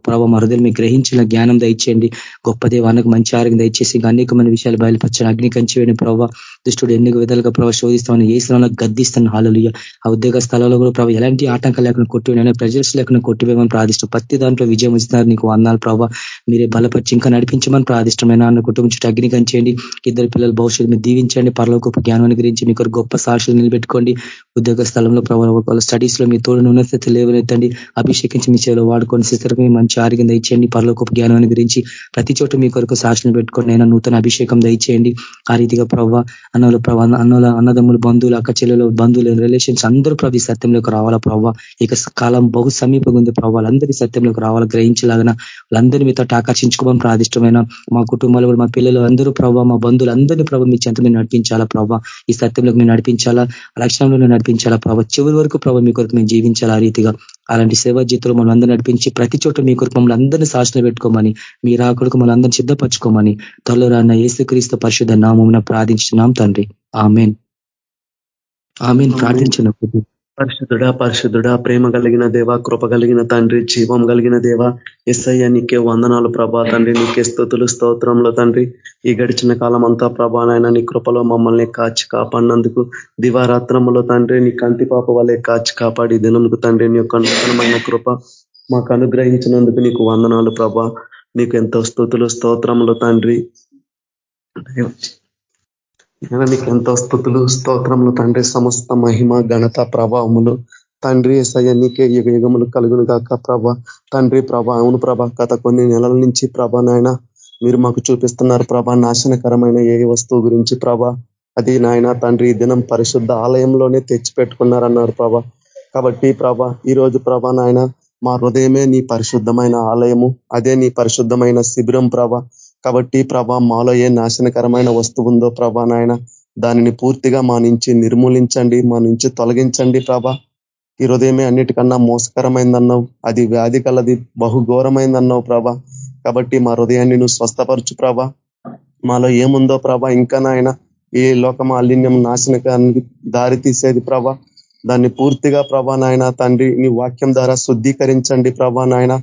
Speaker 1: ప్రభావ మరుదలు మీకు గ్రహించిన జ్ఞానం దయచేయండి. గొప్పదే వానకు మంచి ఆరోగ్యం దయచేసి అనేకమైన విషయాలు బయలుపరచండి. అగ్ని కంచి వేయండి ప్రభావ దుష్టుడు ఎన్ని విధాలుగా ప్రభావ శోధిస్తామని ఏ స్థలంలో గద్దిస్తాను. హాలలుయ ఆ ఉద్యోగ స్థలాల్లో కూడా ప్రభావ ఎలాంటి ఆటంకాలు లేకుండా కొట్టివేయడం. ప్రజెస్ లేకుండా కొట్టివేయమని ప్రార్థిష్టం ప్రతి దాంట్లో విజయం ఇస్తున్నారు నీకు వందాలు ప్రభావ మీరే బలపరిచి ఇంకా నడిపించమని ప్రార్థిష్టమైన అన్న కుటుంబం చుట్టూ అగ్ని కంచేయండి ఇద్దరు పిల్లలు భవిష్యత్తు మీరు దీవించండి. పరలోకి జ్ఞానాన్ని గురించి మీకు గొప్ప సాక్షులు నిలబెట్టుకోండి. ఉద్యోగ స్థలంలో ప్రభావ స్టడీస్లో మీ తోడు ఉన్నత లేవనెత్తండి అభిషేకించి మీ సేవలో వాడుకొని సిస్టర్కి మంచి ఆరోగ్యం దయచేయండి. పరలోక జ్ఞానాన్ని గురించి ప్రతి చోట మీ కొరకు సాక్షులు పెట్టుకోండి. అయినా నూతన అభిషేకం దయచేయండి. ఆ రీతిగా ప్రభావ అన్నల ప్రభావ అన్నల అన్నదమ్ములు బంధువులు అక్క చెల్లెలు బంధువులు రిలేషన్స్ అందరూ ప్రభు సత్యంలోకి రావాలా ప్రభావ ఇక కాలం బహు సమీపంగా ఉంది ప్రభావ వాళ్ళందరి సత్యంలోకి రావాలా? గ్రహించలాగన? వాళ్ళందరినీ మీతో ఆకర్షించుకోవడం ప్రాదిష్టమైన మా కుటుంబాలు మా పిల్లలు అందరూ ప్రభావ మా బంధువులు అందరినీ ప్రభావ మీ చెంత మీద నడిపించాలా ప్రభావ ఈ సత్యంలోకి మేము నడిపించాలా? లక్షణంలో నడిపించాలా? ప్రభావ చివరి వరకు ప్రభావ మీ కొరకు మేము జీవించాలా ఆ రీతిగా? అలాంటి సేవా జీతులు మనం అందరూ నడిపించి ప్రతి చోట మీ కొరకు మమ్మల్ని అందరినీ శాసన పెట్టుకోమని మీ రాకొడుకు మమ్మల్ని అందరినీ సిద్ధపరచుకోమని త్వరలో రాన్న ఏసుక్రీస్తు పరిశుద్ధ నామం ప్రార్థించున్నాం తండ్రి. ఆమెన్. ఆమెన్. ప్రార్థించినప్పుడు
Speaker 2: పరిశుద్ధుడా పరిశుద్ధుడా ప్రేమ కలిగిన దేవ కృప కలిగిన తండ్రి జీవం కలిగిన దేవ ఎస్ఐ నీకే వందనాలు ప్రభా తండ్రి నీకే స్థుతులు స్తోత్రంలో తండ్రి. ఈ గడిచిన కాలం అంతా ప్రభానైనా నీ కృపలో మమ్మల్ని కాచి కాపాడినందుకు దివారాత్రములో తండ్రి నీ కంటిపాప వలె కాచి కాపాడి దినముకు తండ్రి నీ యొక్క నూతనమైన కృప మాకు అనుగ్రహించినందుకు నీకు వందనాలు ప్రభా. నీకు ఎంతో స్థుతులు స్తోత్రములు తండ్రి. మీకు ఎంతో స్థుతులు స్తోత్రములు తండ్రి సమస్త మహిమ ఘనత ప్రభావములు. తండ్రి సయ్య నీకే యుగ యుగములు కలుగును కాక ప్రభ. తండ్రి ప్రభ అవును ప్రభ గత కొన్ని నెలల నుంచి ప్రభ నాయన మీరు మాకు చూపిస్తున్నారు ప్రభ నాశనకరమైన ఏ వస్తువు గురించి ప్రభ. అది నాయన తండ్రి దినం పరిశుద్ధ ఆలయంలోనే తెచ్చి పెట్టుకున్నారన్నారు ప్రభ. కాబట్టి ప్రభ ఈ రోజు ప్రభ నాయన మా హృదయమే నీ పరిశుద్ధమైన ఆలయము అదే నీ పరిశుద్ధమైన శిబిరం ప్రభ. కాబట్టి ప్రభా మాలో ఏ నాశనకరమైన వస్తువు ఉందో ప్రభా నాయన దానిని పూర్తిగా మా నుంచి నిర్మూలించండి మా నుంచి తొలగించండి ప్రభా. ఈ హృదయమే అన్నిటికన్నా మోసకరమైందన్నావు అది వ్యాధి కలది బహుఘోరమైందన్నావు ప్రభా. కాబట్టి మా హృదయాన్ని నువ్వు స్వస్థపరచు ప్రభా. మాలో ఏముందో ప్రభా ఇంకా నాయన ఈ లోక మాలిన్యం నాశనకానికి దారి తీసేది ప్రభా. దాన్ని పూర్తిగా ప్రభా నాయన తండ్రి నీ వాక్యం ద్వారా శుద్ధీకరించండి ప్రభా నాయన.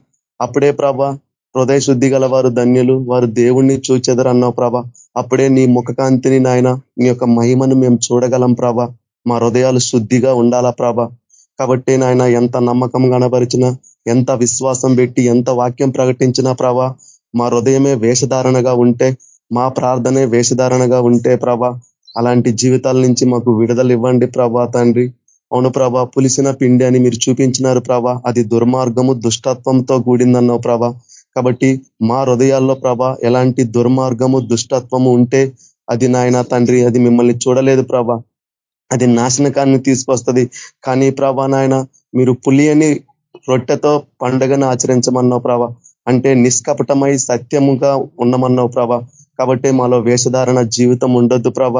Speaker 2: అప్పుడే ప్రభా హృదయ శుద్ధి గల వారు ధన్యులు వారు దేవుణ్ణి చూచెదరన్నావు ప్రభ. అప్పుడే నీ ముఖకాంతిని నాయన నీ యొక్క మహిమను మేము చూడగలం ప్రభ. మా హృదయాలు శుద్ధిగా ఉండాలా ప్రభ. కాబట్టి నాయన ఎంత నమ్మకం కనబరిచినా ఎంత విశ్వాసం పెట్టి ఎంత వాక్యం ప్రకటించినా ప్రభ మా హృదయమే వేషధారణగా ఉంటే మా ప్రార్థనే వేషధారణగా ఉంటే ప్రభ అలాంటి జీవితాల నుంచి మాకు విడుదల ఇవ్వండి ప్రభా తండ్రి. అవును ప్రభ పులిసిన పిండి అని మీరు చూపించినారు ప్రభ. అది దుర్మార్గము దుష్టత్వంతో కూడిందన్నావు ప్రభ. కాబట్టి మా హృదయాల్లో ప్రభ ఎలాంటి దుర్మార్గము దుష్టత్వము ఉంటే అది నాయన తండ్రి అది మిమ్మల్ని చూడలేదు ప్రభ. అది నాశనకాన్ని తీసుకొస్తుంది. కానీ ప్రభా నాయన మీరు పులియని రొట్టెతో పండుగను ఆచరించమన్నావు ప్రభ. అంటే నిష్కపటమై సత్యముగా ఉండమన్నావు ప్రభ. కాబట్టి మాలో వేషధారణ జీవితం ఉండొద్దు ప్రభ.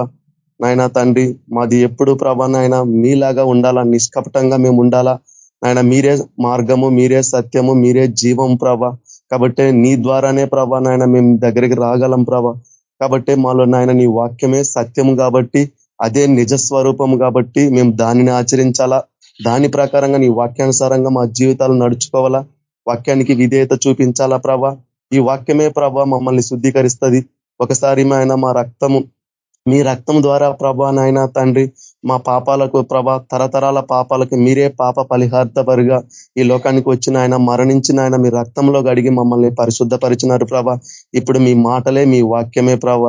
Speaker 2: నాయన తండ్రి మాది ఎప్పుడు ప్రభా నాయన మీలాగా ఉండాలా నిష్కపటంగా మేము ఉండాలా? నాయన మీరే మార్గము మీరే సత్యము మీరే జీవం ప్రభ. కాబట్టి నీ ద్వారానే ప్రభా నాయన మేము దగ్గరికి రాగలం ప్రభ. కాబట్టి మాలో నాయన నీ వాక్యమే సత్యము కాబట్టి అదే నిజ స్వరూపము కాబట్టి మేము దానిని ఆచరించాలా? దాని ప్రకారంగా నీ వాక్యానుసారంగా మా జీవితాలు నడుచుకోవాలా? వాక్యానికి విధేయత చూపించాలా ప్రభా? ఈ వాక్యమే ప్రభా మమ్మల్ని శుద్ధీకరిస్తుంది. ఒకసారి ఆయన మా రక్తము మీ రక్తం ద్వారా ప్రభా నాయన తండ్రి మా పాపాలకు ప్రభా తరతరాల పాపాలకు మీరే పాప పరిహార్థపరిగా ఈ లోకానికి వచ్చిన ఆయన మరణించిన ఆయన మీ రక్తంలో గడిగి మమ్మల్ని పరిశుద్ధపరిచినారు ప్రభా. ఇప్పుడు మీ మాటలే మీ వాక్యమే ప్రభ.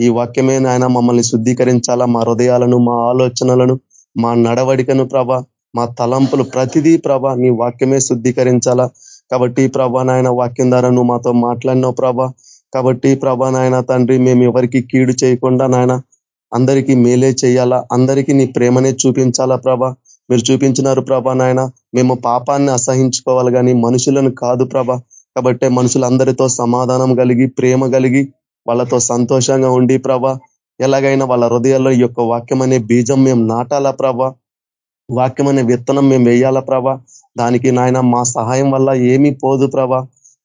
Speaker 2: ఈ వాక్యమే నాయన మమ్మల్ని శుద్ధీకరించాలా మా హృదయాలను మా ఆలోచనలను మా నడవడికను ప్రభ. మా తలంపులు ప్రతిదీ ప్రభ నీ వాక్యమే శుద్ధీకరించాలా. కాబట్టి ప్రభా నాయన వాక్యం ద్వారా నువ్వు మాతో మాట్లాడినావు ప్రభ. కాబట్టి ప్రభా నాయన తండ్రి మేము ఎవరికి కీడు చేయకుండా నాయన అందరికీ మేలే చేయాలా? అందరికీ నీ ప్రేమనే చూపించాలా ప్రభ? మీరు చూపించినారు ప్రభా నాయన. మేము పాపాన్ని అసహించుకోవాలి కానీ మనుషులను కాదు ప్రభ. కాబట్టి మనుషులందరితో సమాధానం కలిగి ప్రేమ కలిగి వాళ్ళతో సంతోషంగా ఉండి ప్రభ. ఎలాగైనా వాళ్ళ హృదయాల్లో ఈ యొక్క వాక్యం అనే బీజం మేము నాటాలా ప్రభ? వాక్యం అనే విత్తనం మేము వేయాలా ప్రభ? దానికి నాయన మా సహాయం వల్ల ఏమీ పోదు ప్రభ.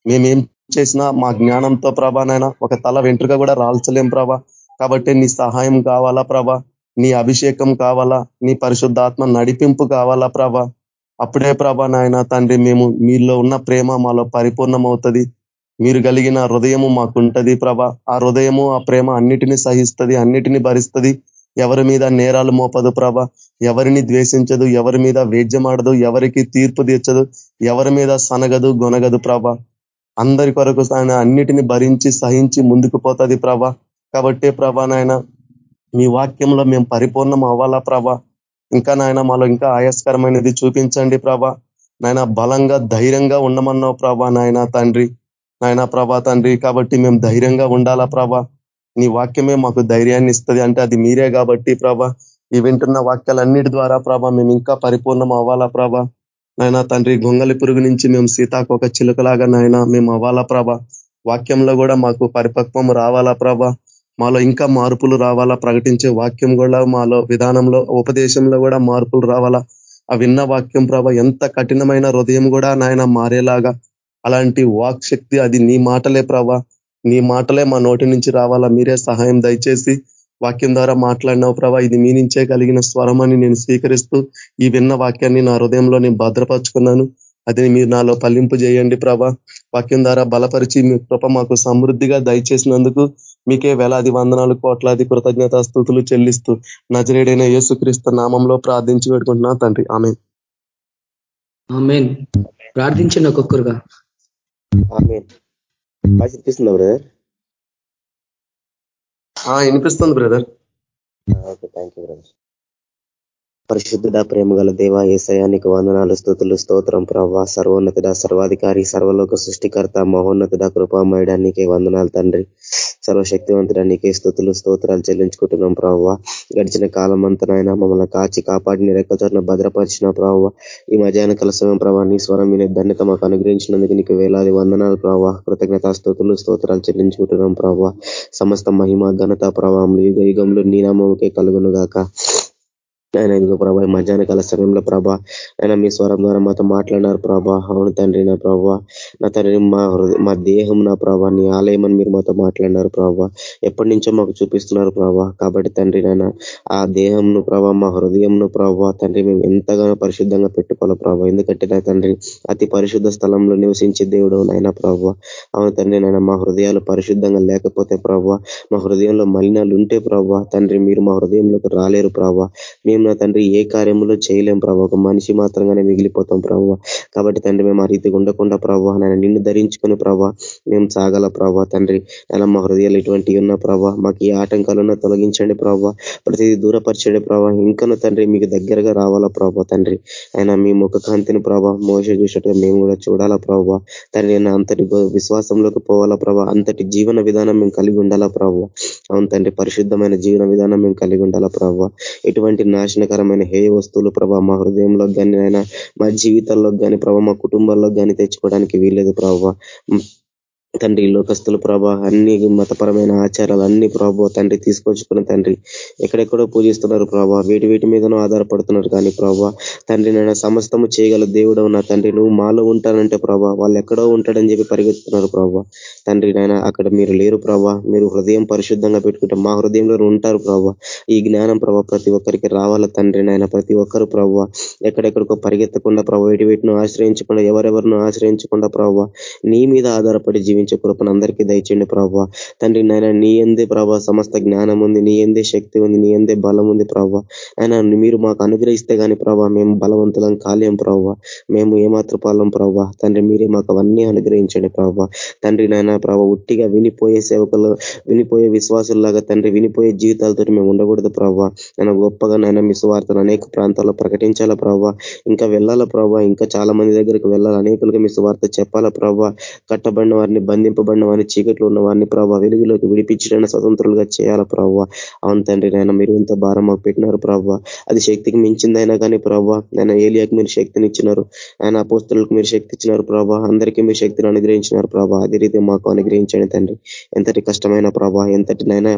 Speaker 2: మేమేం చేసినా మా జ్ఞానంతో ప్రభా నాయన ఒక తల వెంట్రుక కూడా రాల్చలేం ప్రభా. కాబట్టి నీ సహాయం కావాలా ప్రభ? నీ అభిషేకం కావాలా? నీ పరిశుద్ధాత్మ నడిపింపు కావాలా ప్రభ? అప్పుడే ప్రభ నాయన తండ్రి మేము మీలో ఉన్న ప్రేమ మాలో పరిపూర్ణమవుతుంది. మీరు కలిగిన హృదయము మాకుంటది ప్రభ. ఆ హృదయము ఆ ప్రేమ అన్నిటినీ సహిస్తుంది అన్నిటినీ భరిస్తుంది. ఎవరి మీద నేరాలు మోపదు ప్రభ. ఎవరిని ద్వేషించదు ఎవరి మీద వేద్యమాడదు ఎవరికి తీర్పు తీర్చదు ఎవరి మీద సనగదు గొనగదు ప్రభ. అందరి కొరకు ఆయన అన్నిటిని భరించి సహించి ముందుకు పోతుంది ప్రభ. కాబట్టి ప్రభా నాయన మీ వాక్యంలో మేము పరిపూర్ణం అవ్వాలా ప్రభ? ఇంకా నాయన మాలో ఇంకా ఆయాస్కరమైనది చూపించండి ప్రభా. నాయన బలంగా ధైర్యంగా ఉండమన్నావు ప్రభా నాయన తండ్రి. నాయన ప్రభా తండ్రి కాబట్టి మేము ధైర్యంగా ఉండాలా ప్రభ? నీ వాక్యమే మాకు ధైర్యాన్ని ఇస్తుంది అంటే అది మీరే కాబట్టి ప్రభా. ఈ వింటున్న వాక్యాలన్నిటి ద్వారా ప్రభా మేము ఇంకా పరిపూర్ణం అవ్వాలా ప్రభా? నాయన తండ్రి గొంగలి పురుగు నుంచి మేము సీతాకు ఒక చిలుకలాగా నాయన మేము అవ్వాలా ప్రభ? వాక్యంలో కూడా మాకు పరిపక్వం రావాలా ప్రభ? మాలో ఇంకా మార్పులు రావాలా? ప్రకటించే వాక్యం కూడా మాలో విధానంలో ఉపదేశంలో కూడా మార్పులు రావాలా? ఆ విన్న వాక్యం ప్రభ ఎంత కఠినమైన హృదయం కూడా నాయన మారేలాగా? అలాంటి వాక్ శక్తి అది నీ మాటలే ప్రభ. నీ మాటలే మా నోటి నుంచి రావాలా? మీరే సహాయం దయచేసి వాక్యం ద్వారా మాట్లాడినావు ప్రభా. ఇది మీ నుంచే కలిగిన స్వరం అని నేను స్వీకరిస్తూ ఈ విన్న వాక్యాన్ని నా హృదయంలో నేను భద్రపరుచుకున్నాను. అది మీరు నాలో పల్లింపు చేయండి ప్రభా. వాక్యం ద్వారా బలపరిచి మీ కృప మాకు సమృద్ధిగా దయచేసినందుకు మీకే వేలాది వందనాలు కోట్లాది కృతజ్ఞత స్థుతులు చెల్లిస్తూ నజరేడైన యేసుక్రీస్తు నామంలో ప్రార్థించి పెట్టుకుంటున్నా తండ్రి. ఆమె
Speaker 1: ప్రార్థించండి ఒక్కొక్కరుగా.
Speaker 7: వినిపిస్తుందా బ్రదర్?
Speaker 2: వినిపిస్తుంది brother.
Speaker 7: Okay. Thank you brother. పరిశుద్ధుడ ప్రేమ గల దేవ ఏసయానికి వందనాలు స్థుతులు స్తోత్రం ప్రవ్వ సర్వోన్నతుడ సర్వాధికారి సర్వలోక సృష్టికర్త మహోన్నతుడ కృపామయడానికి వందనాలు తండ్రి. సర్వశక్తివంతుడ నీకే స్థుతులు స్తోత్రాలు చెల్లించుకుంటున్నాం ప్రవ్వ. గడిచిన కాలం అంతనైనా మమ్మల్ని కాచి కాపాడిని రెక్కచోట్ల భద్రపరిచిన ప్రవ్వ. ఈ మధ్యాహ్న కాల సమయం ప్రభావ నీ స్వరం వినే ధన్యత మాకు అనుగ్రహించినందుకు నీకు వేలాది వందనాలు ప్రవ్వ. కృతజ్ఞత స్థుతులు స్తోత్రాలు చెల్లించుకుంటున్నాం ప్రవ్వ. సమస్త మహిమ ఘనత ప్రభావం యుగ యుగంలో నీ కలుగును గాక. ఆయన ఇదిగో ప్రభా మధ్యాహ్న కాల సమయంలో ప్రభా ఆయన మీ స్వరం ద్వారా మాతో మాట్లాడినారు ప్రభా. అవును తండ్రి నా ప్రభా నా తండ్రి మా మా దేహం నా ప్రభా నీ ఆలయం అని మీరు మాతో మాట్లాడినారు ప్రభా. ఎప్పటి నుంచో మాకు చూపిస్తున్నారు ప్రభా. కాబట్టి తండ్రి నాయన ఆ దేహంను ప్రభా మా హృదయంను ప్రభా తండ్రి మేము ఎంతగానో పరిశుద్ధంగా పెట్టుకోవాలి ప్రభా. ఎందుకంటే నా తండ్రి అతి పరిశుద్ధ స్థలంలో నివసించే దేవుడు నాయన ప్రభా. అవును తండ్రి నాయన మా హృదయాలు పరిశుద్ధంగా లేకపోతే ప్రభా మా హృదయంలో మలినాలు ఉంటే ప్రభా తండ్రి మీరు మా హృదయంలోకి రాలేరు ప్రభా. సమయం నా తండ్రి ఏ కార్యములో చేయలేం ప్రభావ ఒక మనిషి మాత్రంగానే మిగిలిపోతాం ప్రభావ కాబట్టి తండ్రి మేము ఆ రీతిగా ఉండకుండా ప్రభావ నేను నిన్ను ధరించుకుని ప్రభావ మేము సాగల ప్రభావ తండ్రి. అలా మా హృదయాలు ఇటువంటివి ఉన్న ప్రభావ మాకు ఏ ఆటంకాలున్నా తొలగించండి ప్రభావ ప్రతిదీ దూరపరచండి ప్రభావ ఇంకను తండ్రి మీకు దగ్గరగా రావాలా ప్రభావ తండ్రి. ఆయన మీ ముఖ కాంతిని ప్రభావ మోస చూసినట్టుగా మేము కూడా చూడాలా ప్రభావ తండ్రి అయినా అంతటి విశ్వాసంలోకి పోవాలా ప్రభావ అంతటి జీవన విధానం మేము కలిగి ఉండాలా ప్రభావ అవును తండ్రి పరిశుద్ధమైన జీవన విధానం మేము కలిగి ఉండాలా ప్రభావ ఎటువంటి నాశనకరమైన హేయ వస్తువులు ప్రభావ మా హృదయంలో కానీ అయినా మా జీవితాల్లో కానీ ప్రభావ మా కుటుంబాల్లో కానీ తెచ్చుకోవడానికి వీల్లేదు ప్రభావ తండ్రి లోకస్తులు ప్రభా అన్ని మతపరమైన ఆచారాలు అన్ని ప్రభావ తండ్రి తీసుకొచ్చుకున్న తండ్రి. ఎక్కడెక్కడో పూజిస్తున్నారు ప్రభా. వీటి వీటి మీదనో ఆధారపడుతున్నారు. కానీ ప్రభా తండ్రి నేను సమస్తము చేయగల దేవుడు నా తండ్రి. నువ్వు మాలో ఉంటానంటే ప్రభా వాళ్ళు ఎక్కడో ఉంటాడని చెప్పి పరిగెత్తున్నారు ప్రభా. తండ్రి నాయన అక్కడ మీరు లేరు ప్రభా. మీరు హృదయం పరిశుద్ధంగా పెట్టుకుంటే మా హృదయంలో ఉంటారు ప్రభా. ఈ జ్ఞానం ప్రభా ప్రతి ఒక్కరికి రావాల తండ్రి నాయన? ప్రతి ఒక్కరు ప్రభావ ఎక్కడెక్కడికో పరిగెత్తకుండా ప్రభావ వీటి వీటిని ఆశ్రయించకుండా ఎవరెవరినో ఆశ్రయించకుండా ప్రభావ నీ మీద ఆధారపడి జీవించ జీవించే కృపను అందరికీ దయచేయండి ప్రభావ తండ్రి నాయన నీ ఎందే ప్రభావ సమస్త జ్ఞానం ఉంది నీ ఎందే శక్తి ఉంది నీ ఎందే బలం ఉంది ప్రభావ ఆయన మీరు మాకు అనుగ్రహిస్తే గాని ప్రభావ మేము బలవంతులం కాలేం ప్రభావ మేము ఏమాత్ర పాలం ప్రభావ తండ్రి మీరే మాకు అవన్నీ అనుగ్రహించండి ప్రభావ తండ్రి నాయన ప్రభావ ఉట్టిగా వినిపోయే సేవకులు వినిపోయే విశ్వాసుల్లాగా తండ్రి వినిపోయే జీవితాలతో మేము ఉండకూడదు ప్రభావ నేను గొప్పగా నాయన మీ సువార్తను అనేక ప్రాంతాల్లో ప్రకటించాలా ప్రభావ ఇంకా వెళ్ళాలా ప్రభావ ఇంకా చాలా మంది దగ్గరికి వెళ్ళాలి అనేకులుగా మీ సువార్త చెప్పాలా ప్రభావ కట్టబడిన వారిని బంధింపబడిన వారిని చీకట్లో ఉన్న వారిని ప్రభావ వెలుగులోకి విడిపించడానికి స్వతంత్రులుగా చేయాల ప్రభావ అవును తండ్రి నాయన మీరు ఎంత భారం మాకు పెట్టినారు ప్రభావ అది శక్తికి మించిందైనా కానీ ప్రభావ ఆయన ఏలియాకి మీరు శక్తిని ఇచ్చినారు ఆయన అపోస్తులకు మీరు శక్తి ఇచ్చినారు ప్రభా. అందరికీ మీరు శక్తిని అనుగ్రహించినారు ప్రభా. అదే రీతి మాకు అనుగ్రహించండి తండ్రి. ఎంతటి కష్టమైన ప్రభావ ఎంతటినైనా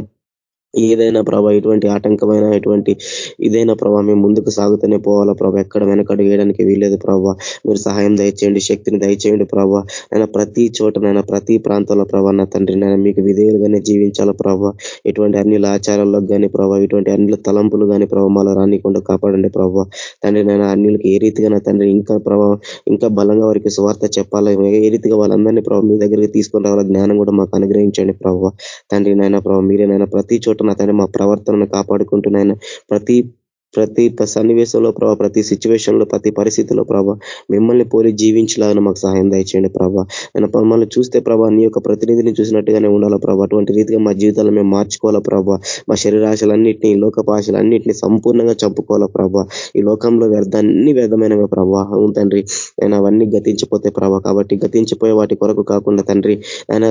Speaker 7: ఏదైనా ప్రభా ఎటువంటి ఆటంకమైన ఎటువంటి ఇదైనా ప్రభా మేము ముందుకు సాగుతూనే పోవాలా ప్రభా. ఎక్కడ వెనకడు వేయడానికి వీల్లేదు ప్రభా. మీరు సహాయం దయచేయండి శక్తిని దయచేయండి ప్రభా. నేను ప్రతి చోట నైనా ప్రతి ప్రాంతంలో ప్రభా నా తండ్రి నేను మీకు విధేయులుగానే జీవించాలా ప్రభా. ఎటువంటి అన్ని ఆచారాల్లో కానీ ప్రభా ఇటువంటి అన్ని తలంపులు కానీ ప్రభావ మాలో రానికుండా కాపాడండి ప్రభా. తండ్రి నేను అన్నిలకి ఏ రీతిగా నా తండ్రి ఇంకా ప్రభావం ఇంకా బలంగా వారికి స్వార్థ చెప్పాలి? ఏ రీతిగా వాళ్ళందరినీ ప్రభావ మీ దగ్గరికి తీసుకొని రావాల? జ్ఞానం కూడా మాకు అనుగ్రహించండి ప్రభావ తండ్రి నాయన ప్రభావ మీరేనైనా ప్రతి చోట నా తండ్రి మా ప్రవర్తనను కాపాడుకుంటున్నాయన ప్రతి ప్రతి సన్నివేశంలో ప్రభావ ప్రతి సిచ్యువేషన్లో ప్రతి పరిస్థితిలో ప్రభావ మిమ్మల్ని పోలి జీవించలాగా మాకు సహాయం దయచేయండి ప్రభా. నేను మమ్మల్ని చూస్తే ప్రభా నీ యొక్క ప్రతినిధిని చూసినట్టుగానే ఉండాలా ప్రభా. అటువంటి రీతిగా మా జీవితాలను మేము మార్చుకోవాలా ప్రభా. మా శరీరాశలన్నింటినీ లోకపాశలన్నింటినీ సంపూర్ణంగా చంపుకోవాలా ప్రభా. ఈ లోకంలో వ్యర్థాన్ని వ్యర్థమైనవి ప్రభా. తండ్రి. నేను అవన్నీ గతించిపోతే ప్రభా. కాబట్టి గతించిపోయే వాటి కొరకు కాకుండా తండ్రి ఆయన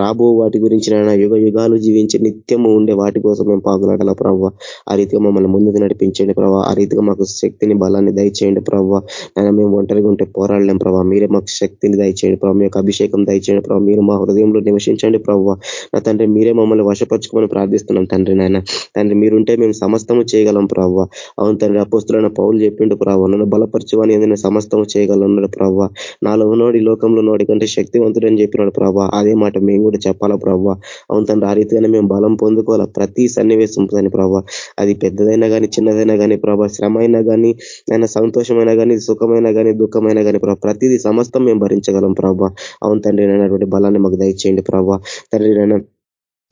Speaker 7: రాబో వాటి గురించి నేను యుగ యుగాలు జీవించి నిత్యము ఉండే వాటి కోసం మేము పాగులాడాలా ప్రభావ ఆ రీతిగా మమ్మల్ని ముందుకు నడిపించి దయచేయండి ప్రభావ ఆ రీతిగా మాకు శక్తిని బలాన్ని దయచేయండి ప్రభావ నేను మేము ఒంటరిగా ఉంటే పోరాడలేం ప్రభావ మీరే మాకు శక్తిని దయచేయండి ప్రభావ మీ అభిషేకం దయచేయండి ప్రభావ మీరు మా హృదయంలో నివసించండి ప్రభావ నా తండ్రి మీరే మమ్మల్ని వశపరచుకోమని ప్రార్థిస్తున్నాం తండ్రి నాయన. తండ్రి మీరుంటే మేము సమస్తము చేయగలం ప్రభావ అవును తండ్రి అపోస్తులైన పౌలు చెప్పిండు ప్రభావ నన్ను బలపరచువని ఏదైనా సమస్తము చేయగలన్నాడు ప్రభావ నాలో నోడి లోకంలో నోడి కంటే శక్తివంతుడని చెప్పినాడు ప్రభావ అదే మాట మేము కూడా చెప్పాలా ప్రభావ అవును తండ్రి ఆ రీతిగానే మేము బలం పొందుకోవాలా? ప్రతి సన్నివేశం ప్రభావ అది పెద్దదైనా కానీ చిన్నదైనా అయినా కానీ ప్రభా శ్రమ అయినా కానీ ఆయన సంతోషమైనా కానీ సుఖమైనా కానీ దుఃఖమైనా కానీ ప్రభా ప్రతిదీ సమస్తం మేము భరించగలం ప్రభా. అవును తండ్రి అయినటువంటి బలాన్ని మాకు దయచేయండి ప్రభా. తండ్రి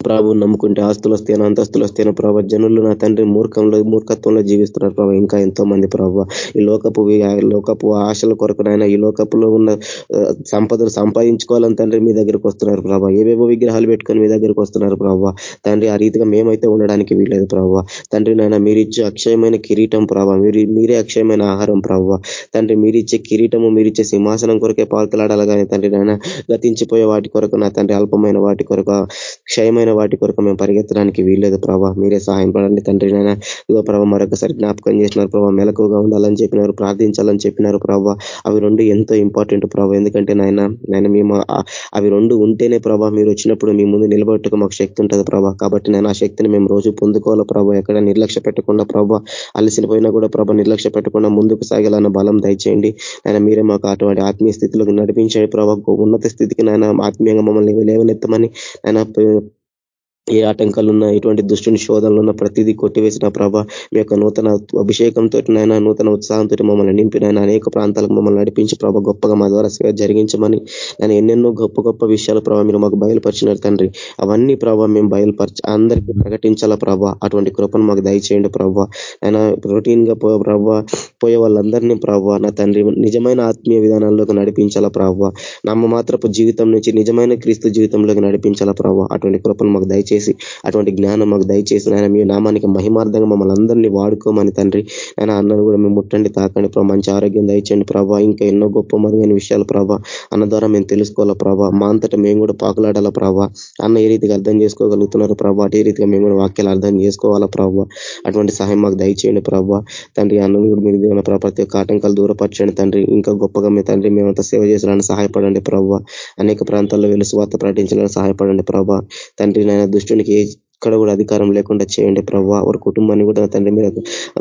Speaker 7: ప్రభు నమ్ముకుంటే ఆస్తులు వస్తేనో అంతస్తులు వస్తేనో ప్రభావ జనులు నా తండ్రి మూర్ఖంలో మూర్ఖత్వంలో జీవిస్తున్నారు ప్రభావ ఇంకా ఎంతో మంది ప్రభావ ఈ లోకపు లోకపు ఆశల కొరకు నాయన ఈ లోకపులో ఉన్న సంపదలు సంపాదించుకోవాలని తండ్రి మీ దగ్గరికి వస్తున్నారు ప్రభావ ఏవేవో విగ్రహాలు పెట్టుకొని మీ దగ్గరికి వస్తున్నారు ప్రభావ తండ్రి ఆ రీతిగా మేమైతే ఉండడానికి వీలేదు ప్రభావ తండ్రి నాయన మీరిచ్చే అక్షయమైన కిరీటం ప్రభావ మీరు మీరే అక్షయమైన ఆహారం ప్రభావ తండ్రి మీరిచ్చే కిరీటము మీరిచ్చే సింహాసనం కొరకే పాల్కలాడాలి కానీ తండ్రి నాయన గతించిపోయే వాటి కొరకు నా తండ్రి అల్పమైన వాటి కొరకు క్షయమైన వ్యర్థమైన వాటి కొరకు మేము పరిగెత్తడానికి వీల్లేదు ప్రభావ మీరే సహాయం పడండి తండ్రి నాయన. ఇదో ప్రభావ మరొకసారి జ్ఞాపకం చేసినారు ప్రభావ మెలకుగా ఉండాలని చెప్పినారు ప్రార్థించాలని చెప్పినారు ప్రభావ అవి రెండు ఎంతో ఇంపార్టెంట్ ప్రభావ ఎందుకంటే నాయన నేను మేము అవి రెండు ఉంటేనే ప్రభావ మీరు వచ్చినప్పుడు మీ ముందు నిలబెట్టుకు మాకు శక్తి ఉంటుంది ప్రభావ కాబట్టి నేను ఆ శక్తిని మేము రోజు పొందుకోవాలి ప్రభావ ఎక్కడ నిర్లక్ష్య పెట్టకుండా ప్రభావ అలసిపోయినా కూడా ప్రభ నిర్లక్ష్య పెట్టకుండా ముందుకు సాగాలన్న బలం దయచేయండి. ఆయన మీరే మాకు అటువంటి ఆత్మీయ స్థితిలోకి నడిపించండి ప్రభావ ఉన్నత స్థితికి నాయన ఆత్మీయంగా మమ్మల్ని లేవనెత్తమని ఆయన ఏ ఆటంకాలు ఉన్నా ఎటువంటి దుష్టుని శోధనలు ఉన్న ప్రతిదీ కొట్టివేసిన ప్రభ. మీ యొక్క నూతన అభిషేకంతో నాయన నూతన ఉత్సాహంతో మమ్మల్ని నింపిన అనేక ప్రాంతాలకు మమ్మల్ని నడిపించి ప్రభ గొప్పగా మా ద్వారా సేవ జరిగించమని నేను ఎన్నెన్నో గొప్ప గొప్ప విషయాలు ప్రభావ మీరు మాకు బయలుపరిచినారు తండ్రి. అవన్నీ ప్రభావ మేము బయలుపరిచి అందరికీ ప్రకటించాలా ప్రభా? అటువంటి కృపను మాకు దయచేయండి ప్రభావ ఆయన రొటీన్గా ప్రభావ పోయే వాళ్ళందరినీ ప్రభావ నా తండ్రి నిజమైన ఆత్మీయ విధానాల్లోకి నడిపించాలా ప్రభావ నమ్మ మాత్రపు జీవితం నుంచి నిజమైన క్రీస్తు జీవితంలోకి నడిపించాలా ప్రభావ అటువంటి కృపను మాకు దయచేసి దయచేసి అటువంటి జ్ఞానం మాకు దయచేసి ఆయన మీ నామానికి మహిమార్థంగా మమ్మల్ని అందరినీ వాడుకోమని తండ్రి. ఆయన అన్నను కూడా మేము ముట్టండి తాకండి ప్రభా. మంచి ఆరోగ్యం దయచేయండి ప్రభా. ఇంకా ఎన్నో గొప్ప మరుగైన విషయాలు ప్రభా. అన్న ద్వారా మేము తెలుసుకోవాలా ప్రభా. మా అంతటా మేము కూడా పాకులాడాలా ప్రభా. అన్న ఏ రీతిగా అర్థం చేసుకోగలుగుతున్నారు ప్రభా? అటు రీతిగా మేము కూడా వాక్యాలు అర్థం చేసుకోవాలా ప్రభా? అటువంటి సహాయం మాకు దయచేయండి ప్రభావ తండ్రి అన్నను కూడా మీరు దేవుని ప్రతి ఒక్క ఆటంకాలు దూరపరచండి తండ్రి. ఇంకా గొప్పగా మీ తండ్రి మేమంతా సేవ చేసాలని సహాయపడండి ప్రభా. అనేక ప్రాంతాల్లో వెళ్ళి స్వార్థ ప్రకటించాలని సహాయపడండి ప్రభా. తండ్రి నాయన దుష్టునికి ఎక్కడ కూడా అధికారం లేకుండా చేయండి ప్రభావ వారి కుటుంబాన్ని కూడా తండ్రి మీరు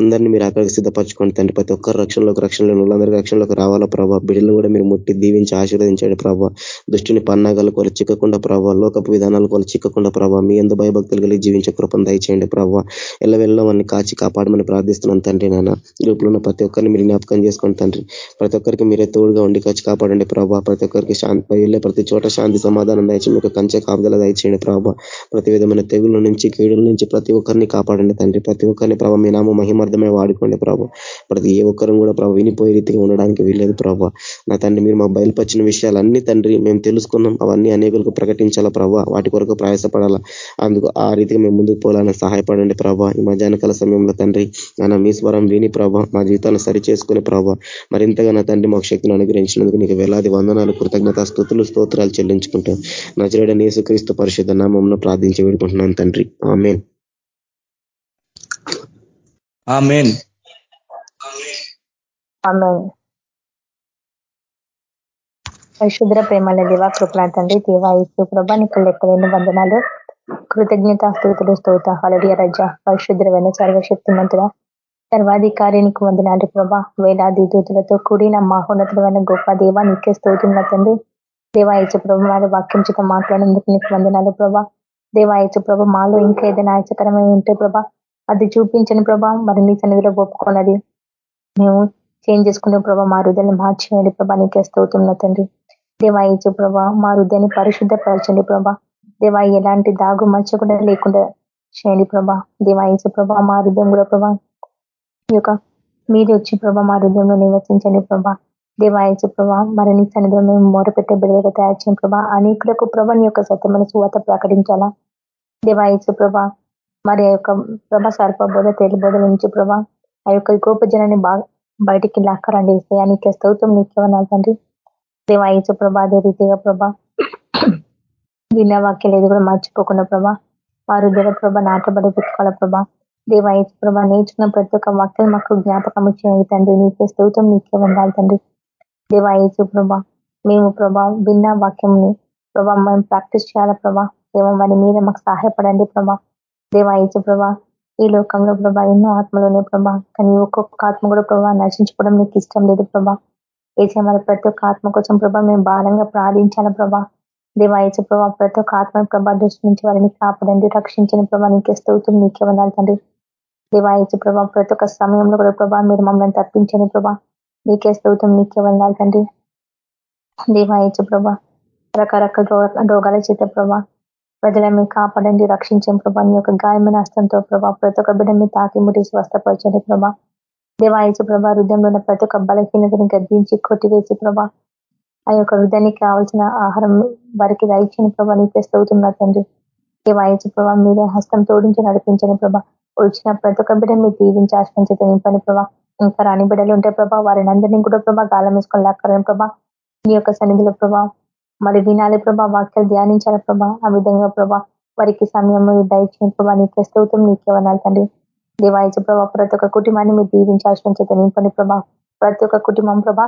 Speaker 7: అందరినీ మీరు అక్కడికి సిద్ధపరచుకోండి తండ్రి. ప్రతి ఒక్కరు రక్షణలోకి రక్షణలో వాళ్ళందరికీ రక్షణలోకి రావాలా ప్రభావ బిడ్డలను కూడా మీరు ముట్టి దీవించి ఆశీర్వదించండి ప్రభావ దృష్టిని పన్నాగాలు కొలు చిక్కకుండా ప్రభావ లోకపు విధానాలు కొలు చిక్కకుండా ప్రభావ మీ ఎందు భయభక్తులు కలిగి జీవించే కృపను దయచేయండి ప్రభావ ఎల్ల వాళ్ళని కాచి కాపాడమని ప్రార్థిస్తున్నాను తండ్రి నాన్న. గ్రూప్లో ఉన్న ప్రతి ఒక్కరిని మీరు జ్ఞాపకం చేసుకోండి తండ్రి. ప్రతి ఒక్కరికి మీరే తోడుగా ఉండి కాచి కాపాడండి ప్రభావ ప్రతి ఒక్కరికి శాంతి వెళ్ళే ప్రతి చోట శాంతి సమాధానం దయచి మీకు కంచె కాపుదల దయచేయండి ప్రభావ ప్రతి విధమైన తెగులు నుంచి కీడుల నుంచి ప్రతి ఒక్కరిని కాపాడండి తండ్రి. ప్రతి ఒక్కరిని ప్రభావ మీ నామ మహిమార్థమే వాడుకోండి ప్రభావ ప్రతి ఏ ఒక్కరు కూడా ప్రభావ వినిపోయే రీతిగా ఉండడానికి వీలేదు ప్రభావ నా తండ్రి మీరు మా బయలుపరిచిన విషయాలన్నీ తండ్రి మేము తెలుసుకున్నాం. అవన్నీ అనేకులకు ప్రకటించాలా ప్రభావ వాటి కొరకు ప్రయాసపడాలా? అందుకు ఆ రీతిగా మేము ముందుకు పోవాలని సహాయపడండి ప్రభావ ఈ మధ్యాహ్నకాల సమయంలో తండ్రి నా మీ స్వరం విని ప్రభావ మా జీవితాన్ని సరి చేసుకునే ప్రభావ మరింతగా నా తండ్రి మాకు శక్తిని అనుగ్రహించినందుకు నీకు వేలాది వందనాలు కృతజ్ఞత స్థుతులు స్తోత్రాలు చెల్లించుకుంటాం నజరేడ నేసుక్రీస్తు పరిషత్ నామంలో ప్రార్థించి వేడుకుంటున్నాను తండ్రి. ఆమెన్.
Speaker 1: ఆమెన్.
Speaker 8: పరిశుద్ర ప్రేమల దేవ కృపణ తండ్రి దేవా ఇసు ప్రభ నీకు లెక్కలేని వందనాలు. కృతజ్ఞత స్థుతులు స్తోత హలడియ రజ పరిశుద్రమైన సర్వశక్తిమంతుడ సర్వాధికారి నీకు వందనాలు ప్రభా. వేలాది దూతులతో కూడిన మహోన్నతమైన గొప్ప దేవ నీకే స్తోతున్న తండ్రి. దేవాయచ ప్రభ వారి వాక్యం చేత మాట్లాడేందుకు నీకు వందనాలు ప్రభా. దేవాయచ ప్రభ మాలో ఇంకా ఏదైనా ఆచకరమైన ఉంటే ప్రభా అది చూపించని ప్రభా మరి నీ సన్నిధిలో ఒప్పుకోనది. మేము చేంజ్ చేసుకునే ప్రభా మా హృదయాన్ని మార్చేయండి ప్రభా నీకే స్తోతున్న తండ్రి. దేవాయచు ప్రభా మా హృదయాన్ని పరిశుద్ధపరచండి ప్రభా. దేవా ఎలాంటి దాగు మచ్చ కూడా లేకుండా చేయండి ప్రభా. దేవాయచు ప్రభా మా హృదయం కూడా ప్రభా ఈ యొక్క మీరు వచ్చి ప్రభా మా హృదయంలో నివసించండి ప్రభా. దేవాయచు ప్రభా? మరి నీ సన్నిధిలో మేము మొరపెట్టే బిడ్డలుగా తయారు చేయం ప్రభా. అనేకులకు ప్రభా నీ యొక్క సత్యమైన సువాత ప్రకటించాలా? దేవాయచు ప్రభా? మరి ఆ యొక్క ప్రభ సర్పబోధ బోధ నుంచి ప్రభా ఆ యొక్క గోప జనాన్ని బాగా బయటికి లాక్కరండి. నీకే స్తౌతం నీకేమన్నా తండ్రి దేవాయచు ప్రభా? అదే రీతిగా ప్రభా విన్న వాక్యాలు ఏది కూడా మర్చిపోకుండా ప్రభా వారు దేవ ప్రభ నాటబడి పెట్టుకోవాల ప్రభా? దేవాయచు ప్రభా? నేర్చుకున్న ప్రతి ఒక్క వాక్యం మాకు జ్ఞాపకం ఇచ్చేది తండ్రి. నీకే స్తౌతం నీకే ఉండాలి తండ్రి. దేవాయచు ప్రభా మేము ప్రభా భిన్న వాక్యంని ప్రభా మేము ప్రాక్టీస్ చేయాలా ప్రభా? దేవ మరి మీద మాకు సహాయపడండి ప్రభా. దేవాయచు ప్రభా ఈ లోకంలో ప్రభా ఎన్నో ఆత్మలోనే ప్రభా. కానీ ఒక్కొక్క ఆత్మ కూడా ప్రభా నశించుకోవడం నీకు ఇష్టం లేదు ప్రభా. ఏసే మరి ప్రతి ఒక్క ఆత్మ కోసం ప్రభా మేము భారంగా ప్రార్థించాల ప్రభా? దేవాయచు ప్రభా ప్రతి ఒక్క ఆత్మ ప్రభా దృష్టి నుంచి వారిని కాపాడండి రక్షించిన ప్రభా. నీకే స్తోత్రం నీకే వందాలి తండ్రి. దేవాయచు ప్రభా ప్రతి ఒక్క సమయంలో కూడా ప్రభా మీరు మమ్మల్ని తప్పించని ప్రభా. నీకే స్తోత్రం నీకే వందాలు తండ్రి. దేవాయచు ప్రభా. రకరకాల రోగాల చేత ప్రభా. ప్రజల కాపాడండి రక్షించే ప్రభా. నీ యొక్క గాయమైన హస్తంతో ప్రభా ప్రతి ఒక్క బిడ్డ మీ తాకి ముట్టి స్వస్థపరచండి ప్రభా. దేవాయచు ప్రభా హృదయంలో ఉన్న ప్రతి ఒక్క బలహీనతని గద్దించి కొట్టివేసి ప్రభా. ఆ యొక్క హృదయానికి కావాల్సిన ఆహారం వారికి దయచని ప్రభా. నీకే స్తవుతున్నా తండ్రి. దేవాయచు ప్రభా మీరే హస్తం తోడించి నడిపించని ప్రభా. వచ్చిన ప్రతి ఒక్క బిడ్డ మీరు దీవించి ఆశ్రయించేత నింపని ప్రభా. ఇంకా రాని బిడ్డలు ఉంటే ప్రభా వారిని అందరినీ కూడా ప్రభా గాలం వేసుకొని లాక్కరని ప్రభా. నీ యొక్క సన్నిధిలో ప్రభా మరి వినాలి ప్రభా వాక్యాలు ధ్యానించాలి ప్రభా. ఆ విధంగా ప్రభా వారికి సమయం దయచిన ప్రభా. నీకే స్తోత్రం నీకే వనాలి తండ్రి. దేవాయచ ప్రభా ప్రతి ఒక్క కుటుంబాన్ని మీరు దీవించాల్సిన చేత నింపండి ప్రభా. ప్రతి ఒక్క కుటుంబం ప్రభా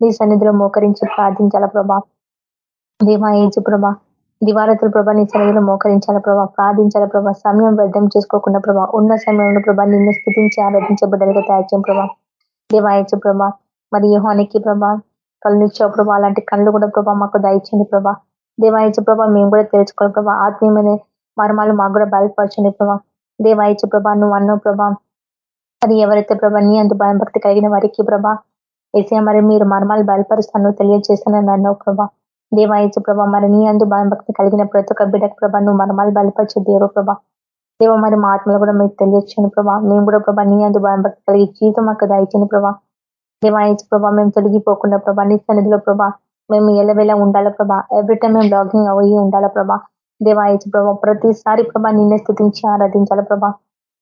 Speaker 8: నీ సన్నిధిలో మోకరించి ప్రార్థించాల ప్రభా. దేవాయచు ప్రభా దివారతుల ప్రభా నీ సన్నిధిలో మోకరించాల ప్రభా ప్రార్థించాల ప్రభా సమయం వ్యర్థం చేసుకోకుండా ప్రభా ఉన్న సమయంలో ప్రభా నిన్ను స్థితించి ఆరాధించే తయారు చేయం ప్రభా. దేవాయచు ప్రభా మరి యోహానికి ప్రభా కళ్ళు ఇచ్చావు ప్రభా అలాంటి కళ్ళు కూడా ప్రభా మాకు దయచండి ప్రభా. దేవాయచు ప్రభా మేము కూడా తెలుసుకోవాలి ప్రభా ఆత్మీయమైన మర్మాలు మాకు కూడా బయలుపరచండి ప్రభా. దేవాయచు ప్రభా నువ్వు అన్నావు ప్రభా అది ఎవరైతే ప్రభా నీ అంత భయం భక్తి కలిగిన వారికి ప్రభా ఏసే మరి మీరు మర్మాలు బయలుపరుస్తాను తెలియజేస్తానని అన్నావు ప్రభా. దేవాయచు ప్రభా మరి నీ అందు భక్తి కలిగిన ప్రతి ఒక్క బిడ్డకు ప్రభా నువ్వు మర్మాలు బలపరిచే దేవ ప్రభా. దేవ మరి మా ఆత్మలు కూడా మీరు తెలియచ్చాను ప్రభా. మేము కూడా ప్రభా నీ అందు భక్తి కలిగి జీవితం మాకు దాయించండి ప్రభా. దేవాయచు ప్రభా మేము తొలగిపోకుండా ప్రభా నీ సన్నిధిలో ప్రభా మేము ఎలవేళ ఉండాలా ప్రభా. ఎవ్రీ టైం మేము బ్లాగింగ్ అయ్యి ఉండాలా ప్రభా. దేవాయచు ప్రభా ప్రతిసారి ప్రభా నిన్నే స్థుతించి ఆరాధించాల ప్రభా.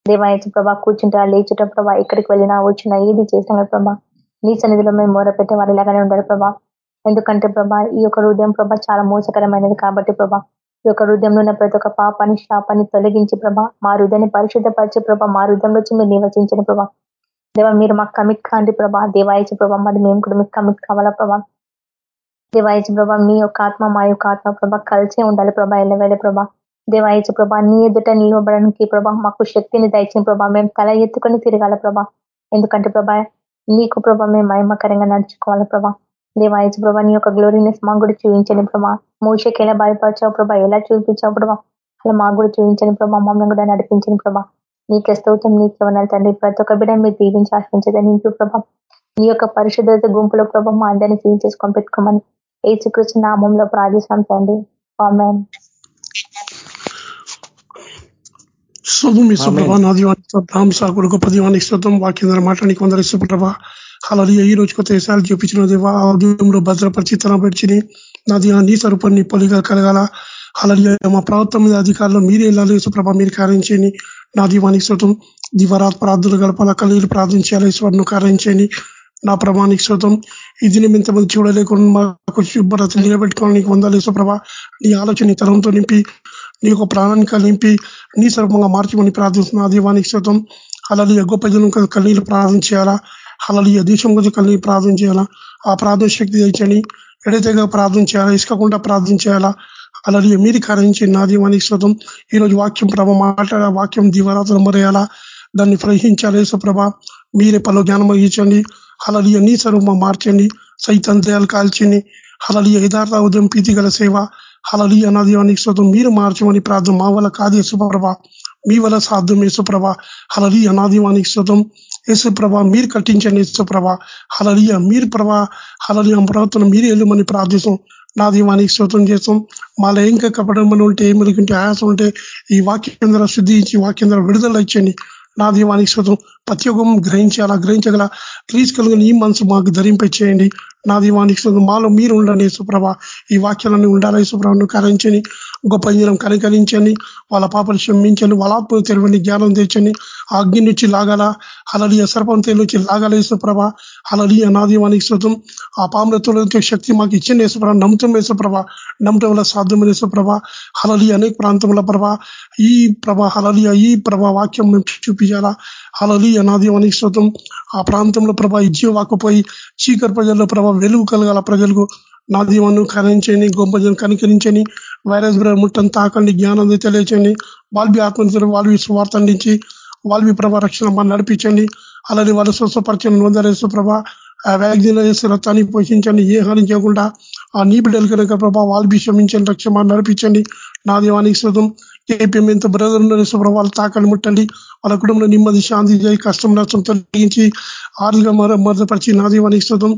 Speaker 8: దేవాయచు ప్రభా కూర్చుంటా లేచుట ప్రభా ఎక్కడికి వెళ్ళినా వచ్చినా ఏది చేసినా ప్రభా నీ సన్నిధిలో మేము మొరపెట్టే వారి ఇలాగానే ఉండాలి ప్రభా. ఎందుకంటే ప్రభా ఈ యొక్క హృదయం ప్రభా చాలా మోసకరమైనది కాబట్టి ప్రభా ఈ యొక్క హృదయంలో ఉన్న ప్రతి ఒక్క పాపాన్ని శాపాన్ని తొలగించి ప్రభా మా హృదయాన్ని పరిశుద్ధపరిచే ప్రభా మా హృదయంలో వచ్చి మీరు నివసించిన ప్రభా. దేవా మీరు మాకు కమిట్ కాండి ప్రభా దేవాయచ ప్రభా మరి మేము కూడా మీకు కమిట్ కావాలా ప్రభా. దేవాయచ ప్రభా మీ యొక్క ఆత్మ మా యొక్క ఆత్మ ప్రభా కలిసే ఉండాలి ప్రభా ఎల్లవేళ ప్రభా. దేవాయచ ప్రభా నీ ఎదుట నిలవబడడానికి ప్రభా మాకు శక్తిని దయచిన ప్రభా మేము తల ఎత్తుకొని తిరగాల ప్రభా. ఎందుకంటే ప్రభా నీకు ప్రభా మేము మహిమకరంగా నడుచుకోవాలి ప్రభా. దేవాయచ ప్రభా నీ యొక్క గ్లోరీనెస్ మాకు కూడా చూపించండి ప్రభా. మూషకి ఎలా భయపరచావు ప్రభా. ఎలా చూపించావు ప్రభా? అలా మాకు కూడా చూపించండి ప్రభా. మమ్మల్ని కూడా నడిపించండి ప్రభా. నీకే స్తోత్రం నీకే వనాలి తండ్రి. ప్రతి ఒక్క బిడ్డ మీరు దీవించి ఆశ్రయించదని ఇంట్లో ప్రభా. నీ యొక్క పరిశుద్ధత గుంపులో ప్రభా మా అందరినీ ఫీల్ చేసుకొని పెట్టుకోమని ఏసుకృష్ణ నామంలో ప్రార్థిస్తాం తండ్రి.
Speaker 9: శోధం ఇసుప్రభ నా దీవానికి ధాంస కొడుకు పదివానికి శుద్ధం వాక్యంధ్ర మాట్లాడానికి వందల ఇసుప్రభ అలలి ఈ రోజు కొత్త దేశాలు చూపించిన దేవా భద్రపరిచి తన పెడిచిని నా దీవా నీ స్వరూపాన్ని పొలిగా కలగాల. అలలి మా ప్రభుత్వం మీద అధికారులు మీరే వెళ్ళాలి యేసుప్రభ మీరు కారించండి నా దీవానికి శృతం దివరాత్ ప్రార్థనలు గడపాల. కలిగి ప్రార్థించాలి ఈశ్వరును కారించండి నా ప్రభానికి శృతం ఈ దినం ఇంతమంది చూడలేకుండా మాకు శుభ్రత నిలబెట్టుకోవడానికి వందాలి సుప్రభ నీ ఆలోచన తరంతో నింపి నీ యొక్క ప్రాణానికి నింపి నీ సర్వంగా మార్చమని ప్రార్థిస్తున్నా దీవానికి శృతం అలలి గొప్ప జనం కలిగి ప్రార్థన చేయాలా? అలలి దేశం గురించి కలిగి ప్రార్థన చేయాలా? ఆ ప్రార్థన శక్తి తెచ్చని ఎడతెగా ప్రార్థన చేయాలా? ఇసుకకుండా ప్రార్థన చేయాలా? అలాగే మీరు కరించి నా దీవానికి శృతం ఈరోజు వాక్యం ప్రభ మాట్లాడ వాక్యం దీవరాత్రులు మరేయాలా? దాన్ని ప్రవహించాలి సుప్రభ మీరే పలు జ్ఞానం ఇచ్చండి అలలియ నీ స్వరూపం మార్చండి. సైతంత్రయాలు కాల్చండి. అలలియ యథార్థ ఉదయం ప్రీతి గల సేవ. అలలియ నా దీవానికి శృతం మీరు మార్చమని ప్రార్థన మా వల్ల కాదు యేసుప్రభ మీ వల్ల సాధ్యం యేసుప్రభ అలలియ నా దీవానికి శృతం యేసుప్రభ మీరు కట్టించండి యేసుప్రభ. హలలియ మీరు ప్రభా హలలియ ప్రవర్తన మీరు వెళ్ళమని ప్రార్థిస్తాం. నా దీవానికి శ్రోతం చేస్తాం. మాలో ఇంకా కపడమని ఉంటే ఏమిటి ఆయాసం ఉంటే ఈ వాక్యం ద్వారా శుద్ధించి వాక్యం ద్వారా విడుదల ఇచ్చండి నా దీవానికి శ్రోతం ప్రతి ఒక్కం గ్రహించాలా గ్రహించగల. క్రీస్ కలిగిన ఈ మనసు మాకు ధరింపచేయండి. నా దీవానికి మాలో మీరు ఉండండి సుప్రభ ఈ వాక్యాలన్నీ ఉండాలి సుప్రభను కరించని గొప్ప ఇంజనం కనికరించండి వాళ్ళ పాపలు క్షమించండి వాళ్ళ ఆత్మలు తెరవండి జ్ఞానం తెచ్చండి ఆ అగ్ని నుంచి లాగాల అలలియ సర్పం నుంచి లాగాల యేసుప్రభ అలలియ నా దీవానికి శ్రోతం ఆ పాములతో శక్తి మాకు ఇచ్చింది యేసుప్రభ నమ్మటం యేసుప్రభ నమ్మటం వల్ల సాధ్యమైన యేసుప్రభ. అలలియ అనేక ప్రాంతంలో ప్రభ ఈ ప్రభ అలలియ ఈ ప్రభ వాక్యం చూపించాలా. అలలియ అనాది దీవానికి ఆ ప్రాంతంలో ప్రభా ఈ వాకపోయి చీకర్ ప్రజల్లో ప్రభా వెలుగు కలగాల ప్రజలకు. నా దీవను కరించండి గొప్ప కనికరించని వైరస్ ముట్టని తాకండి జ్ఞానం తెలియచండి వాల్బి ఆత్మహత్యలు వాల్వి స్వార్థ అందించి వాల్వి ప్రభ రక్షణ మనం నడిపించండి. అలాగే వాళ్ళు స్వస్థపరచండి నొందరేసు ప్రభ వ్యాక్సిన్ వేసి రక్తాన్ని పోషించండి ఏ హాని చేయకుండా. ఆ నీ బిడ్డలు కనుక ప్రభా వాళ్ళు క్షమించండి రక్షణ నడిపించండి. నా దీవానికి శుతం కేపీఎం ఎంత బ్రదర్ సుప్రభ వాళ్ళు తాకని ముట్టండి. వాళ్ళ కుటుంబంలో నెమ్మది శాంతి చేయి కష్టం నష్టం తొలగించి ఆరుగా మర మరదపరిచి నాదీవానికి శుతం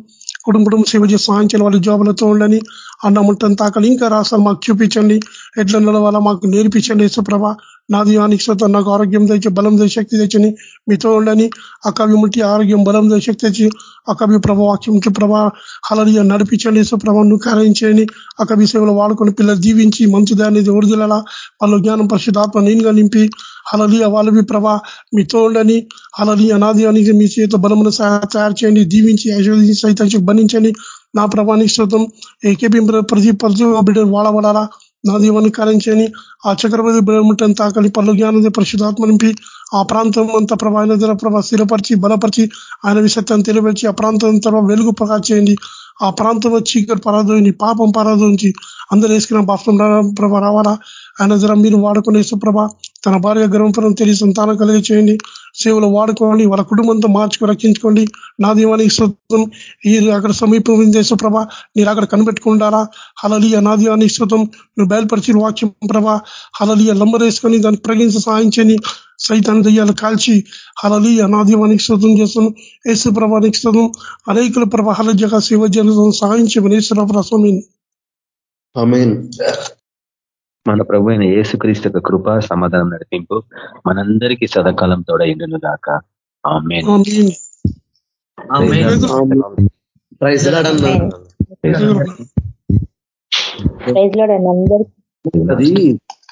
Speaker 9: కుటుంబ కుటుంబ సేవ చేసి సాయించాలి వాళ్ళ జాబులతో ఉండని అన్నం ముట్టని తాకలి ఇంకా రాష్ట్రాలు మాకు చూపించండి. ఎట్లా నడవాలా మాకు నేర్పించండి. సుప్రభ నా దీవానికి నాకు ఆరోగ్యం తెచ్చి బలం తెచ్చి శక్తి తెచ్చని మీతో ఉండని అక్కవి ముట్టి ఆరోగ్యం బలం తెచ్చి శక్తి తెచ్చి అక్కవి ప్రభా వాక్యం ప్రభా హలలియ నడిపించండి సుప్రభ నువ్వు కార్యించండి అక్కవి సేవలు వాడుకొని పిల్లలు జీవించి మంచి దాన్ని ఓడిదల వాళ్ళు జ్ఞానం పరిశుద్ధాత్మ నేనుగా నింపి హలలియ వాళ్ళవి ప్రభా మీతో ఉండని హలలియ అనాది అని మీ చేత బలమును తయారు చేయండి దీవించి ఐశ్వర్యం సైతం బంధించండి. నా ప్రభానికి శృతం ఏకేపీ ప్రతి ప్రతి బిడ్డ వాడబడాలా నా దీవాన్ని కరించని ఆ చక్రవర్తి బ్రహ్మటం తాకలి పనులు జ్ఞానం పరిశుధాత్మ నింపి ఆ ప్రాంతం అంతా ప్రభా ఆయన ప్రభా స్థిరపరిచి బలపరిచి ఆయన విసత్యాన్ని తెలియపరిచి ఆ ప్రాంతం తర్వాత వెలుగు ప్రకాశ చేయండి. ఆ ప్రాంతంలో చీకటి పరాధోని పాపం పరాధోంచి అందరూ వేసుకున్న బాప్సం ప్రభ రావాలా? ఆయన జర మీరు వాడుకునే సుప్రభ తన భార్య గర్వంతరం తెలియ సంతానం కలిగి చేయండి సేవలు వాడుకోండి. వాళ్ళ కుటుంబంతో మార్చుకు రక్షించుకోండి. నా దీవానికి శుతం ఈ అక్కడ సమీపం సుప్రభ మీరు అక్కడ కనిపెట్టుకుంటారా హలలియ నా దీవానికి శుతం నువ్వు బయలుపరిచిన వాక్యం ప్రభ. హలలియ లంబరేసుకొని దాన్ని ప్రగించి సాధించని సైతాన్ని దయ్యాలు కాల్చి హలలియ నా దీవానికి శుతం చేస్తాను. యేసు ప్రభానికి శుతం అనేకుల ప్రభ హలజగా సేవ జరుగుతుంది సాధించమని యేసు స్వామి.
Speaker 6: మన ప్రభు అయిన యేసుక్రీస్తు యొక్క కృప సమాధానం నడిపింపు మనందరికీ సదాకాలం తోడైండును గాక
Speaker 2: ప్రైజ్
Speaker 8: అందరికీ.
Speaker 2: అది